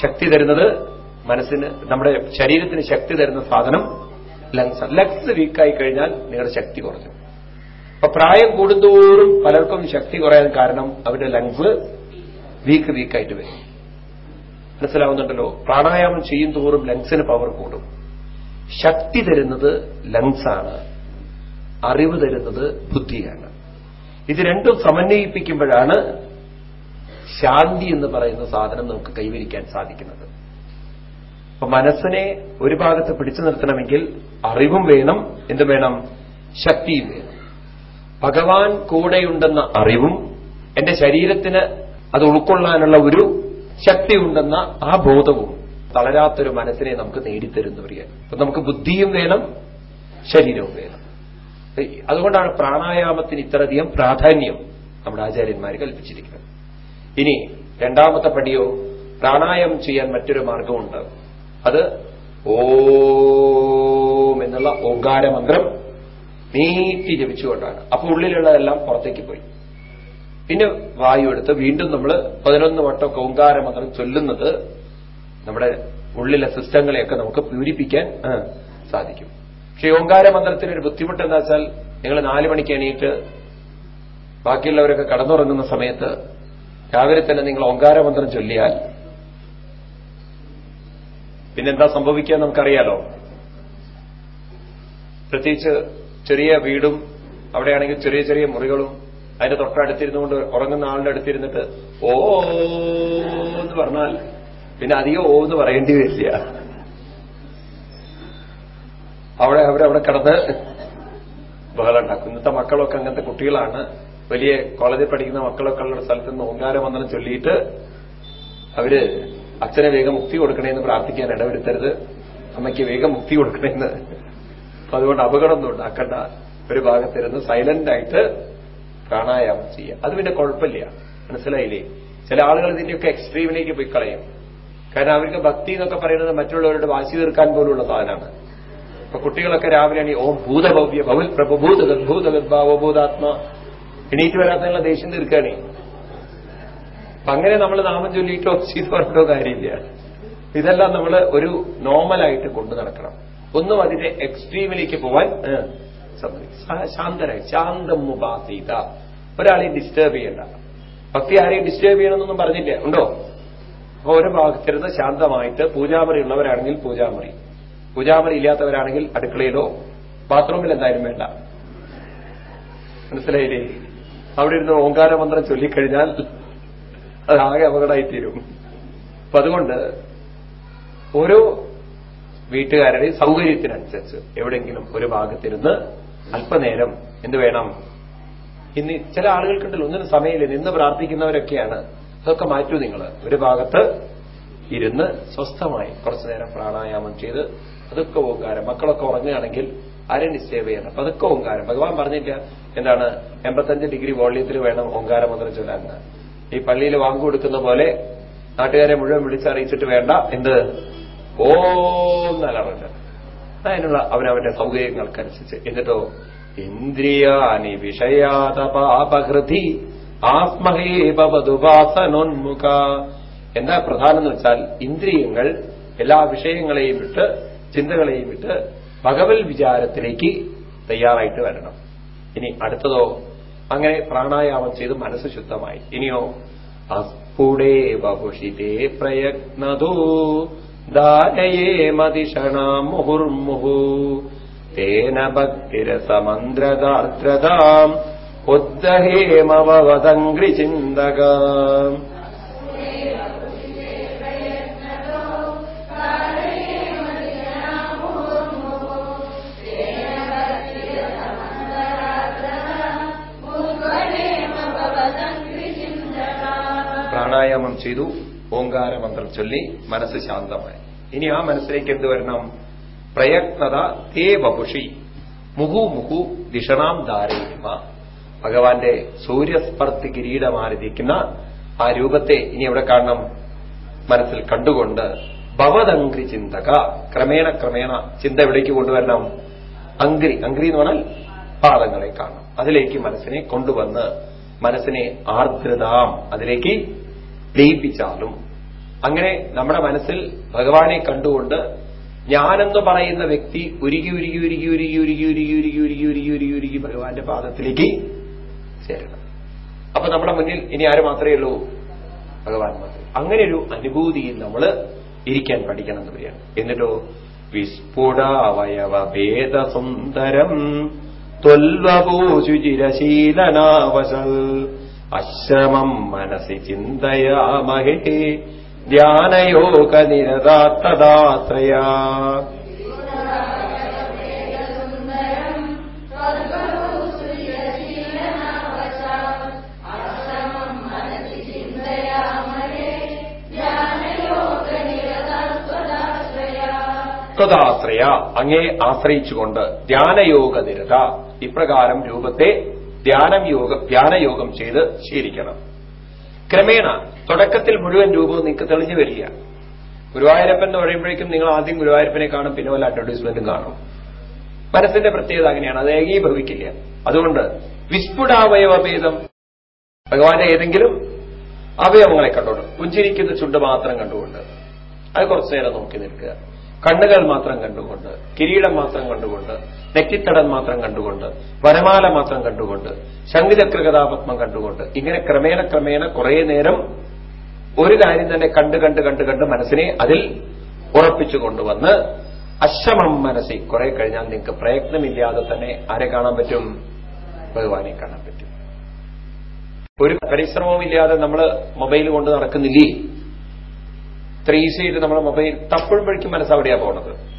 ശക്തി തരുന്നത് മനസ്സിന് നമ്മുടെ ശരീരത്തിന് ശക്തി തരുന്ന സാധനം ലങ്സ്. ലങ്സ് വീക്കായി കഴിഞ്ഞാൽ നിങ്ങളുടെ ശക്തി കുറഞ്ഞു. അപ്പൊ പ്രായം കൂടുന്തോറും പലർക്കും ശക്തി കുറയാൻ കാരണം അവരുടെ ലങ്സ് വീക്ക് വീക്കായിട്ട് വരും. മനസ്സിലാവുന്നുണ്ടല്ലോ? പ്രാണായാമം ചെയ്യും തോറും ലങ്സിന് പവർ കൂടും. ശക്തി തരുന്നത് ലങ്സാണ്. അറിവ് തരുന്നത് ബുദ്ധിയാണ്. ഇത് രണ്ടും സമന്വയിപ്പിക്കുമ്പോഴാണ് ശാന്തി എന്ന് പറയുന്ന സാധനം നമുക്ക് കൈവരിക്കാൻ സാധിക്കുന്നത്. അപ്പൊ മനസ്സിനെ ഒരു ഭാഗത്ത് പിടിച്ചു നിർത്തണമെങ്കിൽ അറിവും വേണം എന്ത് വേണം? ശക്തിയും വേണം. ഭഗവാൻ കൂടെയുണ്ടെന്ന അറിവും എന്റെ ശരീരത്തിന് അത് ഉൾക്കൊള്ളാനുള്ള ഒരു ശക്തി ഉണ്ടെന്ന ആ ബോധവും തളരാത്തൊരു മനസ്സിനെ നമുക്ക് നേടിത്തരുന്നു പറയാൻ അപ്പൊ നമുക്ക് ബുദ്ധിയും വേണം ശരീരവും വേണം. അതുകൊണ്ടാണ് പ്രാണായാമത്തിന് ഇത്രയധികം പ്രാധാന്യം നമ്മുടെ ആചാര്യന്മാർ കൽപ്പിച്ചിരിക്കുന്നത്. ഇനി രണ്ടാമത്തെ പടിയോ പ്രാണായാമം ചെയ്യാൻ മറ്റൊരു മാർഗമുണ്ട്. അത് ഓം എന്നുള്ള ഓങ്കാര മന്ത്രം നീട്ടി ജപിച്ചുകൊണ്ടാണ്. അപ്പൊ ഉള്ളിലുള്ളതെല്ലാം പുറത്തേക്ക് പോയി. പിന്നെ വായു എടുത്ത് വീണ്ടും നമ്മൾ പതിനൊന്ന് വട്ടം ഓങ്കാര മന്ത്രം ചൊല്ലുന്നത് നമ്മുടെ ഉള്ളിലെ സിസ്റ്റങ്ങളെയൊക്കെ നമുക്ക് പ്യൂരിപ്പിക്കാൻ സാധിക്കും. പക്ഷെ ഓങ്കാര മന്ത്രത്തിന് ഒരു ബുദ്ധിമുട്ട് എന്താ വെച്ചാൽ നിങ്ങൾ നാല് മണിക്ക് എണീറ്റ് ബാക്കിയുള്ളവരൊക്കെ കടന്നുറങ്ങുന്ന സമയത്ത് രാവിലെ തന്നെ നിങ്ങൾ ഓങ്കാരമന്ത്രം ചൊല്ലിയാൽ പിന്നെന്താ സംഭവിക്കുക നമുക്കറിയാലോ? പ്രത്യേകിച്ച് ചെറിയ വീടും അവിടെയാണെങ്കിൽ ചെറിയ ചെറിയ മുറികളും അതിന്റെ തൊട്ടടുത്തിരുന്നുകൊണ്ട് ഉറങ്ങുന്ന ആളുടെ അടുത്തിരുന്നിട്ട് ഓ എന്ന് പറഞ്ഞാൽ പിന്നെ അധികം ഓ എന്ന് പറയേണ്ടി വരില്ല. അവിടെ അവരവിടെ കിടന്ന് ബഹളം ഉണ്ടാക്കും ഇന്നത്തെ മക്കളൊക്കെ അങ്ങനത്തെ കുട്ടികളാണ്. വലിയ കോളേജിൽ പഠിക്കുന്ന മക്കളൊക്കെ ഉള്ള സ്ഥലത്ത് നിന്ന് ഓങ്കാരമന്ത്രം ചൊല്ലിയിട്ട് അവർ അച്ഛനെ വേഗം മുക്തി കൊടുക്കണേന്ന് പ്രാർത്ഥിക്കാൻ ഇടവരുത്തരുത്. അമ്മയ്ക്ക് വേഗം മുക്തി കൊടുക്കണേന്ന്. അപ്പൊ അതുകൊണ്ട് അപകടമൊന്നും ഉണ്ടാക്കണ്ട. ഒരു ഭാഗത്തിരുന്ന് സൈലന്റ് ആയിട്ട് പ്രാണായാമം ചെയ്യുക. അത് പിന്നെ കുഴപ്പമില്ല. മനസ്സിലായില്ലേ? ചില ആളുകൾ ഇതിന്റെയൊക്കെ എക്സ്ട്രീമിലേക്ക് പോയി കളയും. കാരണം അവർക്ക് ഭക്തി എന്നൊക്കെ പറയുന്നത് മറ്റുള്ളവരുടെ വാശി തീർക്കാൻ പോലുള്ള സാധനമാണ്. ഇപ്പൊ കുട്ടികളൊക്കെ രാവിലെ എണീ ഓം ഭൂതഭവ്യ ഭവൽ പ്രഭൂതഗത് ഭൂതഗദ്ഭാവോ ഭൂതാത്മ. എണീറ്റ് വരാത്തതിനുള്ള ദേഷ്യം തീർക്കുകയാണേ അപ്പൊ അങ്ങനെ നമ്മൾ നാമം ചൊല്ലിയിട്ടോ ചെയ്ത് പറഞ്ഞിട്ടോ കാര്യമില്ല. ഇതെല്ലാം നമ്മൾ ഒരു നോർമലായിട്ട് കൊണ്ടു നടക്കണം. ഒന്നും അതിന്റെ എക്സ്ട്രീമിലേക്ക് പോവാൻ ശാന്തരായി. ശാന്തം മുബാസീത ഒരാളെയും ഡിസ്റ്റേബ് ചെയ്യണ്ട. ഭക്തി ആരെയും ഡിസ്റ്റേബ് ചെയ്യണമെന്നൊന്നും പറഞ്ഞില്ല. ഉണ്ടോ? അപ്പൊ ഒരു ഭാഗത്തിരുന്ന് ശാന്തമായിട്ട് പൂജാമറി ഉള്ളവരാണെങ്കിൽ പൂജാമറി. പൂജാമറി ഇല്ലാത്തവരാണെങ്കിൽ അടുക്കളയിലോ ബാത്റൂമിൽ എന്തായാലും വേണ്ട. മനസ്സിലായില്ലേ? അവിടെ ഇരുന്ന് ഓങ്കാരമന്ത്രം ചൊല്ലിക്കഴിഞ്ഞാൽ അതാകെ അപകടമായിത്തീരും. അപ്പൊ അതുകൊണ്ട് ഓരോ വീട്ടുകാരുടെയും സൗകര്യത്തിനനുസരിച്ച് എവിടെയെങ്കിലും ഒരു ഭാഗത്തിരുന്ന് അല്പനേരം എന്ത് വേണം? ഇന്ന് ചില ആളുകൾക്കുണ്ടല്ലോ ഒന്നിനും സമയമില്ല. നിന്ന് പ്രാർത്ഥിക്കുന്നവരൊക്കെയാണ്. അതൊക്കെ മാറ്റൂ നിങ്ങൾ. ഒരു ഭാഗത്ത് ഇരുന്ന് സ്വസ്ഥമായി കുറച്ചു നേരം പ്രാണായാമം ചെയ്ത് അതൊക്കെ ഓങ്കാരം. മക്കളൊക്കെ ഉറങ്ങുകയാണെങ്കിൽ ചെയ്യണം അപ്പൊ അതൊക്കെ ഓങ്കാരം. ഭഗവാൻ പറഞ്ഞില്ല എന്താണ് എൺപത്തഞ്ച് ഡിഗ്രി വോള്യത്തിൽ വേണം ഓങ്കാര മന്ത്രം ചൊല്ലാൻ. ഈ പള്ളിയിൽ വാങ്ങു കൊടുക്കുന്ന പോലെ നാട്ടുകാരെ മുഴുവൻ വിളിച്ചറിയിച്ചിട്ട് വേണ്ട എന്ത്? ഓന്നലറുണ്ട് അതിനുള്ള അവനവന്റെ സൗകര്യങ്ങൾക്കനുസരിച്ച്. എന്നിട്ടോ ഇന്ദ്രിയാനി വിഷയാത പാപഹൃതി ആത്മഹേപവതുപാസനോന്മുഖ എന്താ പ്രധാനം വെച്ചാൽ ഇന്ദ്രിയങ്ങൾ എല്ലാ വിഷയങ്ങളെയും വിട്ട് ചിന്തകളെയും വിട്ട് ഭഗവത് വിചാരത്തിലേക്ക് തയ്യാറായിട്ട് വരണം. ഇനി അടുത്തതോ അങ്ങനെ പ്രാണായാമം ചെയ്ത് മനസ്സ് ശുദ്ധമായി. ഇനിയോ അസ്ഫുടേ ബഹുഷിതേ പ്രയത്നതോ ദാനയേ മതിഷണാം മുഹുർമുഹു. തേന ഭക്തിരസമന്ത്രദാർദ്രതാം ഉദ്ധഹേമവതംഗ്രി പ്രാണായാമം ചെയ്തു ഓങ്കാര മന്ത്രം ചൊല്ലി മനസ്സ് ശാന്തമായി. ഇനി ആ മനസ്സിലേക്ക് എന്ത് വരണം? പ്രയത്നത തേ വപുഷി. മുഹു മുഹു ദിഷണാം ധാരയിമ. ഭഗവാന്റെ സൂര്യസ്പർത്തി കിരീടമാരതിക്കുന്ന ആ രൂപത്തെ ഇനി എവിടെ കാണണം? മനസ്സിൽ കണ്ടുകൊണ്ട് ഭവദംഗ്രി ചിന്തക. ക്രമേണ ക്രമേണ ചിന്ത എവിടേക്ക് കൊണ്ടുവരണം? അങ്ക്രി അങ്ക്രി എന്ന് പറഞ്ഞാൽ പാദങ്ങളെ കാണണം. അതിലേക്ക് മനസ്സിനെ കൊണ്ടുവന്ന് മനസ്സിനെ ആർദ്രതാം. അതിലേക്ക് ലയിപ്പിച്ചാലും അങ്ങനെ നമ്മുടെ മനസ്സിൽ ഭഗവാനെ കണ്ടുകൊണ്ട് ഞാനെന്ന് പറയുന്ന വ്യക്തി ഉരുകി ഉരുകി ഉരുകി ഉരുകി ഉരുകി ഉരുകി ഉരുകി ഉരുകി ഉരുകി ഉരുകി ഉരുകി ഭഗവാന്റെ പാദത്തിലേക്ക് ചേരണം അപ്പൊ നമ്മുടെ മുന്നിൽ ഇനി ആര് മാത്രമേ ഉള്ളൂ ഭഗവാൻ മാത്രമേ അങ്ങനെ ഒരു അനുഭൂതിയിൽ നമ്മൾ ഇരിക്കാൻ പഠിക്കണം എന്ന് പറയാണ് എന്നിട്ടോ വിസ്ഫുടാവയവ ഭേദസുന്ദരം ത്വൽവപൂശുചിരശീലനാവശൽ അശ്രമം മനസി ചിന്തയാമഹേ. ധ്യാനയോഗ നിരതാത്തദാശ്രയ ശ്രയ അങ്ങേ ആശ്രയിച്ചുകൊണ്ട് ധ്യാനയോഗ നിരത ഇപ്രകാരം രൂപത്തെ ധ്യാനം യോഗ ധ്യാനയോഗം ചെയ്ത് ശീലിക്കണം. ക്രമേണ തുടക്കത്തിൽ മുഴുവൻ രൂപവും നിങ്ങൾക്ക് തെളിഞ്ഞു വരിക ഗുരുവായൂരപ്പൻ എന്ന് പറയുമ്പോഴേക്കും നിങ്ങൾ ആദ്യം ഗുരുവായൂരപ്പനെ കാണും പിന്നെ വല്ല അഡ്വർടൈസ്മെന്റും കാണും. മനസ്സിന്റെ പ്രത്യേകത അങ്ങനെയാണ് അത് ഏകീഭവിക്കില്ല. അതുകൊണ്ട് വിസ്ഫുടാവയവഭേദം ഭഗവാന്റെ ഏതെങ്കിലും അവയവങ്ങളെ കണ്ടുകൊണ്ട് പുഞ്ചിരിക്കുന്ന ചുണ്ട് മാത്രം കണ്ടുകൊണ്ട് അത് കുറച്ചു നേരം നോക്കി നിൽക്കുക. കണ്ണുകൾ മാത്രം കണ്ടുകൊണ്ട് കിരീടം മാത്രം കണ്ടുകൊണ്ട് നെറ്റിത്തടൻ മാത്രം കണ്ടുകൊണ്ട് വനമാല മാത്രം കണ്ടുകൊണ്ട് ശംഖുചക്ര കഥാപത്മം കണ്ടുകൊണ്ട് ഇങ്ങനെ ക്രമേണ ക്രമേണ കുറേ നേരം ഒരു കാര്യം തന്നെ കണ്ട് കണ്ട് കണ്ട് കണ്ട് മനസ്സിനെ അതിൽ ഉറപ്പിച്ചു കൊണ്ടുവന്ന് അശ്രമം മനസ്സിൽ കുറെ കഴിഞ്ഞാൽ നിങ്ങൾക്ക് പ്രയത്നമില്ലാതെ തന്നെ ആരെ കാണാൻ പറ്റും? ഭഗവാനെ കാണാൻ പറ്റും. ഒരു പരിശ്രമവുമില്ലാതെ നമ്മൾ മൊബൈൽ കൊണ്ട് നടക്കുന്നില്ലേ? ഇത്ര ഈസി ആയിട്ട് നമ്മുടെ മൊബൈൽ തപ്പുമ്പോഴേക്കും മനസ്സവിടെയാണ് അവിടെയാ പോണത്.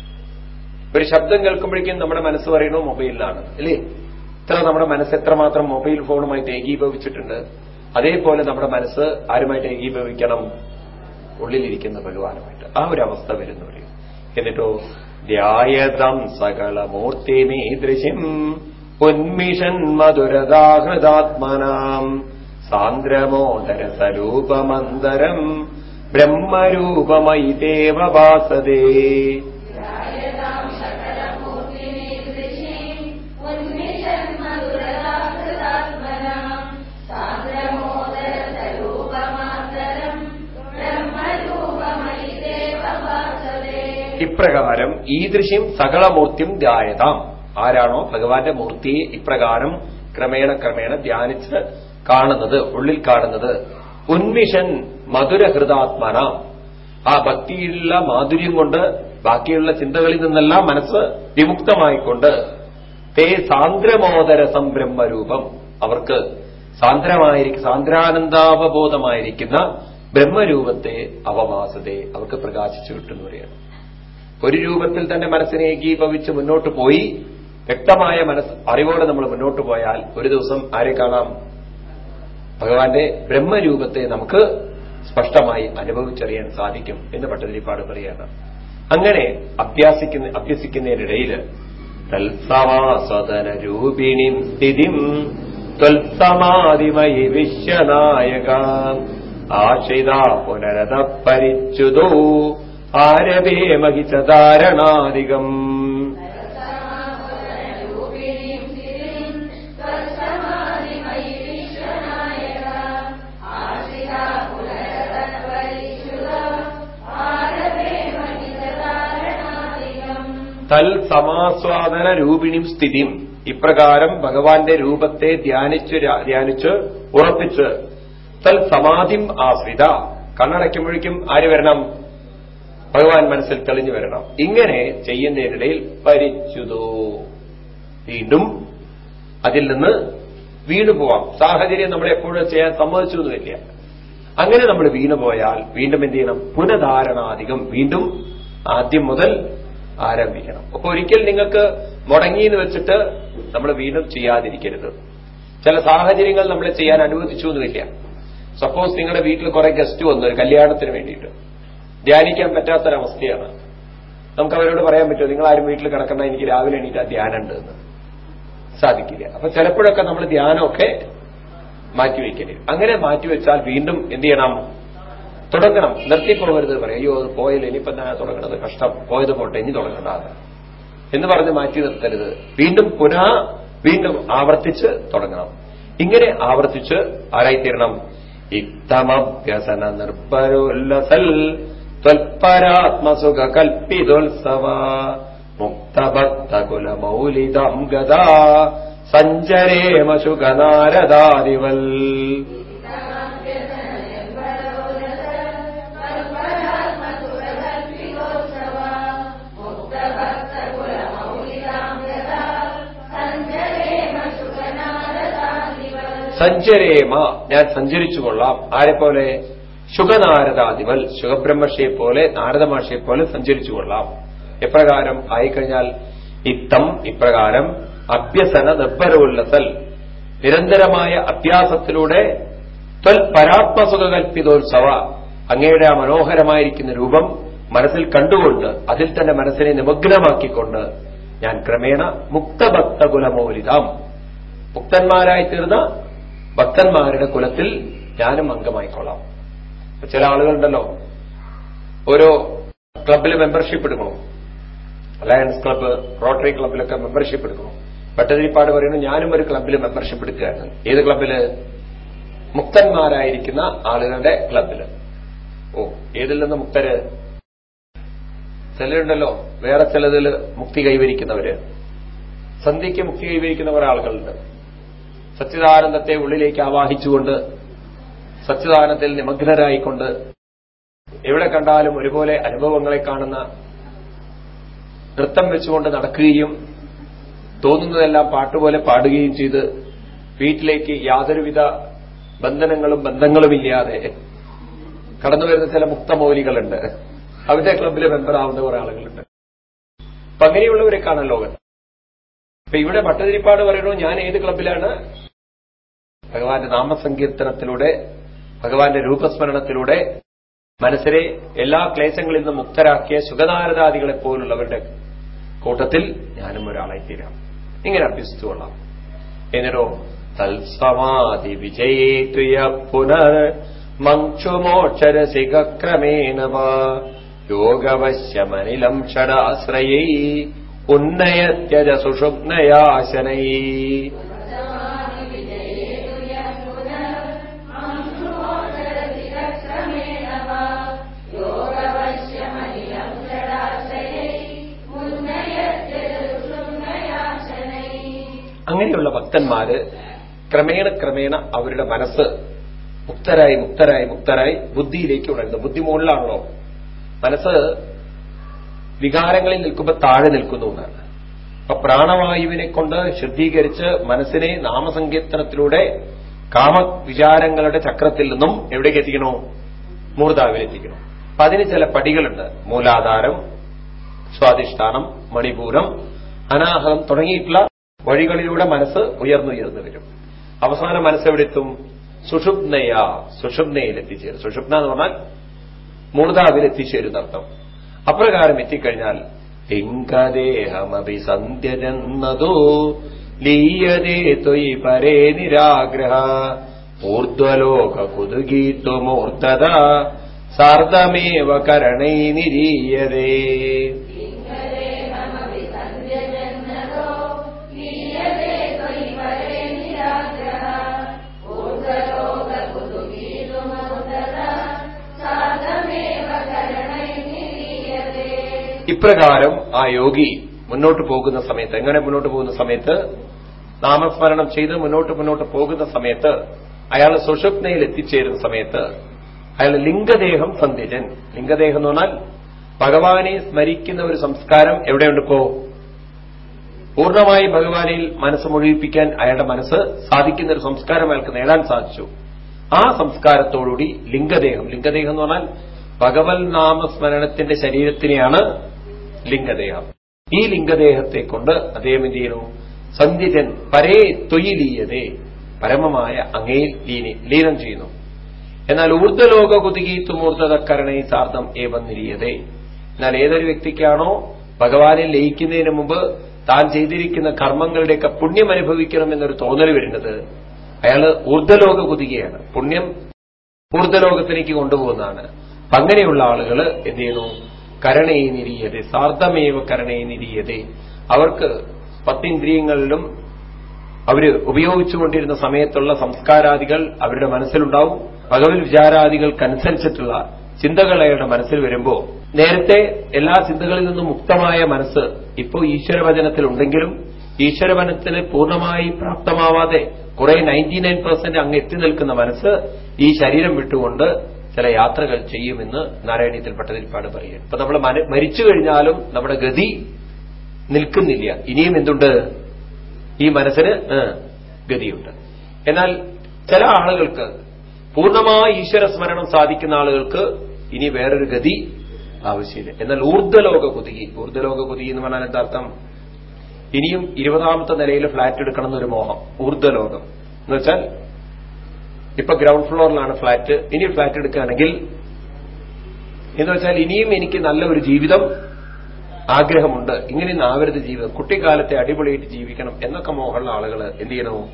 ഒരു ശബ്ദം കേൾക്കുമ്പോഴേക്കും നമ്മുടെ മനസ്സ് പറയുന്നു മൊബൈലിലാണ്. അല്ലേ? ഇത്ര നമ്മുടെ മനസ്സ് എത്രമാത്രം മൊബൈൽ ഫോണുമായിട്ട് ഏകീഭവിച്ചിട്ടുണ്ട്. അതേപോലെ നമ്മുടെ മനസ്സ് ആരുമായിട്ട് ഏകീഭവിക്കണം? ഉള്ളിലിരിക്കുന്ന ഭഗവാനുമായിട്ട്. ആ ഒരു അവസ്ഥ വരുന്നവര് എന്നിട്ടോ ധ്യായതം സകല മൂർത്തിമീദൃശിം ഉന്മിഷൻ സാന്ദ്രമോദര സ്വരൂപമന്തരം ബ്രഹ്മരൂപമൈ ദേവവാസതേ ഇപ്രകാരം ഈദൃശ്യം സകളമൂർത്തിയും ധ്യായതാം. ആരാണോ ഭഗവാന്റെ മൂർത്തിയെ ഇപ്രകാരം ക്രമേണ ക്രമേണ ധ്യാനിച്ച് കാണുന്നത് ഉള്ളിൽ കാണുന്നത്. ഉന്മിഷൻ മധുരഹൃദാത്മന. ആ ഭക്തിയിലുള്ള മാധുര്യം കൊണ്ട് ബാക്കിയുള്ള ചിന്തകളിൽ നിന്നെല്ലാം മനസ്സ് വിമുക്തമായിക്കൊണ്ട് തേ സാന്ദ്രമോദര സംബ്രഹ്മരൂപം. അവർക്ക് സാന്ദ്രമായിരിക്കും സാന്ദ്രാനന്ദാവബോധമായിരിക്കുന്ന ബ്രഹ്മരൂപത്തെ അവവാസത്തെ അവർക്ക് പ്രകാശിച്ചു കിട്ടുന്നു പറയാണ് ഒരു രൂപത്തിൽ തന്നെ മനസ്സിനെ ഏകീഭവിച്ച് മുന്നോട്ട് പോയി. വ്യക്തമായ മനസ്സ് അറിവോടെ നമ്മൾ മുന്നോട്ട് പോയാൽ ഒരു ദിവസം ആരെ കാണാം? ഭഗവാന്റെ ബ്രഹ്മരൂപത്തെ നമുക്ക് സ്പഷ്ടമായി അനുഭവിച്ചറിയാൻ സാധിക്കും എന്ന് പട്ടതിരിപ്പാട് പറയാണ് അങ്ങനെ അഭ്യാസിക്കുന്ന അഭ്യസിക്കുന്നതിനിടയിൽ തൽസമാസ്വദന രൂപിണിം സ്ഥിതിം ത്വൽസമാധിമയി വിശ്വനായക ആശ്രിത പുനരത പരിച്യുതോ ആരവേ മഹിച്ച ധാരണാധികം. തൽ സമാസ്വാദന രൂപിണിം സ്ഥിതിം. ഇപ്രകാരം ഭഗവാന്റെ രൂപത്തെ ധ്യാനിച്ച് ധ്യാനിച്ച് ഉറപ്പിച്ച് തൽ സമാധിം ആശ്രിത. കണ്ണടയ്ക്കുമ്പോഴേക്കും ആര് വരണം? ഭഗവാൻ മനസ്സിൽ തെളിഞ്ഞു വരണം. ഇങ്ങനെ ചെയ്യുന്നതിനിടയിൽ പരിച്ചുതോ വീണ്ടും അതിൽ നിന്ന് വീണു പോവാം. സാഹചര്യം നമ്മളെ എപ്പോഴും ചെയ്യാൻ സമ്മതിച്ചു എന്നില്ല അങ്ങനെ നമ്മൾ വീണു പോയാൽ വീണ്ടും എന്ത് ചെയ്യണം? പുനധാരണാധികം വീണ്ടും ആദ്യം മുതൽ ആരംഭിക്കണം. അപ്പൊ ഒരിക്കൽ നിങ്ങൾക്ക് മുടങ്ങി എന്ന് വെച്ചിട്ട് നമ്മൾ വീണ്ടും ചെയ്യാതിരിക്കരുത്. ചില സാഹചര്യങ്ങൾ നമ്മളെ ചെയ്യാൻ അനുവദിച്ചു എന്നില്ല സപ്പോസ് നിങ്ങളുടെ വീട്ടിൽ കുറെ ഗസ്റ്റ് വന്നു ഒരു കല്യാണത്തിന് വേണ്ടിയിട്ട്. ധ്യാനിക്കാൻ പറ്റാത്തൊരവസ്ഥയാണ്. നമുക്ക് അവരോട് പറയാൻ പറ്റുമോ നിങ്ങൾ ആരും വീട്ടിൽ കിടക്കണ്ട എനിക്ക് രാവിലെ എണീറ്റാ ധ്യാനം ഉണ്ട് എന്ന്. സാധിക്കില്ല. അപ്പൊ ചിലപ്പോഴൊക്കെ നമ്മൾ ധ്യാനമൊക്കെ മാറ്റിവെക്കരുത് അങ്ങനെ മാറ്റിവെച്ചാൽ വീണ്ടും എന്ത് ചെയ്യണം? തുടങ്ങണം. നിർത്തിപ്പോകരുത് പറയും. അയ്യോ അത് പോയില്ല ഇനിയിപ്പം തന്നെ തുടങ്ങണത്? കഷ്ടം. പോയത് പോട്ടെ ഇനി തുടങ്ങണ്ടാതെ എന്ന് പറഞ്ഞ് മാറ്റി നിർത്തരുത്. വീണ്ടും പുനഃ വീണ്ടും ആവർത്തിച്ച് തുടങ്ങണം. ഇങ്ങനെ ആവർത്തിച്ച് ആരായിത്തീരണം? ഇത്തമഭ്യസന നിർഭരോല്ലസൽ ത്വൽപരാത്മസുഖ കൽപ്പിതോത്സവ മുക്തഭക്തകുലമൗലിതം ഗതാ സഞ്ചരേമ ശുഖനാരദാദിവൽ. സഞ്ചരേമ ഞാൻ സഞ്ചരിച്ചു കൊള്ളാം ആരെപ്പോലെ? ശുഖനാരദാദിവൽ ശുഖബ്രഹ്മഷയെ പോലെ നാരദമഹർഷിയെ പോലെ സഞ്ചരിച്ചു കൊള്ളാം. എപ്രകാരം ആയിക്കഴിഞ്ഞാൽ ഇത്തം ഇപ്രകാരം അഭ്യസന നിർഭരോല്ലസൽ നിരന്തരമായ അഭ്യാസത്തിലൂടെ ത്വൽ പരാത്മസുഖകൽപ്പിതോത്സവ അങ്ങയുടെ ആ മനോഹരമായിരിക്കുന്ന രൂപം മനസ്സിൽ കണ്ടുകൊണ്ട് അതിൽ തന്നെ മനസ്സിനെ നിമഗ്നമാക്കിക്കൊണ്ട് ഞാൻ ക്രമേണ മുക്തഭക്ത കുലമൗലിതാം മുക്തന്മാരായി തീർന്ന ഭക്തന്മാരുടെ കുലത്തിൽ ഞാനും അംഗമായിക്കൊള്ളാം. ചില ആളുകളുണ്ടല്ലോ ഓരോ ക്ലബിൽ മെമ്പർഷിപ്പ് എടുക്കണം. അലയൻസ് ക്ലബ്ബ് റോട്ടറി ക്ലബിലൊക്കെ മെമ്പർഷിപ്പ് എടുക്കണം. ഭട്ടതിരിപ്പാട് പറയുന്നു ഞാനും ഒരു ക്ലബിൽ മെമ്പർഷിപ്പ് എടുക്കുകയാണ്. ഏത് ക്ലബിൽ മുക്തന്മാരായിരിക്കുന്ന ആളുകളുടെ ക്ലബിൽ ഓ ഏതിൽ നിന്ന് മുക്തര്? ചിലരുണ്ടല്ലോ വേറെ ചിലതിൽ മുക്തി കൈവരിക്കുന്നവര്. സന്ധ്യയ്ക്ക് മുക്തി കൈവരിക്കുന്ന കുറെ ആളുകളുണ്ട്. സച്ചിദാനന്ദത്തെ ഉള്ളിലേക്ക് ആവാഹിച്ചുകൊണ്ട് സച്ചിദാനന്ദത്തിൽ നിമഗ്നരായിക്കൊണ്ട് എവിടെ കണ്ടാലും ഒരുപോലെ അനുഭവങ്ങളെ കാണുന്ന നൃത്തം വെച്ചുകൊണ്ട് നടക്കുകയും തോന്നുന്നതെല്ലാം പാട്ടുപോലെ പാടുകയും ചെയ്ത് വീട്ടിലേക്ക് യാതൊരുവിധ ബന്ധനങ്ങളും ബന്ധങ്ങളുമില്ലാതെ കടന്നുവരുന്ന ചില മുക്തമൗലികളുണ്ട്. അവരുടെ ക്ലബിലെ മെമ്പറാവുന്ന കുറെ ആളുകളുണ്ട്. അപ്പൊ അങ്ങനെയുള്ളവരെ കാണാൻ ലോകത്ത്. അപ്പൊ ഇവിടെ ഭട്ടതിരിപ്പാട് പറയണു ഞാൻ ഏത് ക്ലബിലാണ് ഭഗവാന്റെ നാമസങ്കീർത്തനത്തിലൂടെ ഭഗവാന്റെ രൂപസ്മരണത്തിലൂടെ മനസ്സിനെ എല്ലാ ക്ലേശങ്ങളിൽ നിന്നും മുക്തരാക്കിയ സുഗതാരതാദികളെ പോലുള്ളവരുടെ കൂട്ടത്തിൽ ഞാനും ഒരാളായി തീരാം ഇങ്ങനെ അഭ്യസിച്ചു കൊള്ളാം. എന്നിട്ടോ തൽസമാധി വിജയേതുയ പുനർ മക്ഷുമോക്ഷരസികക്രമേണ യോഗവശ്യമനിലം ഷടാശ്രയൈ ഉന്നയത്യജ സുഷുപ്നയാശനൈ അങ്ങനെയുള്ള ഭക്തന്മാര് ക്രമേണ ക്രമേണ അവരുടെ മനസ്സ് മുക്തരായി മുക്തരായി മുക്തരായി ബുദ്ധിയിലേക്ക് ഉണരുന്നു. ബുദ്ധി മുകളിലാണല്ലോ. മനസ്സ് വികാരങ്ങളിൽ നിൽക്കുമ്പോൾ താഴെ നിൽക്കുന്നു എന്നാണ്. അപ്പൊ പ്രാണവായുവിനെ കൊണ്ട് ശുദ്ധീകരിച്ച് മനസ്സിനെ നാമസങ്കീർത്തനത്തിലൂടെ കാമവിചാരങ്ങളുടെ ചക്രത്തിൽ നിന്നും എവിടേക്ക് എത്തിക്കണോ? മൂർധാവിലെത്തിക്കണം അപ്പൊ അതിന് ചില പടികളുണ്ട്. മൂലാധാരം സ്വാധിഷ്ഠാനം മണിപൂരം അനാഹം തുടങ്ങിയിട്ടുള്ള വഴികളിലൂടെ മനസ്സ് ഉയർന്നുയർന്നു വരും. അവസാനം മനസ്സെവിടെത്തും? സുഷുപ്നയ സുഷുപ്നയിൽ എത്തിച്ചേരും സുഷുപ്ന എന്ന് പറഞ്ഞാൽ മൂർധാവിൽ എത്തിച്ചേരുന്ന അർത്ഥം അപ്രകാരം എത്തിക്കഴിഞ്ഞാൽ ലിംഗദേഹമഭിസന്ധ്യജന്നതോ ലീയതേ ത്വയി പരേ നിരാഗ്രഹ. ഊർധ്വലോക കുതുകീത്വമൂർത്തത സാർദ്ധമേവ കരണൈ നിരീയതേ. ഇപ്രകാരം ആ യോഗി മുന്നോട്ട് പോകുന്ന സമയത്ത് എങ്ങനെ മുന്നോട്ട് പോകുന്ന സമയത്ത്? നാമസ്മരണം ചെയ്ത് മുന്നോട്ട് മുന്നോട്ട് പോകുന്ന സമയത്ത് അയാൾ സുഷുപ്നയിൽ എത്തിച്ചേരുന്ന സമയത്ത് അയാൾ ലിംഗദേഹം സന്ധ്യജൻ ലിംഗദേഹം എന്ന് പറഞ്ഞാൽ ഭഗവാനെ സ്മരിക്കുന്ന ഒരു സംസ്കാരം എവിടെയുണ്ട് ഇപ്പോ? പൂർണമായി ഭഗവാനിൽ മനസ്സ് മുഴുവിപ്പിക്കാൻ അയാളുടെ മനസ്സ് സാധിക്കുന്ന ഒരു സംസ്കാരം അയാൾക്ക് നേടാൻ സാധിച്ചു. ആ സംസ്കാരത്തോടുകൂടി ലിംഗദേഹം. ലിംഗദേഹം എന്ന് പറഞ്ഞാൽ ഭഗവത് നാമസ്മരണത്തിന്റെ ശരീരത്തിനെയാണ് ലിംഗദേഹം. ഈ ലിംഗദേഹത്തെ കൊണ്ട് അദ്ദേഹം എന്ത് ചെയ്യുന്നു സന്ധിജൻ പരേ തൊയിലീയതേ പരമമായ അങ്ങയിൽ ലീനം ചെയ്യുന്നു. എന്നാൽ ഊർജലോക കുതുകീത്തുമൂർത്തതക്കരണേ സാർത്ഥം ഏവം നിരീയതേ എന്നാൽ ഏതൊരു വ്യക്തിക്കാണോ ഭഗവാനെ ലയിക്കുന്നതിന് മുമ്പ് താൻ ചെയ്തിരിക്കുന്ന കർമ്മങ്ങളുടെയൊക്കെ പുണ്യം അനുഭവിക്കണം എന്നൊരു തോന്നൽ വരുന്നത് അയാൾ ഊർജലോക കുതികയാണ് പുണ്യം ഊർജലോകത്തിലേക്ക് കൊണ്ടുപോകുന്നതാണ്. അങ്ങനെയുള്ള ആളുകൾ എന്ത് ചെയ്യുന്നു കരണേ നിരീയത സാർദ്ധമേവ കരണേ നിരീയത അവർക്ക് പത്തിന്ദ്രിയങ്ങളിലും അവർ ഉപയോഗിച്ചുകൊണ്ടിരുന്ന സമയത്തുള്ള സംസ്കാരാദികൾ അവരുടെ മനസ്സിലുണ്ടാവും. ഭഗവത് വിചാരാദികൾക്കനുസരിച്ചിട്ടുള്ള ചിന്തകൾ അയാളുടെ മനസ്സിൽ വരുമ്പോ നേരത്തെ എല്ലാ ചിന്തകളിൽ നിന്നും മുക്തമായ മനസ്സ് ഇപ്പോൾ ഈശ്വരവചനത്തിലുണ്ടെങ്കിലും ഉണ്ടെങ്കിലും ഈശ്വരവചനത്തിന് പൂർണമായി പ്രാപ്തമാവാതെ കുറെ നയന്റി നയൻ പെർസെന്റ് അങ്ങ് എത്തി നിൽക്കുന്ന മനസ്സ് ഈ ശരീരം വിട്ടുകൊണ്ട് ചില യാത്രകൾ ചെയ്യുമെന്ന് നാരായണീയത്തിൽപ്പെട്ടതിൽപ്പാട് പറയുക അപ്പൊ നമ്മൾ മരിച്ചു കഴിഞ്ഞാലും നമ്മുടെ ഗതി നിൽക്കുന്നില്ല. ഇനിയും എന്തുണ്ട്? ഈ മനസ്സിന് ഗതിയുണ്ട്. എന്നാൽ ചില ആളുകൾക്ക് പൂർണമായി ഈശ്വര സ്മരണം സാധിക്കുന്ന ആളുകൾക്ക് ഇനി വേറൊരു ഗതി ആവശ്യമില്ല. എന്നാൽ ഊർദ്ധലോക കുതുകി ഊർദ്ധലോക കുതുകി എന്ന് പറഞ്ഞാൽ എന്താർത്ഥം ഇനിയും ഇരുപതാമത്തെ നിലയിൽ ഫ്ളാറ്റ് എടുക്കണം എന്നൊരു മോഹം ഊർദ്ധലോകം എന്ന് വെച്ചാൽ ഇപ്പൊ ഗ്രൗണ്ട് ഫ്ലോറിലാണ് ഫ്ളാറ്റ് ഇനി ഫ്ളാറ്റ് എടുക്കുകയാണെങ്കിൽ എന്ന് വെച്ചാൽ ഇനിയും എനിക്ക് നല്ല ഒരു ജീവിതം ആഗ്രഹമുണ്ട്. ഇങ്ങനെയൊന്നും ആവരുത് ജീവിതം. കുട്ടിക്കാലത്തെ അടിപൊളിയായിട്ട് ജീവിക്കണം എന്നൊക്കെ മോഹമുള്ള ആളുകൾ എന്ത് ചെയ്യണോ?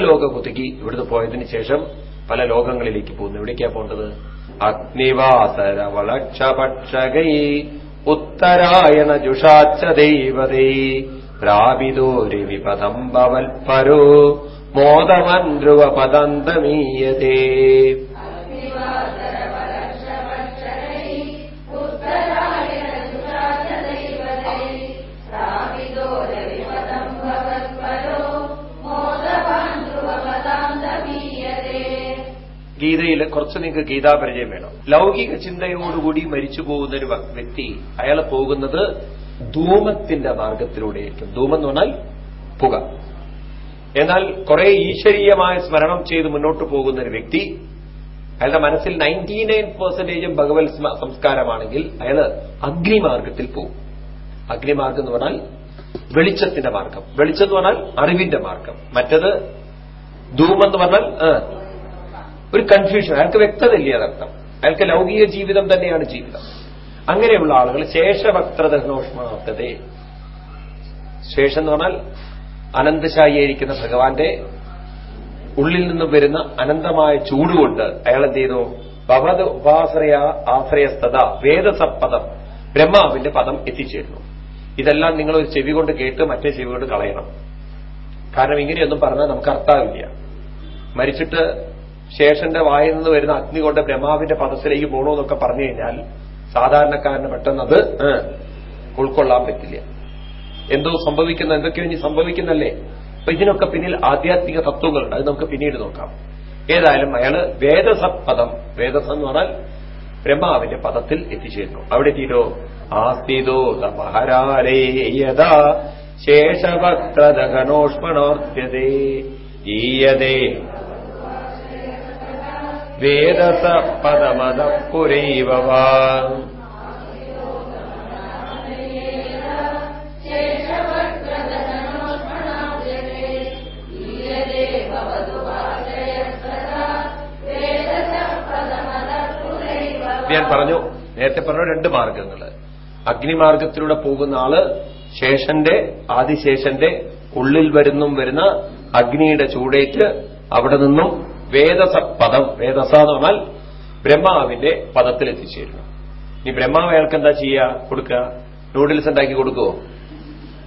ലോക കുത്തിക്ക് ഇവിടുന്ന് പോയതിന് ശേഷം പല ലോകങ്ങളിലേക്ക് പോകുന്നു. എവിടേക്കാ പോകേണ്ടത്? അഗ്നിവാസര വളക്ഷപക്ഷകൈ ഉത്തരായണ ജുഷാച്ച ദൈവതൈ പ്രാപിതോരി വിപദം ഭവൽപരോ. മോദമന്ധ്രുവപദന്തമീയതേ ഗീതയിൽ കുറച്ച് നിങ്ങൾക്ക് ഗീതാപരിചയം വേണം. ലൗകിക ചിന്തയോടുകൂടി മരിച്ചു പോകുന്ന ഒരു വ്യക്തി അയാൾ പോകുന്നത് ധൂമത്തിന്റെ മാർഗത്തിലൂടെയായിരിക്കും ധൂമം എന്ന് പറഞ്ഞാൽ പുക. എന്നാൽ കുറെ ഈശ്വരീയമായ സ്മരണം ചെയ്ത് മുന്നോട്ട് പോകുന്ന ഒരു വ്യക്തി അയാളുടെ മനസ്സിൽ നയന്റി നയൻ പെർസെന്റേജും ഭഗവത് സംസ്കാരമാണെങ്കിൽ അയാൾ അഗ്നിമാർഗത്തിൽ പോകും. അഗ്നിമാർഗം എന്ന് പറഞ്ഞാൽ വെളിച്ചത്തിന്റെ മാർഗം. വെളിച്ചം എന്ന് പറഞ്ഞാൽ അറിവിന്റെ മാർഗം. മറ്റത് ധൂമെന്ന് പറഞ്ഞാൽ ഒരു കൺഫ്യൂഷൻ അയാൾക്ക് വ്യക്തതയില്ല അതർത്ഥം. അയാൾക്ക് ലൗകിക ജീവിതം തന്നെയാണ് ജീവിതം. അങ്ങനെയുള്ള ആളുകൾ ശേഷവക്ത്രദഹനോഷ്മാപ്തതേ ശേഷം എന്ന് പറഞ്ഞാൽ അനന്തശായിരിക്കുന്ന ഭഗവാന്റെ ഉള്ളിൽ നിന്നും വരുന്ന അനന്തമായ ചൂടുകൊണ്ട് അയാൾ എന്ത് ചെയ്യുന്നു ഭഗവത് ഉപാശ്രയ ആശ്രയസ്ഥത വേദസപ്പദം ബ്രഹ്മാവിന്റെ പദം എത്തിച്ചേരുന്നു. ഇതെല്ലാം നിങ്ങൾ ഒരു ചെവി കൊണ്ട് കേട്ട് മറ്റേ ചെവി കൊണ്ട് കളയണം. കാരണം ഇങ്ങനെയൊന്നും പറഞ്ഞാൽ നമുക്ക് അർത്ഥാവില്ല മരിച്ചിട്ട് ശേഷന്റെ വായിൽ നിന്ന് വരുന്ന അഗ്നി കൊണ്ട് ബ്രഹ്മാവിന്റെ പദത്തിലേക്ക് പോകണമെന്നൊക്കെ പറഞ്ഞു കഴിഞ്ഞാൽ സാധാരണക്കാരന് പെട്ടെന്ന് അത് ഉൾക്കൊള്ളാൻ പറ്റില്ല. എന്തോ സംഭവിക്കുന്ന എന്തൊക്കെയോ ഇനി സംഭവിക്കുന്നല്ലേ? അപ്പൊ ഇതിനൊക്കെ പിന്നിൽ ആധ്യാത്മിക തത്വങ്ങളുണ്ട്. അത് നമുക്ക് പിന്നീട് നോക്കാം. ഏതായാലും അയാൾ വേദസപദം വേദസം എന്ന് പറഞ്ഞാൽ ബ്രഹ്മാവിന്റെ പദത്തിൽ എത്തിച്ചേരുന്നു. അവിടെ എത്തിയിട്ടോ? ആസ്തിതോ മഹാരാലേയതാ ശേഷവക്രദഹനോഷ്മണോർദ്യതേ ഈയതേ. വേദസ പദമത ഞാൻ പറഞ്ഞു നേരത്തെ പറഞ്ഞു രണ്ട് മാർഗങ്ങൾ അഗ്നിമാർഗത്തിലൂടെ പോകുന്ന ആൾ ശേഷന്റെ ആദിശേഷന്റെ ഉള്ളിൽ വരുന്നും വരുന്ന അഗ്നിയുടെ ചൂടേറ്റ് അവിടെ നിന്നും വേദസ പദം വേദസ എന്ന് പറഞ്ഞാൽ ബ്രഹ്മാവിന്റെ പദത്തിൽ എത്തിച്ചേരുന്നു. ഇനി ബ്രഹ്മാവ് അയാൾക്ക് എന്താ ചെയ്യുക കൊടുക്കുക. നൂഡിൽസ് ഉണ്ടാക്കി കൊടുക്കുവോ?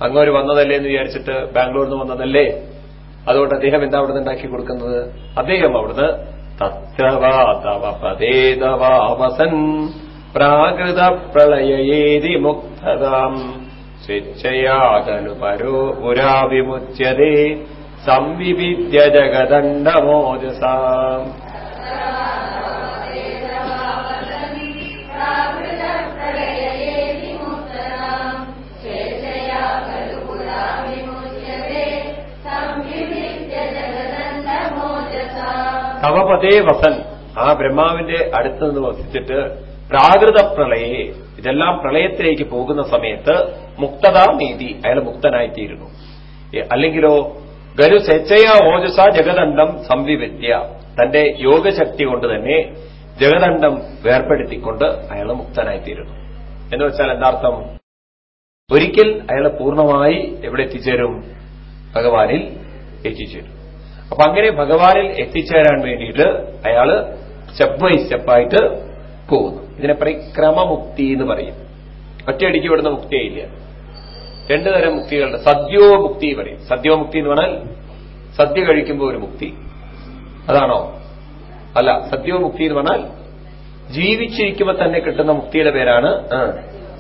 അങ്ങോട്ട് വന്നതല്ലേ എന്ന് വിചാരിച്ചിട്ട് ബാംഗ്ലൂരിൽ നിന്ന് വന്നതല്ലേ? അതുകൊണ്ട് അദ്ദേഹം എന്താ അവിടുന്ന് ഉണ്ടാക്കി കൊടുക്കുന്നത്? അദ്ദേഹം അവിടുന്ന് तत्र वा तव पदेद पदे तवावसन् प्रागतप्रलययेदि मुक्थताम् स्वेच्छयादनुपरो पुरा विमुच्यते संविविद्य जगदण्डमोजसा। തവപതേ വസൻ. ആ ബ്രഹ്മാവിന്റെ അടുത്ത് നിന്ന് വസിച്ചിട്ട് പ്രാകൃത പ്രളയെ ഇതെല്ലാം പ്രളയത്തിലേക്ക് പോകുന്ന സമയത്ത് മുക്തതാ നീതി അയാൾ മുക്തനായിത്തീരുന്നു. അല്ലെങ്കിലോ ഗരു സെച്ചയ ഓജസ ജഗദണ്ഡം സംവിവിദ്യ. തന്റെ യോഗശക്തി കൊണ്ട് തന്നെ ജഗദണ്ഡം വേർപ്പെടുത്തിക്കൊണ്ട് അയാൾ മുക്തനായിത്തീരുന്നു. എന്ന് വെച്ചാൽ എന്താർത്ഥം? ഒരിക്കൽ അയാൾ പൂർണമായി എവിടെ എത്തിച്ചേരും? ഭഗവാനിൽ എത്തിച്ചേരും. അപ്പൊ അങ്ങനെ ഭഗവാനിൽ എത്തിച്ചേരാൻ വേണ്ടിയിട്ട് അയാൾ സ്റ്റെപ്പ് ബൈ സ്റ്റെപ്പായിട്ട് പോകുന്നു. ഇതിനെ പറയും ക്രമമുക്തി എന്ന് പറയും. ഒറ്റയടിക്ക് ഇവിടുന്ന് മുക്തിയില്ല രണ്ടു തരം മുക്തികളുണ്ട്. സദ്യോ മുക്തി പറയും. സദ്യോ മുക്തി എന്ന് പറഞ്ഞാൽ സദ്യ കഴിക്കുമ്പോൾ ഒരു മുക്തി. അതാണോ? അല്ല സദ്യോ മുക്തി എന്ന് പറഞ്ഞാൽ ജീവിച്ചിരിക്കുമ്പോൾ തന്നെ കിട്ടുന്ന മുക്തിയുടെ പേരാണ്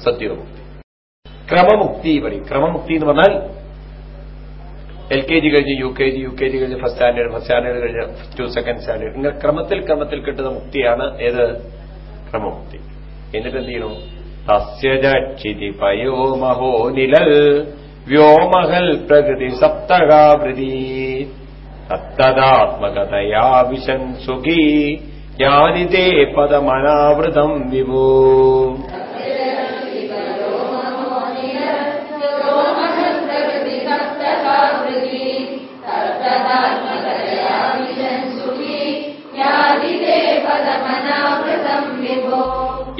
സദ്യോമുക്തി ക്രമമുക്തി പറയും. ക്രമമുക്തി എന്ന് പറഞ്ഞാൽ എൽ കെ ജി കഴിഞ്ഞ് U K G U K G കഴിഞ്ഞ് ഫസ്റ്റ് സ്റ്റാൻഡേർഡ് ഫസ്റ്റ് സ്റ്റാൻഡേർഡ് കഴിഞ്ഞ് ടു സെക്കൻഡ് സ്റ്റാൻഡേർഡ് ഇങ്ങനെ ക്രമത്തിൽ ക്രമത്തിൽ കിട്ടുന്ന മുക്തിയാണ് ഏത്? ക്രമമുക്തി. എന്നിട്ട് എന്ത് ചെയ്യണോ? തസ്യജിതി പയോ മഹോ നിലൽ വ്യോമഹൽ പ്രകൃതി സപ്തകാവൃതി തത്തദാത്മകതയാ വിശൻ സുഖി. ജ്ഞാനിതേ പദമനാവൃതം വിഭോ.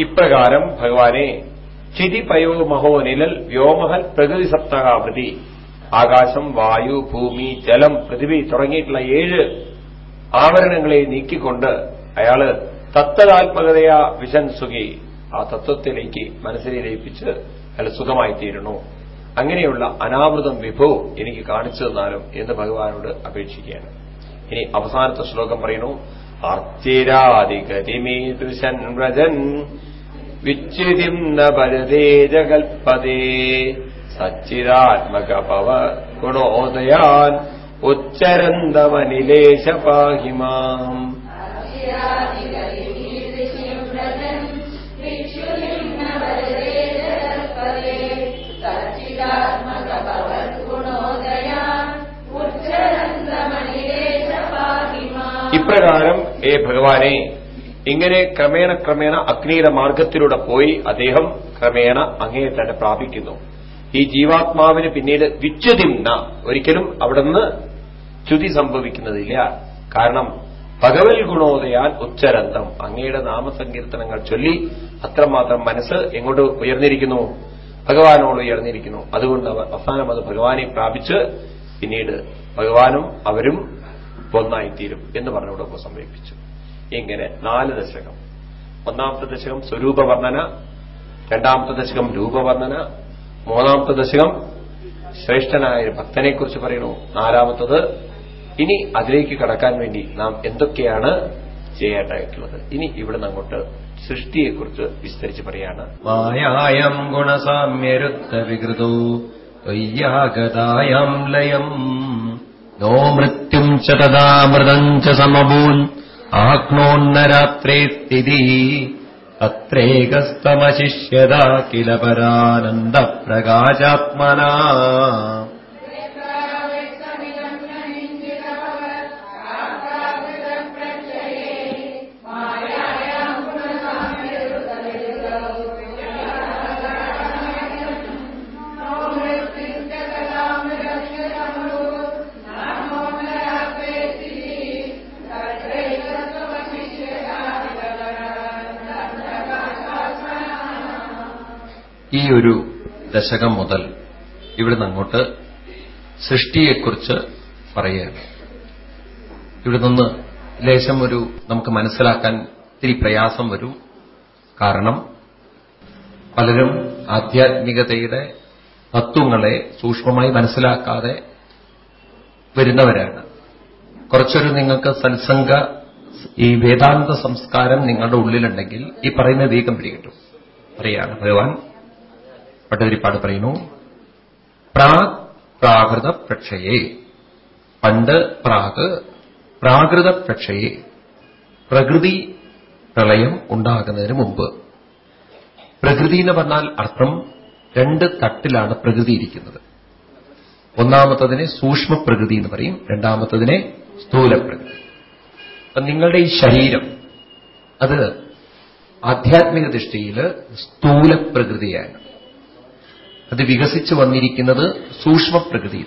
ഇപ്രകാരം ഭഗവാനെ ചിതിപയോ മഹോനിലൽ വ്യോമഹൽ പ്രകൃതി സപ്തകാവൃതി. ആകാശം വായു ഭൂമി ജലം പൃഥിവി തുടങ്ങിയിട്ടുള്ള ഏഴ് ആവരണങ്ങളെ നീക്കിക്കൊണ്ട് അയാൾ തത്വതാത്മകതയാ വിശൻ സുഖി. ആ തത്വത്തിലേക്ക് മനസ്സിനെ ലയിപ്പിച്ച് അയാൾ സുഖമായി തീരുന്നു അങ്ങനെയുള്ള അനാവൃതം വിഭോ എനിക്ക് കാണിച്ചു തന്നാലും എന്ന് ഭഗവാനോട് അപേക്ഷിക്കുകയാണ്. ഇനി അവസാനത്തെ ശ്ലോകം പറയുന്നു ആർത്തിരാദിഗതിമീദൃശൻ വ്രജൻ വിച്ഛിതിം ന ഭരതേ ജഗൽപദേ സച്ചിദാത്മക പവ ഗുണോദയാൻ ഉച്ചരന്തമനിലേശ പാഹിമാം ഇപ്രകാരം ഏ ഭഗവാനെ ഇങ്ങനെ ക്രമേണ ക്രമേണ അഗ്നിയുടെ മാർഗത്തിലൂടെ പോയി അദ്ദേഹം ക്രമേണ അങ്ങയെ തന്നെ പ്രാപിക്കുന്നു. ഈ ജീവാത്മാവിന് പിന്നീട് വിച്ഛതിന്ന ഒരിക്കലും അവിടുന്ന് ച്യുതി സംഭവിക്കുന്നതില്ല. കാരണം ഭഗവൽ ഗുണോദയാൽ ഉച്ചരന്തം. അങ്ങയുടെ നാമസങ്കീർത്തനങ്ങൾ ചൊല്ലി അത്രമാത്രം മനസ്സ് എങ്ങോട്ട് ഉയർന്നിരിക്കുന്നു? ഭഗവാനോട് ഉയർന്നിരിക്കുന്നു. അതുകൊണ്ട് അവർ അവസാനം അത് ഭഗവാനെ പ്രാപിച്ച് പിന്നീട് ഭഗവാനും അവരും ഒന്നായിത്തീരും എന്ന് പറഞ്ഞുകൊണ്ട് ഉപസംഹരിപ്പിച്ചു ഇങ്ങനെ നാല് ദശകം. ഒന്നാമത്തെ ദശകം സ്വരൂപവർണന രണ്ടാമത്തെ ദശകം രൂപവർണന മൂന്നാമത്തെ ദശകം ശ്രേഷ്ഠനായ ഭക്തനെക്കുറിച്ച് പറയുന്നു. നാലാമത്തത് ഇനി അതിലേക്ക് കടക്കാൻ വേണ്ടി നാം എന്തൊക്കെയാണ് ചെയ്യേണ്ടതായിട്ടുള്ളത്? ഇനി ഇവിടുന്ന് അങ്ങോട്ട് സൃഷ്ടിയെക്കുറിച്ച് വിസ്തരിച്ച് പറയാണ് മായായം ഗുണസാമ്യരുത്ത വികൃതോ ത്വയ്യാഗതായം ലയം. നോ മൃത്യും ച സമഭൂൻ. ആഗ്നോന്നരാത്രേ സ്ഥിതി അത്രേകസ്തമശിഷ്യത കില പരാനന്ദ ഈ ഒരു ദശകം മുതൽ ഇവിടുന്ന് അങ്ങോട്ട് സൃഷ്ടിയെക്കുറിച്ച് പറയുകയാണ്. ഇവിടെ നിന്ന് ലേശം ഒരു നമുക്ക് മനസ്സിലാക്കാൻ ഇത്തിരി പ്രയാസം വരും. കാരണം പലരും ആധ്യാത്മികതയുടെ തത്വങ്ങളെ സൂക്ഷ്മമായി മനസ്സിലാക്കാതെ വരുന്നവരാണ്. കുറച്ചൊരു നിങ്ങൾക്ക് സത്സംഗ ഈ വേദാന്ത സംസ്കാരം നിങ്ങളുടെ ഉള്ളിലുണ്ടെങ്കിൽ ഈ പറയുന്ന വേഗം പിടികിട്ടും. പറയാണ് ഭഗവാൻ. പട്ടതിരിപ്പാട് പറയുന്നു പ്രാഗ് പ്രാകൃത പ്രക്ഷയെ പണ്ട് പ്രാഗ് പ്രാകൃത പ്രക്ഷയെ പ്രകൃതി പ്രളയം ഉണ്ടാകുന്നതിന് മുമ്പ്. പ്രകൃതി എന്ന് പറഞ്ഞാൽ അർത്ഥം രണ്ട് തട്ടിലാണ് പ്രകൃതി ഇരിക്കുന്നത്. ഒന്നാമത്തതിനെ സൂക്ഷ്മ പ്രകൃതി എന്ന് പറയും രണ്ടാമത്തതിനെ സ്ഥൂല പ്രകൃതി അപ്പൊ നിങ്ങളുടെ ഈ ശരീരം അത് ആധ്യാത്മിക ദൃഷ്ടിയിൽ സ്ഥൂല പ്രകൃതിയാണ് അത് വികസിച്ചു വന്നിരിക്കുന്നത് സൂക്ഷ്മപ്രകൃതി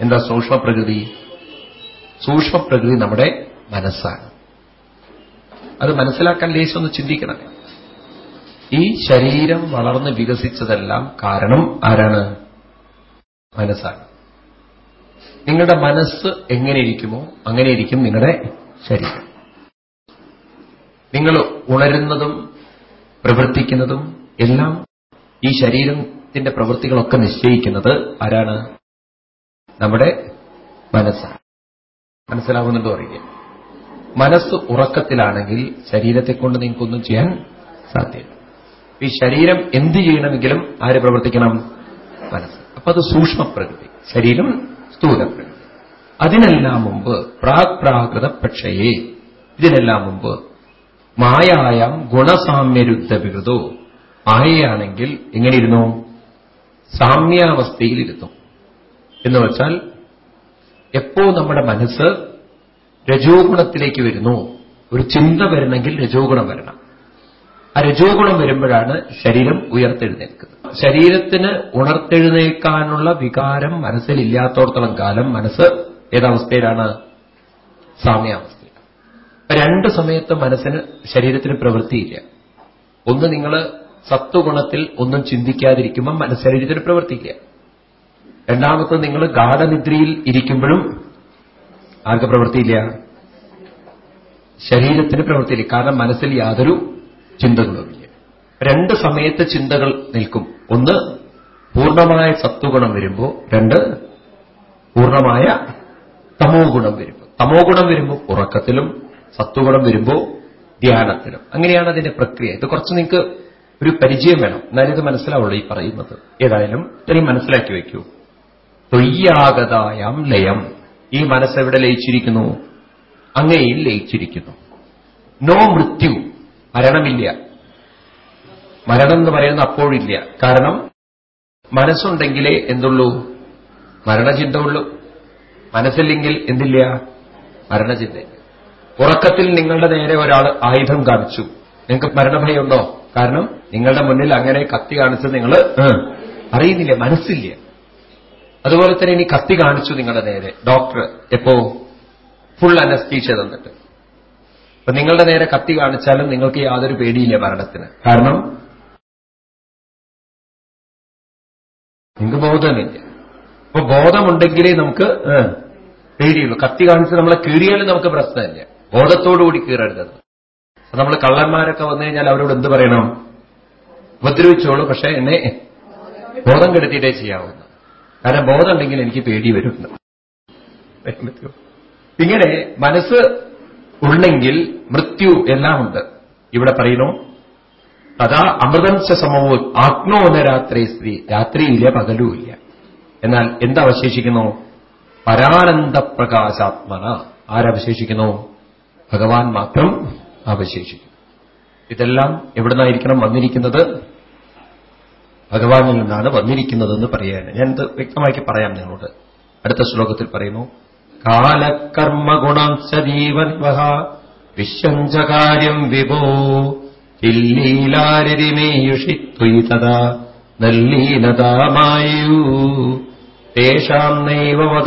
എന്താ സൂക്ഷ്മപ്രകൃതി? സൂക്ഷ്മപ്രകൃതി സൂക്ഷ്മ പ്രകൃതി നമ്മുടെ മനസ്സാണ്. അത് മനസ്സിലാക്കാൻ ലേശം ചിന്തിക്കണം. ഈ ശരീരം വളർന്ന് വികസിച്ചതെല്ലാം കാരണം ആരാണ്? മനസ്സാണ്. നിങ്ങളുടെ മനസ്സ് എങ്ങനെ ഇരിക്കുമോ അങ്ങനെ ഇരിക്കും നിങ്ങളുടെ ശരീരം. നിങ്ങൾ ഉണരുന്നതും പ്രവർത്തിക്കുന്നതും എല്ലാം ഈ ശരീരത്തിന്റെ പ്രവൃത്തികളൊക്കെ നിശ്ചയിക്കുന്നത് ആരാണ്? നമ്മുടെ മനസ്സാണ്. മനസ്സിലാവുന്നുണ്ടോ അറിയില്ല. മനസ്സ് ഉറക്കത്തിലാണെങ്കിൽ ശരീരത്തെ കൊണ്ട് നിങ്ങൾക്കൊന്നും ചെയ്യാൻ സാധ്യമല്ല ഈ ശരീരം എന്ത് ചെയ്യണമെങ്കിലും ആര് പ്രവർത്തിക്കണം? മനസ്സ്. അപ്പൊ അത് സൂക്ഷ്മ പ്രകൃതി ശരീരം സ്ഥൂല പ്രകൃതി അതിനെല്ലാം മുമ്പ് പ്രാക് പ്രാകൃത പക്ഷയെ ഇതിനെല്ലാം മുമ്പ് മായായം ഗുണസാമ്യരുദ്ധ വികൃതോ. മായയാണെങ്കിൽ എങ്ങനെയിരുന്നു സാമ്യാവസ്ഥയിലിരുന്നു. എന്ന് വെച്ചാൽ എപ്പോ നമ്മുടെ മനസ്സ് രജോഗുണത്തിലേക്ക് വരുന്നു ഒരു ചിന്ത വരണമെങ്കിൽ രജോ ഗുണം വരണം. ആ രജോഗുണം വരുമ്പോഴാണ് ശരീരം ഉയർത്തെഴുന്നേൽക്കുന്നത്. ശരീരത്തിന് ഉണർത്തെഴുന്നേൽക്കാനുള്ള വികാരം മനസ്സിലില്ലാത്തോടത്തോളം കാലം മനസ്സ് ഏതവസ്ഥയിലാണ്? സാമ്യാവസ്ഥയിൽ. രണ്ട് സമയത്ത് മനസ്സിന് ശരീരത്തിന് പ്രവൃത്തിയില്ല. ഒന്ന് നിങ്ങൾ സത്വഗുണത്തിൽ ഒന്നും ചിന്തിക്കാതിരിക്കുമ്പോൾ മനസ്സ് പ്രവർത്തിക്കുക രണ്ടാമത്തെ നിങ്ങൾ ഗാഠനിദ്രയിൽ ഇരിക്കുമ്പോഴും ആർക്ക് പ്രവൃത്തിയില്ല? ശരീരത്തിന് പ്രവൃത്തിയില്ല. കാരണം മനസ്സിൽ യാതൊരു ചിന്തകളുമില്ല രണ്ട് സമയത്ത് ചിന്തകൾ നിൽക്കും. ഒന്ന് പൂർണമായ സത്വഗുണം വരുമ്പോൾ രണ്ട് പൂർണമായ തമോ ഗുണം വരുമ്പോൾ തമോ ഗുണം വരുമ്പോൾ ഉറക്കത്തിലും സത്വഗുണം വരുമ്പോൾ ധ്യാനത്തിലും. അങ്ങനെയാണ് അതിന്റെ പ്രക്രിയ. ഇത് കുറച്ച് നിങ്ങൾക്ക് ഒരു പരിചയം വേണം. എന്നാലും ഇത് മനസ്സിലാവുള്ളൂ ഈ പറയുന്നത്. ഏതായാലും ഇത്രയും മനസ്സിലാക്കി വയ്ക്കൂ. തൊയ്യാകതായം ലയം. ഈ മനസ്സെവിടെ ലയിച്ചിരിക്കുന്നു? അങ്ങയിൽ ലയിച്ചിരിക്കുന്നു. നോ മൃത്യു. മരണമില്ല. മരണം എന്ന് പറയുന്നത് അപ്പോഴില്ല. കാരണം മനസ്സുണ്ടെങ്കിലേ എന്തുള്ളൂ? മരണചിന്ത ഉള്ളൂ മനസ്സില്ലെങ്കിൽ എന്തില്ല? മരണചിന്ത. ഉറക്കത്തിൽ നിങ്ങളുടെ നേരെ ഒരാൾ ആയുധം കാണിച്ചു. നിങ്ങൾക്ക് മരണഭയമുണ്ടോ? കാരണം നിങ്ങളുടെ മുന്നിൽ അങ്ങനെ കത്തി കാണിച്ചത് നിങ്ങൾ അറിയുന്നില്ല മനസ്സില്ല. അതുപോലെ തന്നെ ഇനി കത്തി കാണിച്ചു നിങ്ങളുടെ നേരെ. ഡോക്ടർ എപ്പോ? ഫുൾ അനസ്തീഷ തന്നിട്ട്. അപ്പൊ നിങ്ങളുടെ നേരെ കത്തി കാണിച്ചാലും നിങ്ങൾക്ക് യാതൊരു പേടിയില്ല മരണത്തിന്. കാരണം നിങ്ങൾക്ക് ബോധമില്ല. അപ്പൊ ബോധമുണ്ടെങ്കിലേ നമുക്ക് പേടിയുള്ളൂ. കത്തി കാണിച്ച് നമ്മളെ കീറിയാലും നമുക്ക് പ്രശ്നമില്ല. ബോധത്തോടുകൂടി കീറരുത് നമ്മൾ കള്ളന്മാരൊക്കെ വന്നു കഴിഞ്ഞാൽ അവരോട് എന്ത് പറയണം? ഉപദ്രവിച്ചോളൂ പക്ഷെ എന്നെ ബോധം കെടുത്തിയിട്ടേ ചെയ്യാവുന്നു കാരണം ബോധം ഉണ്ടെങ്കിൽ എനിക്ക് പേടി വരുന്നു ഇങ്ങനെ മനസ്സ് ഉണ്ടെങ്കിൽ മൃത്യു എല്ലാം ഉണ്ട്. ഇവിടെ പറയുന്നു അതാ അമൃതംശ സമവും ആത്മോന രാത്രി സ്ത്രീ. രാത്രിയില്ല പകലുമില്ല എന്നാൽ എന്തവശേഷിക്കുന്നു പരാനന്ദപ്രകാശാത്മന. ആരവശേഷിക്കുന്നു? ഭഗവാൻ മാത്രം. അവശേഷിക്കുന്നു ഇതെല്ലാം എവിടുന്നായിരിക്കണം വന്നിരിക്കുന്നത്? ഭഗവാനിൽ നിന്നാണ് വന്നിരിക്കുന്നതെന്ന് പറയാണ് ഞാൻ ഇത് വ്യക്തമാക്കി പറയാം നിങ്ങളോട്. അടുത്ത ശ്ലോകത്തിൽ പറയുന്നു കാലകർമ്മഗുണാംശ ജീവൻവഹ വിശ്വഞ്ചകാര്യം വിഭോ ഇല്ലീലാരിമേയുഷിത്വയി തഥാ നല്ലീനതാമായൂ. തേഷാം നൈവ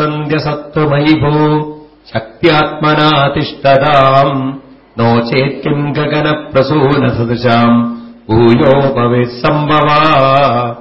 ശക്തിയാത്മനാതിഷ്ഠതാം നോ ചേത്യം ഗഗനപ്രസൂനസദൃശാം. ഭൂയോപവേ സംഭവാ.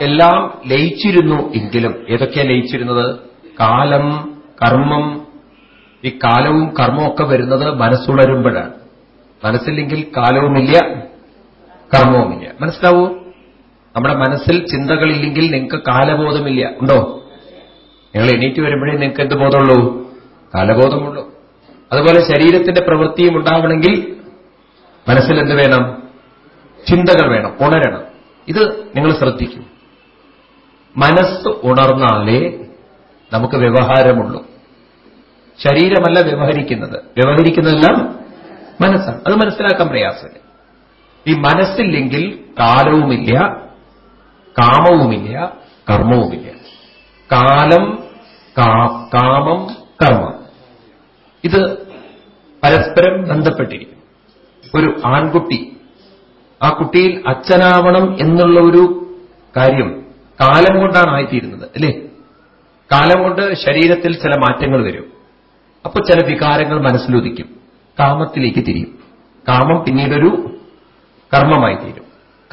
എല്ലാം ലയിച്ചിരുന്നു എങ്കിലും. ഏതൊക്കെയാ ലയിച്ചിരുന്നത്? കാലം കർമ്മം. ഈ കാലവും കർമ്മവും ഒക്കെ വരുന്നത് മനസ്സുണരുമ്പോഴാണ്. മനസ്സില്ലെങ്കിൽ കാലവുമില്ല കർമ്മവുമില്ല. മനസ്സിലാവൂ? നമ്മുടെ മനസ്സിൽ ചിന്തകളില്ലെങ്കിൽ നിങ്ങൾക്ക് കാലബോധമില്ല. ഉണ്ടോ? നിങ്ങൾ എണീറ്റ് വരുമ്പോഴേ നിങ്ങൾക്ക് എന്ത് ബോധമുള്ളൂ? കാലബോധമുള്ളൂ. അതുപോലെ ശരീരത്തിന്റെ പ്രവൃത്തിയും ഉണ്ടാവണമെങ്കിൽ മനസ്സിൽ എന്ത് വേണം? ചിന്തകൾ വേണം ഉണരണം. ഇത് നിങ്ങൾ ശ്രദ്ധിക്കൂ. മനസ്സ് ഉണർന്നാലേ നമുക്ക് വ്യവഹാരമുള്ളൂ. ശരീരമല്ല വ്യവഹരിക്കുന്നത്. വ്യവഹരിക്കുന്നതെല്ലാം മനസ്സാണ്. അത് മനസ്സിലാക്കാൻ പ്രയാസമില്ല ഈ മനസ്സില്ലെങ്കിൽ കാലവുമില്ല കാമവുമില്ല കർമ്മവുമില്ല. കാലം കാമം കർമ്മം. ഇത് പരസ്പരം ബന്ധപ്പെട്ടിരിക്കും ഒരു ആൺകുട്ടി ആ കുട്ടിയിൽ അച്ഛനാവണം എന്നുള്ള ഒരു കാര്യം കാലം കൊണ്ടാണ് ആയിത്തീരുന്നത് അല്ലേ? കാലം കൊണ്ട് ശരീരത്തിൽ ചില മാറ്റങ്ങൾ വരും. അപ്പോൾ ചില വികാരങ്ങൾ മനസ്സിലൊതിക്കും. കാമത്തിലേക്ക് തിരിയും. കാമം പിന്നീടൊരു കർമ്മമായി തീരും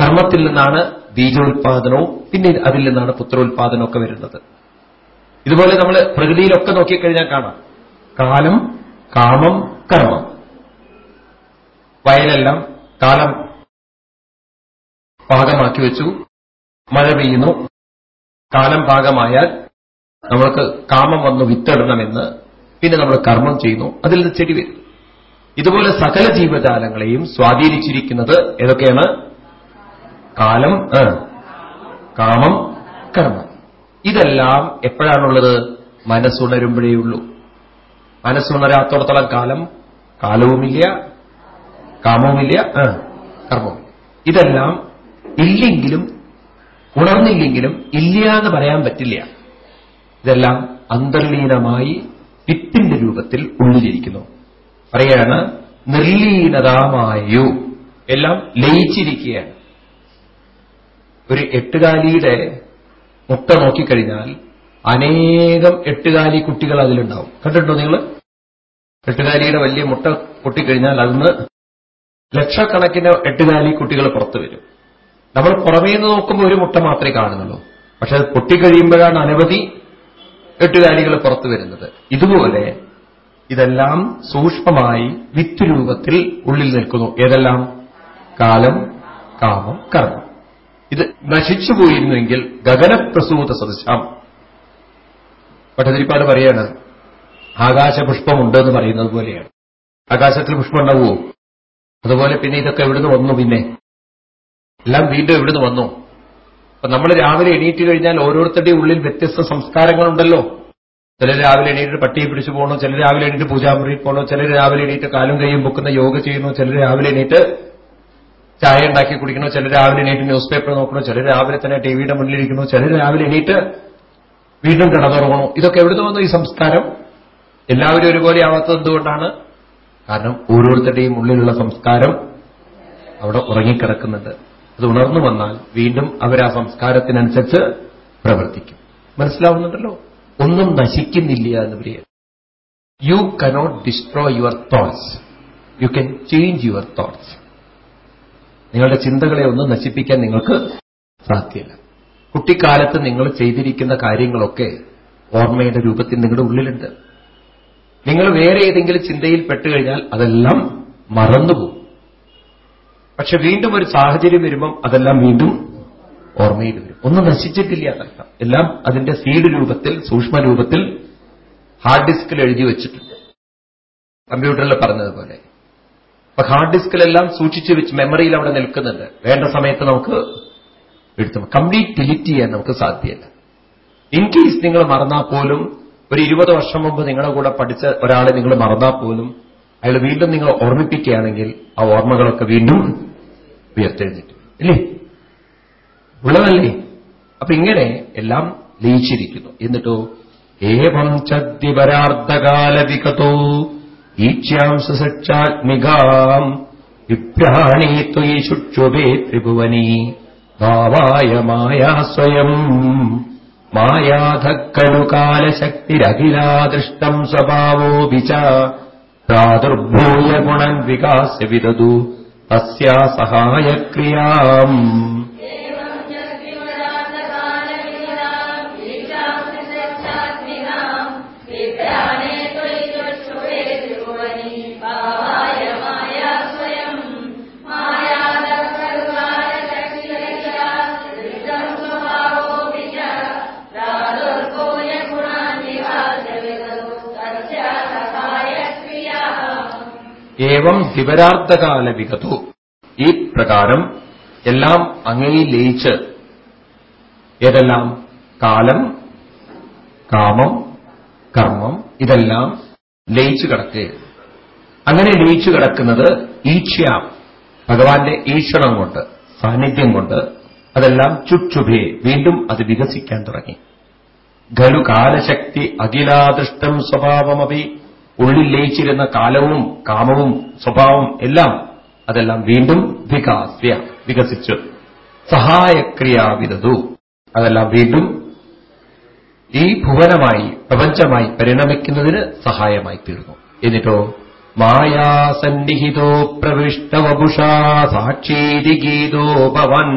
കർമ്മത്തിൽ നിന്നാണ് ബീജോത്പാദനവും പിന്നെ അതിൽ നിന്നാണ് പുത്രോത്പാദനവും ഒക്കെ വരുന്നത്. ഇതുപോലെ നമ്മൾ പ്രകൃതിയിലൊക്കെ നോക്കിക്കഴിഞ്ഞാൽ കാണാം. കാലം കാമം കർമ്മം. വയലെല്ലാം കാലം പാകമാക്കി വെച്ചു മഴ പെയ്യുന്നു കാലം ഭാഗമായാൽ നമ്മൾക്ക് കാമം വന്ന് വിത്തിടണമെന്ന് പിന്നെ നമ്മൾ കർമ്മം ചെയ്യുന്നു. അതിൽ നിന്ന് ചെടി വരും. ഇതുപോലെ സകല ജീവജാലങ്ങളെയും സ്വാധീനിച്ചിരിക്കുന്നത് ഏതൊക്കെയാണ്? കാലം കാമം കർമ്മം. ഇതെല്ലാം എപ്പോഴാണുള്ളത്? മനസ്സുണരുമ്പോഴേ ഉള്ളൂ. മനസ്സുണരാത്തോടത്തോളം കാലം കാലവുമില്ല കാമവുമില്ല കർമ്മവും ഇതെല്ലാം ഇല്ലെങ്കിലും ഉണർന്നില്ലെങ്കിലും ഇല്ല എന്ന് പറയാൻ പറ്റില്ല. ഇതെല്ലാം അന്തർലീനമായി വിത്തിന്റെ രൂപത്തിൽ ഉള്ളിലിരിക്കുന്നു. പറയാണ് നിർലീനതാമായു. എല്ലാം ലയിച്ചിരിക്കുകയാണ്. ഒരു എട്ടുകാലിയുടെ മുട്ട നോക്കിക്കഴിഞ്ഞാൽ അനേകം എട്ടുകാലി കുട്ടികൾ അതിലുണ്ടാവും. കണ്ടിട്ടുണ്ടോ നിങ്ങൾ എട്ടുകാലിയുടെ വലിയ മുട്ട പൊട്ടിക്കഴിഞ്ഞാൽ അതിന് ലക്ഷക്കണക്കിന് എട്ടുകാലി കുട്ടികൾ പുറത്തു വരും. നമ്മൾ പുറമേ നിന്ന് നോക്കുമ്പോൾ ഒരു മുട്ട മാത്രമേ കാണുന്നുള്ളൂ. പക്ഷെ അത് പൊട്ടിക്കഴിയുമ്പോഴാണ് അനവധി എട്ടുകാലികൾ പുറത്തു വരുന്നത്. ഇതുപോലെ ഇതെല്ലാം സൂക്ഷ്മമായി വിത്ത് രൂപത്തിൽ ഉള്ളിൽ നിൽക്കുന്നു. ഏതെല്ലാം? കാലം കാമം കർമ്മം. ഇത് നശിച്ചു പോയിരുന്നുവെങ്കിൽ ഗഗനപ്രസൂത സദൃശം. ഭട്ടതിരിപ്പാട് പറയാണ് ആകാശപുഷ്പമുണ്ട് എന്ന് പറയുന്നത് പോലെയാണ്. ആകാശത്തിൽ പുഷ്പം ഉണ്ടാവുമോ? അതുപോലെ പിന്നെ ഇതൊക്കെ എവിടുന്ന് വന്നു പിന്നെ? എല്ലാം വീണ്ടും എവിടുന്ന് വന്നു. അപ്പൊ നമ്മൾ രാവിലെ എണീറ്റ് കഴിഞ്ഞാൽ ഓരോരുത്തരുടെയും ഉള്ളിൽ വ്യത്യസ്ത സംസ്കാരങ്ങളുണ്ടല്ലോ. ചിലർ രാവിലെ എണീറ്റ് പട്ടിയെ പിടിച്ചു പോകണോ ചിലർ രാവിലെ എണീറ്റ് പൂജാമുറിയിൽ പോകണോ ചിലർ രാവിലെ എണീറ്റ് കാലും കൈയും പൊക്കുന്ന യോഗ ചെയ്യണോ ചിലർ രാവിലെ എണീറ്റ് ചായ ഉണ്ടാക്കി കുടിക്കണോ ചിലർ രാവിലെ എണീറ്റ് ന്യൂസ് പേപ്പർ നോക്കണോ ചിലർ രാവിലെ തന്നെ ടിവിയുടെ മുന്നിലിരിക്കണോ ചിലർ രാവിലെ എണീറ്റ് വീണ്ടും കിടന്നുറങ്ങണോ ഇതൊക്കെ എവിടുന്ന് വന്നു ഈ സംസ്കാരം? എല്ലാവരും ഒരുപോലെ ആവാത്തത് എന്തുകൊണ്ടാണ്? കാരണം ഓരോരുത്തരുടെയും ഉള്ളിലുള്ള സംസ്കാരം അവിടെ ഉറങ്ങിക്കിടക്കുന്നുണ്ട്. അത് ഉണർന്നു വന്നാൽ വീണ്ടും അവരാ സംസ്കാരത്തിനനുസരിച്ച് പ്രവർത്തിക്കും. മനസ്സിലാവുന്നുണ്ടല്ലോ? ഒന്നും നശിക്കുന്നില്ല എന്ന് പറയാം you cannot destroy your thoughts you can change your thoughts നിങ്ങളുടെ ചിന്തകളെ ഒന്നും നശിപ്പിക്കാൻ നിങ്ങൾക്ക് സാധ്യമല്ല കുട്ടിക്കാലത്ത് നിങ്ങൾ ചെയ്തിരിക്കുന്ന കാര്യങ്ങളൊക്കെ ഓർമ്മയുടെ രൂപത്തിൽ നിങ്ങളുടെ ഉള്ളിലുണ്ട്. നിങ്ങൾ വേറെ ഏതെങ്കിലും ചിന്തയിൽ പെട്ടുകഴിഞ്ഞാൽ അതെല്ലാം മറന്നുപോകും. പക്ഷെ വീണ്ടും ഒരു സാഹചര്യം വരുമ്പം അതെല്ലാം വീണ്ടും ഓർമ്മയിൽ വരും. ഒന്നും നശിച്ചിട്ടില്ല എന്നർത്ഥം എല്ലാം അതിന്റെ സീഡ് രൂപത്തിൽ സൂക്ഷ്മ രൂപത്തിൽ ഹാർഡ് ഡിസ്കിൽ എഴുതി വെച്ചിട്ടുണ്ട്. കമ്പ്യൂട്ടറിൽ പറഞ്ഞതുപോലെ. അപ്പൊ ഹാർഡ് ഡിസ്കിലെല്ലാം സൂക്ഷിച്ചു വെച്ച് മെമ്മറിയിൽ അവിടെ നിൽക്കുന്നുണ്ട്. വേണ്ട സമയത്ത് നമുക്ക് എടുത്തു കംപ്ലീറ്റ് ഡിലിറ്റ് ചെയ്യാൻ നമുക്ക് സാധ്യമല്ല ഇൻ കേസ് നിങ്ങൾ മറന്നാൽ പോലും ഒരു ഇരുപത് വർഷം മുമ്പ് നിങ്ങളുടെ കൂടെ പഠിച്ച ഒരാളെ നിങ്ങൾ മറന്നാൽ പോലും അയാൾ വീണ്ടും നിങ്ങൾ ഓർമ്മിപ്പിക്കുകയാണെങ്കിൽ ആ ഓർമ്മകളൊക്കെ വീണ്ടും ഉയർത്തെഴുന്നിട്ട് അല്ലേ ഉള്ളതല്ലേ? അപ്പൊ ഇങ്ങനെ എല്ലാം ലയിച്ചിരിക്കുന്നു. എന്നിട്ടോ? ഏവം ചദ്ദിപരാർദ്ധകാല വികതോ ഈക്ഷ്യാംസച്ചാത്മികാം വിഭ്രാണീ ത്വയി ശുക്ഷുഭേ ത്രിഭുവനി. ഭാവായ മായാ സ്വയം. മായാധക്കലു കാലശക്തിരഖിലാദൃഷ്ടം സ്വഭാവോ വിച പ്രാദുർഭൂയ ഗുണം വികാസ്യ വിദതു തസ്യാ സഹായക്രിയാം ഏവം ദിവരാർദ്ധകാല വികതു ഈ പ്രകാരം എല്ലാം അങ്ങയിൽ ലയിച്ച് ഏതെല്ലാം കാലം കാമം കർമ്മം ഇതെല്ലാം ലയിച്ചു കിടക്കുക അങ്ങനെ ലയിച്ചു കിടക്കുന്നത് ഈക്ഷ്യാം ഭഗവാന്റെ ഈക്ഷണം കൊണ്ട് സാന്നിധ്യം കൊണ്ട് അതെല്ലാം ചുക്ഷുഭേ വീണ്ടും അത് വികസിക്കാൻ തുടങ്ങി. ഖലു കാലശക്തി അഖിലാദൃഷ്ടം സ്വഭാവമപി ഉള്ളിൽ ലയിച്ചിരുന്ന കാലവും കാമവും സ്വഭാവം എല്ലാം അതെല്ലാം വീണ്ടും വികാസ്യ വികസിച്ചു. സഹായക്രിയാവിതതു അതെല്ലാം വീണ്ടും ഈ ഭുവനമായി പ്രപഞ്ചമായി പരിണമിക്കുന്നതിന് സഹായമായി തീർന്നു. എന്നിട്ടോ മായാസന്നിഹിതോ പ്രവിഷ്ടവപുഷാ സാക്ഷീതി ഗീതോ ഭവൻ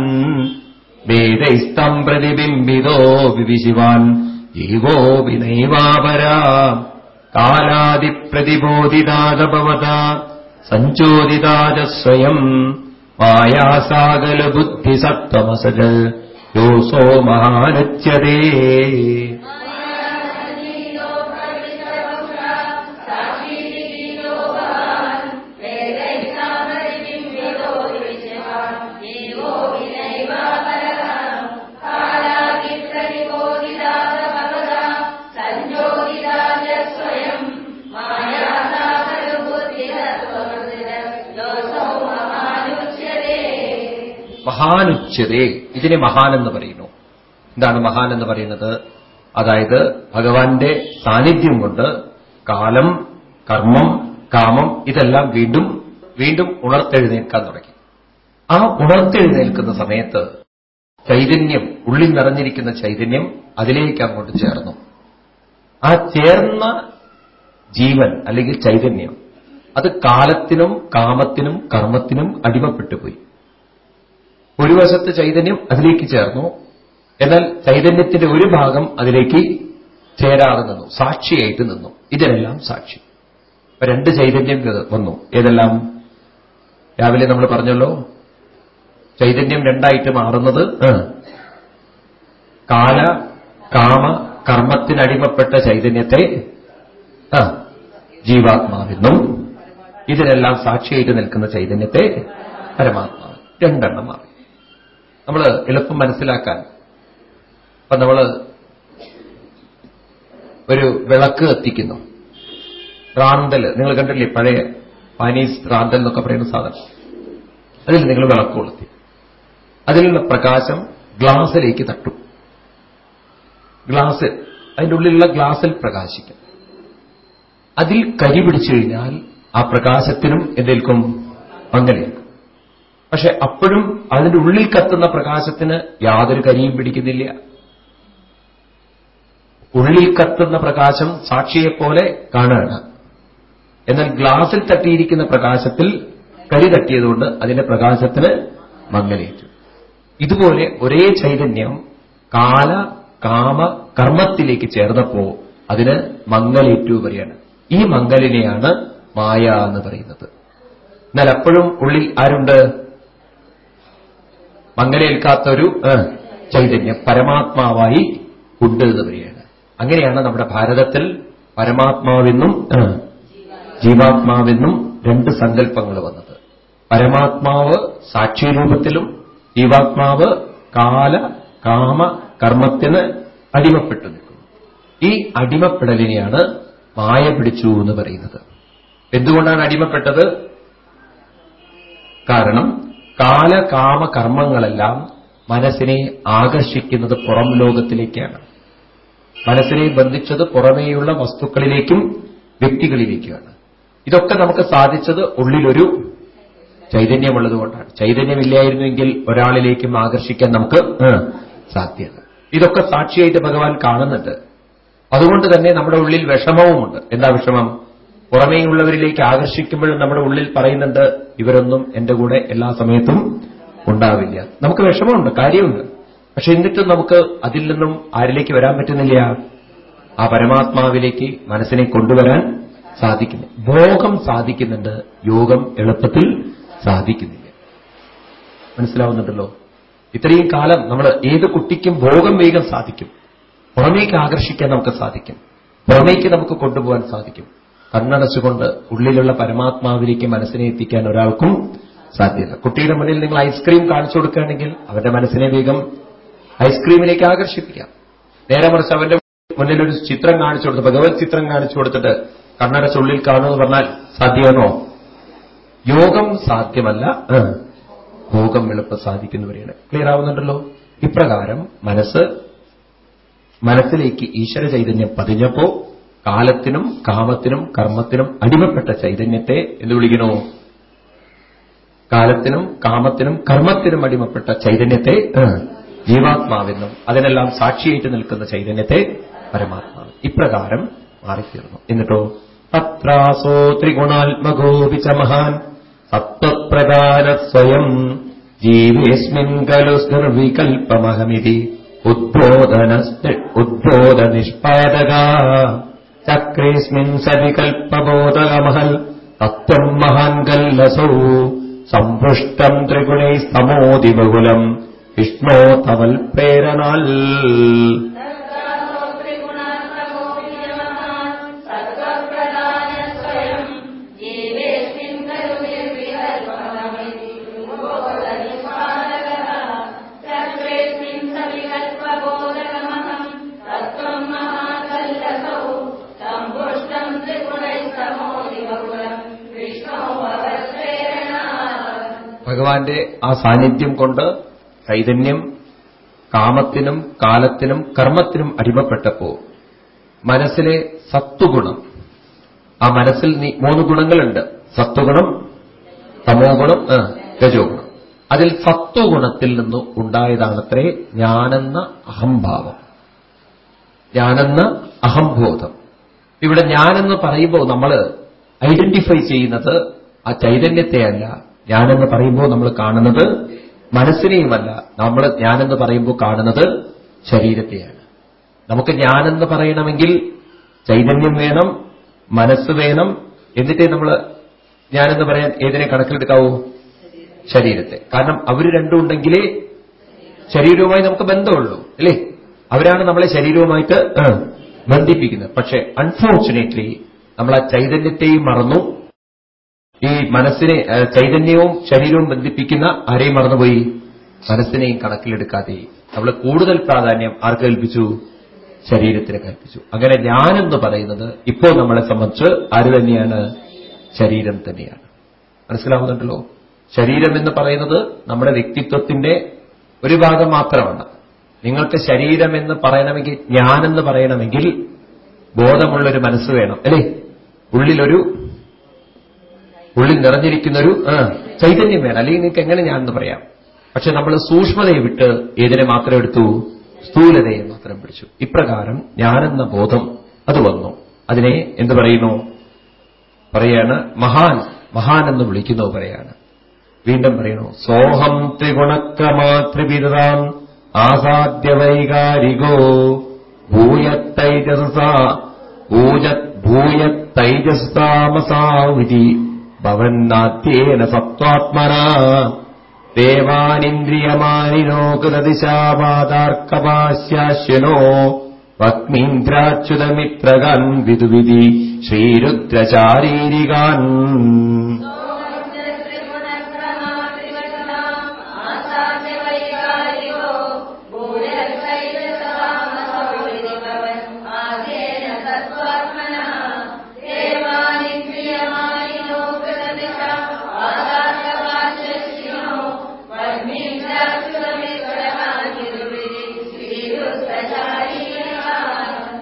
വേദൈസ്തം പ്രതിബിംബിതോ വിവിശിവാൻ ജീവോ വിനൈവാപരാ കാലാദിപ്രതിബോധിതാദഭവത സഞ്ചോദിതാജ സ്വയം മായാസാകലബുദ്ധിസത്വമസജ യോസോ മഹാനുച്യതേ. മഹാനുച്യതേ ഇതിനെ മഹാൻ എന്ന് പറയുന്നു. എന്താണ് മഹാൻ എന്ന് പറയുന്നത്? അതായത് ഭഗവാന്റെ സാന്നിധ്യം കൊണ്ട് കാലം കർമ്മം കാമം ഇതെല്ലാം വീണ്ടും വീണ്ടും ഉണർത്തെഴുന്നേൽക്കാൻ തുടങ്ങി. ആ ഉണർത്തെഴുന്നേൽക്കുന്ന സമയത്ത് ചൈതന്യം ഉള്ളിൽ നിറഞ്ഞിരിക്കുന്ന ചൈതന്യം അതിലേക്ക് അങ്ങോട്ട് ചേർന്നു. ആ ചേർന്ന ജീവൻ അല്ലെങ്കിൽ ചൈതന്യം അത് കാലത്തിനും കാമത്തിനും കർമ്മത്തിനും അടിമപ്പെട്ടുപോയി. ഒരു വശത്ത് ചൈതന്യം അതിലേക്ക് ചേർന്നു. എന്നാൽ ചൈതന്യത്തിന്റെ ഒരു ഭാഗം അതിലേക്ക് ചേരാതെ നിന്നു. സാക്ഷിയായിട്ട് നിന്നു. ഇതിനെല്ലാം സാക്ഷി. അപ്പൊ രണ്ട് ചൈതന്യം വന്നു. ഏതെല്ലാം? രാവിലെ നമ്മൾ പറഞ്ഞല്ലോ ചൈതന്യം രണ്ടായിട്ട് മാറുന്നത് കാല കാമ കർമ്മത്തിനടിമപ്പെട്ട ചൈതന്യത്തെ ജീവാത്മാവെന്നും ഇതിനെല്ലാം സാക്ഷിയായിട്ട് നിൽക്കുന്ന ചൈതന്യത്തെ പരമാത്മാവ്. രണ്ടെണ്ണം മാറി. നമ്മൾ എളുപ്പം മനസ്സിലാക്കാൻ. അപ്പൊ നമ്മൾ ഒരു വിളക്ക് എത്തിക്കുന്നു റാന്തൽ നിങ്ങൾ കണ്ടില്ലേ പഴയ പാനീസ് റാന്തൽ എന്നൊക്കെ പറയുന്ന സാധനം? അതിൽ നിങ്ങൾ വിളക്ക് കൊളുത്തി. അതിലുള്ള പ്രകാശം ഗ്ലാസിലേക്ക് തട്ടും. ഗ്ലാസ് അതിന്റെ ഉള്ളിലുള്ള ഗ്ലാസിൽ പ്രകാശിക്കും. അതിൽ കരി പിടിച്ചു കഴിഞ്ഞാൽ ആ പ്രകാശത്തിനും എന്തേൽക്കും മങ്ങലേൽക്കും പക്ഷെ അപ്പോഴും അതിന്റെ ഉള്ളിൽ കത്തുന്ന പ്രകാശത്തിന് യാതൊരു കരിയും പിടിക്കുന്നില്ല. ഉള്ളിൽ കത്തുന്ന പ്രകാശം സാക്ഷിയെപ്പോലെ കാണുകയാണ് എന്നാൽ ഗ്ലാസിൽ തട്ടിയിരിക്കുന്ന പ്രകാശത്തിൽ കരി തട്ടിയതുകൊണ്ട് അതിന്റെ പ്രകാശത്തിന് മങ്ങലേറ്റു. ഇതുപോലെ ഒരേ ചൈതന്യം കാല കാമ കർമ്മത്തിലേക്ക് ചേർന്നപ്പോ അതിന് മങ്ങലേറ്റു പറയാണ് ഈ മങ്ങലിനെയാണ് മായ എന്ന് പറയുന്നത്. എന്നാൽ അപ്പോഴും ഉള്ളിൽ ആരുണ്ട്? മങ്ങലേൽക്കാത്ത ഒരു ചൈതന്യം പരമാത്മാവായി ഉണ്ട് എന്ന് പറയുകയാണ് അങ്ങനെയാണ് നമ്മുടെ ഭാരതത്തിൽ പരമാത്മാവെന്നും ജീവാത്മാവെന്നും രണ്ട് സങ്കല്പങ്ങൾ വന്നത്. പരമാത്മാവ് സാക്ഷിരൂപത്തിലും ജീവാത്മാവ് കാല കാമ കർമ്മത്തിന് അടിമപ്പെട്ടു നിൽക്കുന്നു. ഈ അടിമപ്പെടലിനെയാണ് മായ പിടിച്ചു എന്ന് പറയുന്നത്. എന്തുകൊണ്ടാണ് അടിമപ്പെട്ടത്? കാരണം കാലകാമ കർമ്മങ്ങളെല്ലാം മനസ്സിനെ ആകർഷിക്കുന്നത് പുറം ലോകത്തിലേക്കാണ്. മനസ്സിനെ ബന്ധിച്ചത് പുറമേയുള്ള വസ്തുക്കളിലേക്കും വ്യക്തികളിലേക്കുമാണ്. ഇതൊക്കെ നമുക്ക് സാധിച്ചത് ഉള്ളിലൊരു ചൈതന്യമുള്ളതുകൊണ്ടാണ്. ചൈതന്യമില്ലായിരുന്നുവെങ്കിൽ ഒരാളിലേക്കും ആകർഷിക്കാൻ നമുക്ക് സാധ്യത. ഇതൊക്കെ സാക്ഷിയായിട്ട് ഭഗവാൻ കാണുന്നുണ്ട്. അതുകൊണ്ട് തന്നെ നമ്മുടെ ഉള്ളിൽ വിഷമവുമുണ്ട്. എന്താ വിഷമം? പുറമേയുള്ളവരിലേക്ക് ആകർഷിക്കുമ്പോഴും നമ്മുടെ ഉള്ളിൽ പറയുന്നുണ്ട് ഇവരൊന്നും എന്റെ കൂടെ എല്ലാ സമയത്തും ഉണ്ടാവില്ല. നമുക്ക് വിഷമമുണ്ട് കാര്യമുണ്ട്. പക്ഷെ എന്നിട്ടും നമുക്ക് അതിൽ നിന്നും ആരിലേക്ക് വരാൻ പറ്റുന്നില്ല? ആ പരമാത്മാവിലേക്ക് മനസ്സിനെ കൊണ്ടുവരാൻ സാധിക്കുന്നു. ഭോഗം സാധിക്കുന്നുണ്ട് യോഗം എളുപ്പത്തിൽ സാധിക്കുന്നില്ല. മനസ്സിലാവുന്നുണ്ടല്ലോ? ഇത്രയും കാലം നമ്മൾ ഏത് കുട്ടിക്കും ഭോഗം വേഗം സാധിക്കും. പുറമേക്ക് ആകർഷിക്കാൻ നമുക്ക് സാധിക്കും. പുറമേക്ക് നമുക്ക് കൊണ്ടുപോകാൻ സാധിക്കും. കണ്ണടച്ചുകൊണ്ട് ഉള്ളിലുള്ള പരമാത്മാവിലേക്ക് മനസ്സിനെ എത്തിക്കാൻ ഒരാൾക്കും സാധ്യത. കുട്ടിയുടെ മുന്നിൽ നിങ്ങൾ ഐസ്ക്രീം കാണിച്ചു കൊടുക്കുകയാണെങ്കിൽ അവന്റെ മനസ്സിനെ വേഗം ഐസ്ക്രീമിലേക്ക് ആകർഷിപ്പിക്കാം. നേരെ മറിച്ച് അവന്റെ മുന്നിൽ ഒരു ചിത്രം കാണിച്ചു കൊടുത്ത് ഭഗവത് ചിത്രം കാണിച്ചു കൊടുത്തിട്ട് കണ്ണടച്ചുള്ളിൽ കാണുമെന്ന് പറഞ്ഞാൽ സാധ്യമാണോ? യോഗം സാധ്യമല്ല. ഭോഗം എളുപ്പം സാധിക്കുന്നവരെയാണ്. ക്ലിയർ ആവുന്നുണ്ടല്ലോ? ഇപ്രകാരം മനസ്സ് മനസ്സിലേക്ക് ഈശ്വര ചൈതന്യം പതിഞ്ഞപ്പോ കാലത്തിനും കാമത്തിനും കർമ്മത്തിനും അടിമപ്പെട്ട ചൈതന്യത്തെ എന്ത് വിളിക്കണോ കാലത്തിനും കാമത്തിനും കർമ്മത്തിനും അടിമപ്പെട്ട ചൈതന്യത്തെ ജീവാത്മാവെന്നും അതിനെല്ലാം സാക്ഷിയായിട്ട് നിൽക്കുന്ന ചൈതന്യത്തെ പരമാത്മാവ്. ഇപ്രകാരം മാറിത്തീർന്നു. എന്നിട്ടോ? തത്രാസോ ത്രിഗുണാത്മകോപി ച മഹാൻ സത്വപ്രധാന സ്വയം ജീവേസ്മിൻ ഖലു നിർവികൽപ്പമഹമിതി. ഉദ്ബോധന ഉദ്ബോധനിഷ്പാദക ചക്രേസ്മിൻ സവികൽപ്പബോധകമഹൽ തത്വം മഹാൻ കല്ലസൗ. സമ്പുഷ്ടം ത്രിഗുണൈസ്തമോതി ബഹുലം. വിഷ്ണോ തവൽ പ്രേരണാൽ ഭഗവാന്റെ ആ സാന്നിധ്യം കൊണ്ട് ചൈതന്യം കാമത്തിനും കാലത്തിനും കർമ്മത്തിനും അടിമപ്പെട്ടപ്പോ മനസ്സിലെ സത്വഗുണം ആ മനസ്സിൽ മൂന്ന് ഗുണങ്ങളുണ്ട്. സത്വഗുണം തമോ ഗുണം രജോ ഗുണം അതിൽ സത്വഗുണത്തിൽ നിന്ന് ഉണ്ടായതാണത്രേ ഞാനെന്ന അഹംഭാവം. ഞാനെന്ന അഹംബോധം. ഇവിടെ ഞാനെന്ന് പറയുമ്പോൾ നമ്മൾ ഐഡന്റിഫൈ ചെയ്യുന്നത് ആ ചൈതന്യത്തെയല്ല ഞാനെന്ന് പറയുമ്പോൾ നമ്മൾ കാണുന്നത് മനസ്സിനെയുമല്ല. നമ്മൾ ഞാനെന്ന് പറയുമ്പോൾ കാണുന്നത് ശരീരത്തെയാണ്. നമുക്ക് ഞാനെന്ന് പറയണമെങ്കിൽ ചൈതന്യം വേണം മനസ്സ് വേണം. എന്നിട്ടേ നമ്മൾ ഞാനെന്ന് പറയാൻ ഏതിനെ കണക്കിലെടുക്കാവൂ? ശരീരത്തെ. കാരണം അവർ രണ്ടും ഉണ്ടെങ്കിലേ ശരീരവുമായി നമുക്ക് ബന്ധമുള്ളൂ അല്ലേ? അവരാണ് നമ്മളെ ശരീരവുമായിട്ട് ബന്ധിപ്പിക്കുന്നത്. പക്ഷെ അൺഫോർച്ചുനേറ്റ്ലി നമ്മൾ ആ ചൈതന്യത്തെയും മറന്നു. ഈ മനസ്സിനെ ചൈതന്യവും ശരീരവും ബന്ധിപ്പിക്കുന്ന ആരെയും മറന്നുപോയി? മനസ്സിനെയും കണക്കിലെടുക്കാതെ. നമ്മൾ കൂടുതൽ പ്രാധാന്യം ആർക്ക് കൽപ്പിച്ചു? ശരീരത്തിന് കൽപ്പിച്ചു. അങ്ങനെ ഞാനെന്ന് പറയുന്നത് ഇപ്പോൾ നമ്മളെ സംബന്ധിച്ച് ആര് തന്നെയാണ്? ശരീരം തന്നെയാണ്. മനസ്സിലാവുന്നുണ്ടല്ലോ? ശരീരം എന്ന് പറയുന്നത് നമ്മുടെ വ്യക്തിത്വത്തിന്റെ ഒരു ഭാഗം മാത്രമാണ്. നിങ്ങൾക്ക് ശരീരം എന്ന് പറയണമെങ്കിൽ ഞാനെന്ന് പറയണമെങ്കിൽ ബോധമുള്ളൊരു മനസ്സ് വേണം അല്ലേ? ഉള്ളിലൊരു ഉള്ളിൽ നിറഞ്ഞിരിക്കുന്ന ഒരു ചൈതന്യം വേണം. അല്ലെങ്കിൽ നിങ്ങൾക്ക് എങ്ങനെ ഞാനെന്ന് പറയാം. പക്ഷെ നമ്മൾ സൂക്ഷ്മതയെ വിട്ട് ഏതിനെ മാത്രം എടുത്തു? സ്ഥൂലതയെ മാത്രം പിടിച്ചു. ഇപ്രകാരം ഞാനെന്ന ബോധം അത് വന്നു. അതിനെ എന്ത് പറയുന്നു? പറയാണ് മഹാൻ മഹാൻ എന്ന് വിളിക്കുന്നു പറയാണ്. വീണ്ടും പറയുന്നു സോഹം ത്രിഗുണക്രമാത്രിവിതാം ആസാദ്യ വൈകാരികോ ഭൂയത്തൈജസ ഭൂയത്തൈജസ്താമസാവിധി ഭവന്നാദ്യേന സത്വാത്മനാ ദേവാനിന്ദ്രിയമാനിനോ കൃതദിശാപാദാർക്കപാശ്യാശ്യനോ വക്മീന്ദ്രാച്യുതമിത്രകൻ വിദുവിധി ശ്രീരുദ്രചാരീരികാൻ.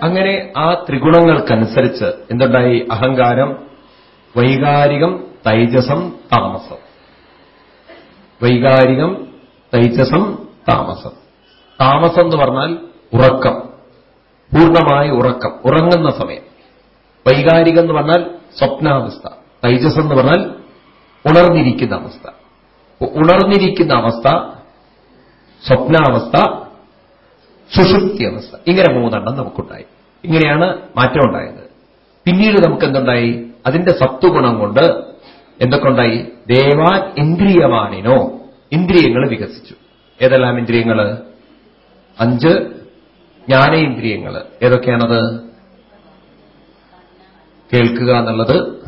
അങ്ങനെ ആ ത്രിഗുണങ്ങൾക്കനുസരിച്ച് എന്തുണ്ടായി? അഹങ്കാരം വൈകാരികം തൈജസം താമസം. വൈകാരികം തൈജസം താമസം. താമസം എന്ന് പറഞ്ഞാൽ ഉറക്കം. പൂർണമായ ഉറക്കം. ഉറങ്ങുന്ന സമയം. വൈകാരികം എന്ന് പറഞ്ഞാൽ സ്വപ്നാവസ്ഥ. തൈജസം എന്ന് പറഞ്ഞാൽ ഉണർന്നിരിക്കുന്ന അവസ്ഥ. ഉണർന്നിരിക്കുന്ന അവസ്ഥ സ്വപ്നാവസ്ഥ സുഷുപ്തി അവസ്ഥ. ഇങ്ങനെ മൂന്നെണ്ണം നമുക്കുണ്ടായി. ഇങ്ങനെയാണ് മാറ്റം ഉണ്ടായത്. പിന്നീട് നമുക്ക് എന്തുണ്ടായി അതിന്റെ സത്വഗുണം കൊണ്ട് എന്തൊക്കെ ഉണ്ടായി ദേവാൻ ഇന്ദ്രിയവാനിനോ ഇന്ദ്രിയങ്ങൾ വികസിച്ചു. ഏതെല്ലാം ഇന്ദ്രിയങ്ങൾ അഞ്ച് ജ്ഞാനേന്ദ്രിയങ്ങൾ. ഏതൊക്കെയാണത്? കേൾക്കുക എന്നുള്ളത്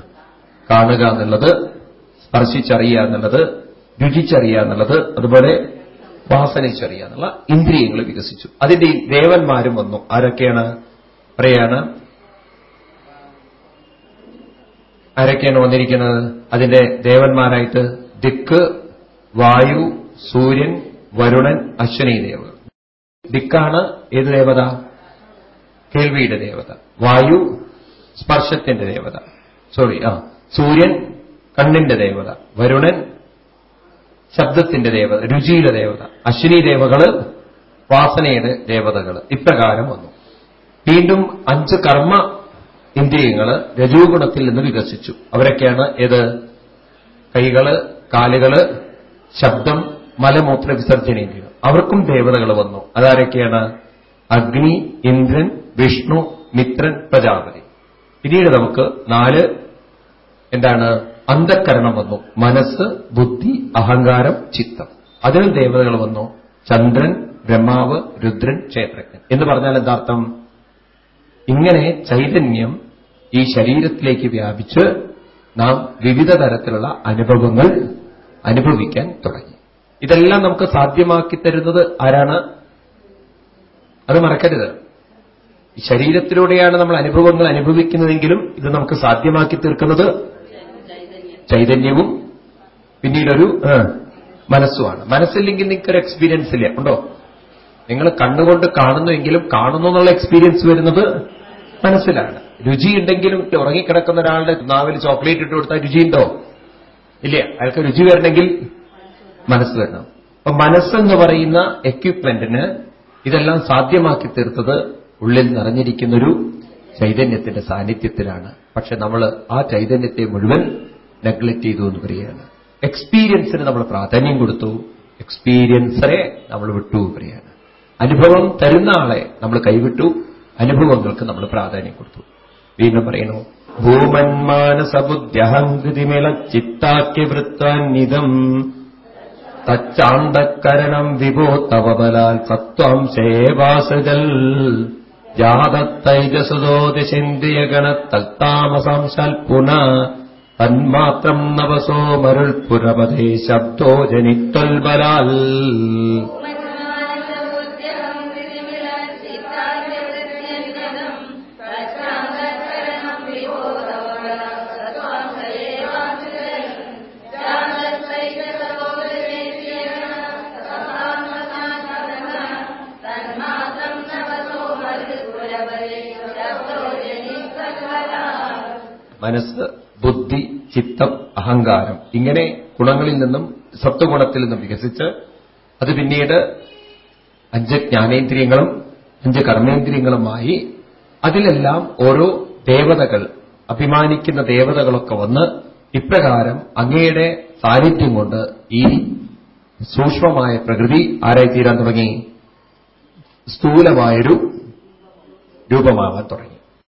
കാണുക എന്നുള്ളത് സ്പർശിച്ചറിയുക എന്നുള്ളത് രുചിച്ചറിയുക എന്നുള്ളത് അതുപോലെ വാസനിച്ചറിയുക എന്നുള്ള ഇന്ദ്രിയങ്ങൾ വികസിച്ചു. അതിന്റെ ദേവന്മാരും വന്നു. ആരൊക്കെയാണ്? പറയാണ് ആരൊക്കെയാണ് വന്നിരിക്കുന്നത്? അതിന്റെ ദേവന്മാരായിട്ട് ദിക്ക് വായു സൂര്യൻ വരുണൻ അശ്വനി ദേവ ദിക്കാണ് ഏത് ദേവത? കേൾവിയുടെ ദേവത. വായു സ്പർശത്തിന്റെ ദേവത. സോറി ആ. സൂര്യൻ കണ്ണിന്റെ ദേവത. വരുണൻ ശബ്ദത്തിന്റെ ദേവത രുചിയുടെ ദേവത അശ്വിനി ദേവകൾ വാസനയുടെ ദേവതകൾ ഇപ്രകാരം വന്നു. വീണ്ടും അഞ്ച് കർമ്മ ഇന്ദ്രിയങ്ങൾ രജോഗുണത്തിൽ നിന്ന് വികസിച്ചു. അവരൊക്കെയാണ് ഏത്? കൈകൾ കാലുകൾ ശബ്ദം മലമൂത്ര വിസർജനേന്ദ്രിയം അവർക്കും ദേവതകൾ വന്നു. അതാരൊക്കെയാണ്? അഗ്നി ഇന്ദ്രൻ വിഷ്ണു മിത്രൻ പ്രജാപതി. പിന്നീട് നമുക്ക് നാല് എന്താണ്? അന്ധക്കരണം വന്നു. മനസ്സ് ബുദ്ധി അഹങ്കാരം ചിത്തം. അതിനും ദേവതകൾ വന്നു. ചന്ദ്രൻ ബ്രഹ്മാവ് രുദ്രൻ ക്ഷേത്രജ്ഞൻ. എന്ന് പറഞ്ഞാൽ എന്താർത്ഥം? ഇങ്ങനെ ചൈതന്യം ഈ ശരീരത്തിലേക്ക് വ്യാപിച്ച് നാം വിവിധ തരത്തിലുള്ള അനുഭവങ്ങൾ അനുഭവിക്കാൻ തുടങ്ങി. ഇതെല്ലാം നമുക്ക് സാധ്യമാക്കി തരുന്നത് ആരാണ്? അത് മറക്കരുത്. ശരീരത്തിലൂടെയാണ് നമ്മൾ അനുഭവങ്ങൾ അനുഭവിക്കുന്നതെങ്കിലും ഇത് നമുക്ക് സാധ്യമാക്കി തീർക്കുന്നത് ചൈതന്യവും പിന്നീടൊരു മനസ്സുമാണ്. മനസ്സില്ലെങ്കിൽ നിങ്ങൾക്ക് ഒരു എക്സ്പീരിയൻസ് ഇല്ല. ഉണ്ടോ? നിങ്ങൾ കണ്ണുകൊണ്ട് കാണുന്നുവെങ്കിലും കാണുന്നു എന്നുള്ള എക്സ്പീരിയൻസ് വരുന്നത് മനസ്സിലാണ്. രുചിയുണ്ടെങ്കിലും ഉറങ്ങിക്കിടക്കുന്ന ഒരാളുടെ നാവിൽ ചോക്ലേറ്റ് ഇട്ട് കൊടുത്താൽ രുചിയുണ്ടോ? ഇല്ല. അയാൾക്ക് രുചി വരണമെങ്കിൽ മനസ്സ് വരണം. അപ്പൊ മനസ്സെന്ന് പറയുന്ന എക്യുപ്മെന്റിന് ഇതെല്ലാം സാധ്യമാക്കി തീർത്തത് ഉള്ളിൽ നിറഞ്ഞിരിക്കുന്നൊരു ചൈതന്യത്തിന്റെ സാന്നിധ്യത്തിലാണ്. പക്ഷെ നമ്മൾ ആ ചൈതന്യത്തെ മുഴുവൻ നെഗ്ലക്ട് ചെയ്തു എന്ന് പറയുകയാണ്. എക്സ്പീരിയൻസിന് നമ്മൾ പ്രാധാന്യം കൊടുത്തു. എക്സ്പീരിയൻസറെ നമ്മൾ വിട്ടു പറയാണ് അനുഭവം തരുന്ന ആളെ നമ്മൾ കൈവിട്ടു. അനുഭവങ്ങൾക്ക് നമ്മൾ പ്രാധാന്യം കൊടുത്തു. വീണ്ടും പറയുന്നു ഭൂമന്മാനസബുദ്ധ്യഹങ്കൃതിമിള ചിത്താക്യവൃത്താന്വിതം തച്ചാണ്ടക്കരണം വിഭോ തവബലാൽ സത്വം സേവാസജൽ ജാതത്തൈജസുതോ ജാതത്തൈജസുതോദിശേന്ദ്രിയഗണത്തൽത്താമസാംശാൽ പുന തന്മാത്രം നവസോ മരുൾപുരപദേ ശബ്ദോ ജനിത്തൽബലാൽ മനസ്സ് ബുദ്ധി ചിത്തം അഹങ്കാരം ഇങ്ങനെ ഗുണങ്ങളിൽ നിന്നും സത്വഗുണത്തിൽ നിന്നും വികസിച്ച് അത് പിന്നീട് അഞ്ച് ജ്ഞാനേന്ദ്രിയങ്ങളും അഞ്ച് കർമ്മേന്ദ്രിയങ്ങളുമായി അതിലെല്ലാം ഓരോ ദേവതകൾ അഭിമാനിക്കുന്ന ദേവതകളൊക്കെ വന്ന് ഇപ്രകാരം അങ്ങയുടെ സാന്നിധ്യം കൊണ്ട് ഈ സൂക്ഷ്മമായ പ്രകൃതി ആരായി തീരാൻ തുടങ്ങി? സ്ഥൂലമായൊരു രൂപമാവാൻ തുടങ്ങി.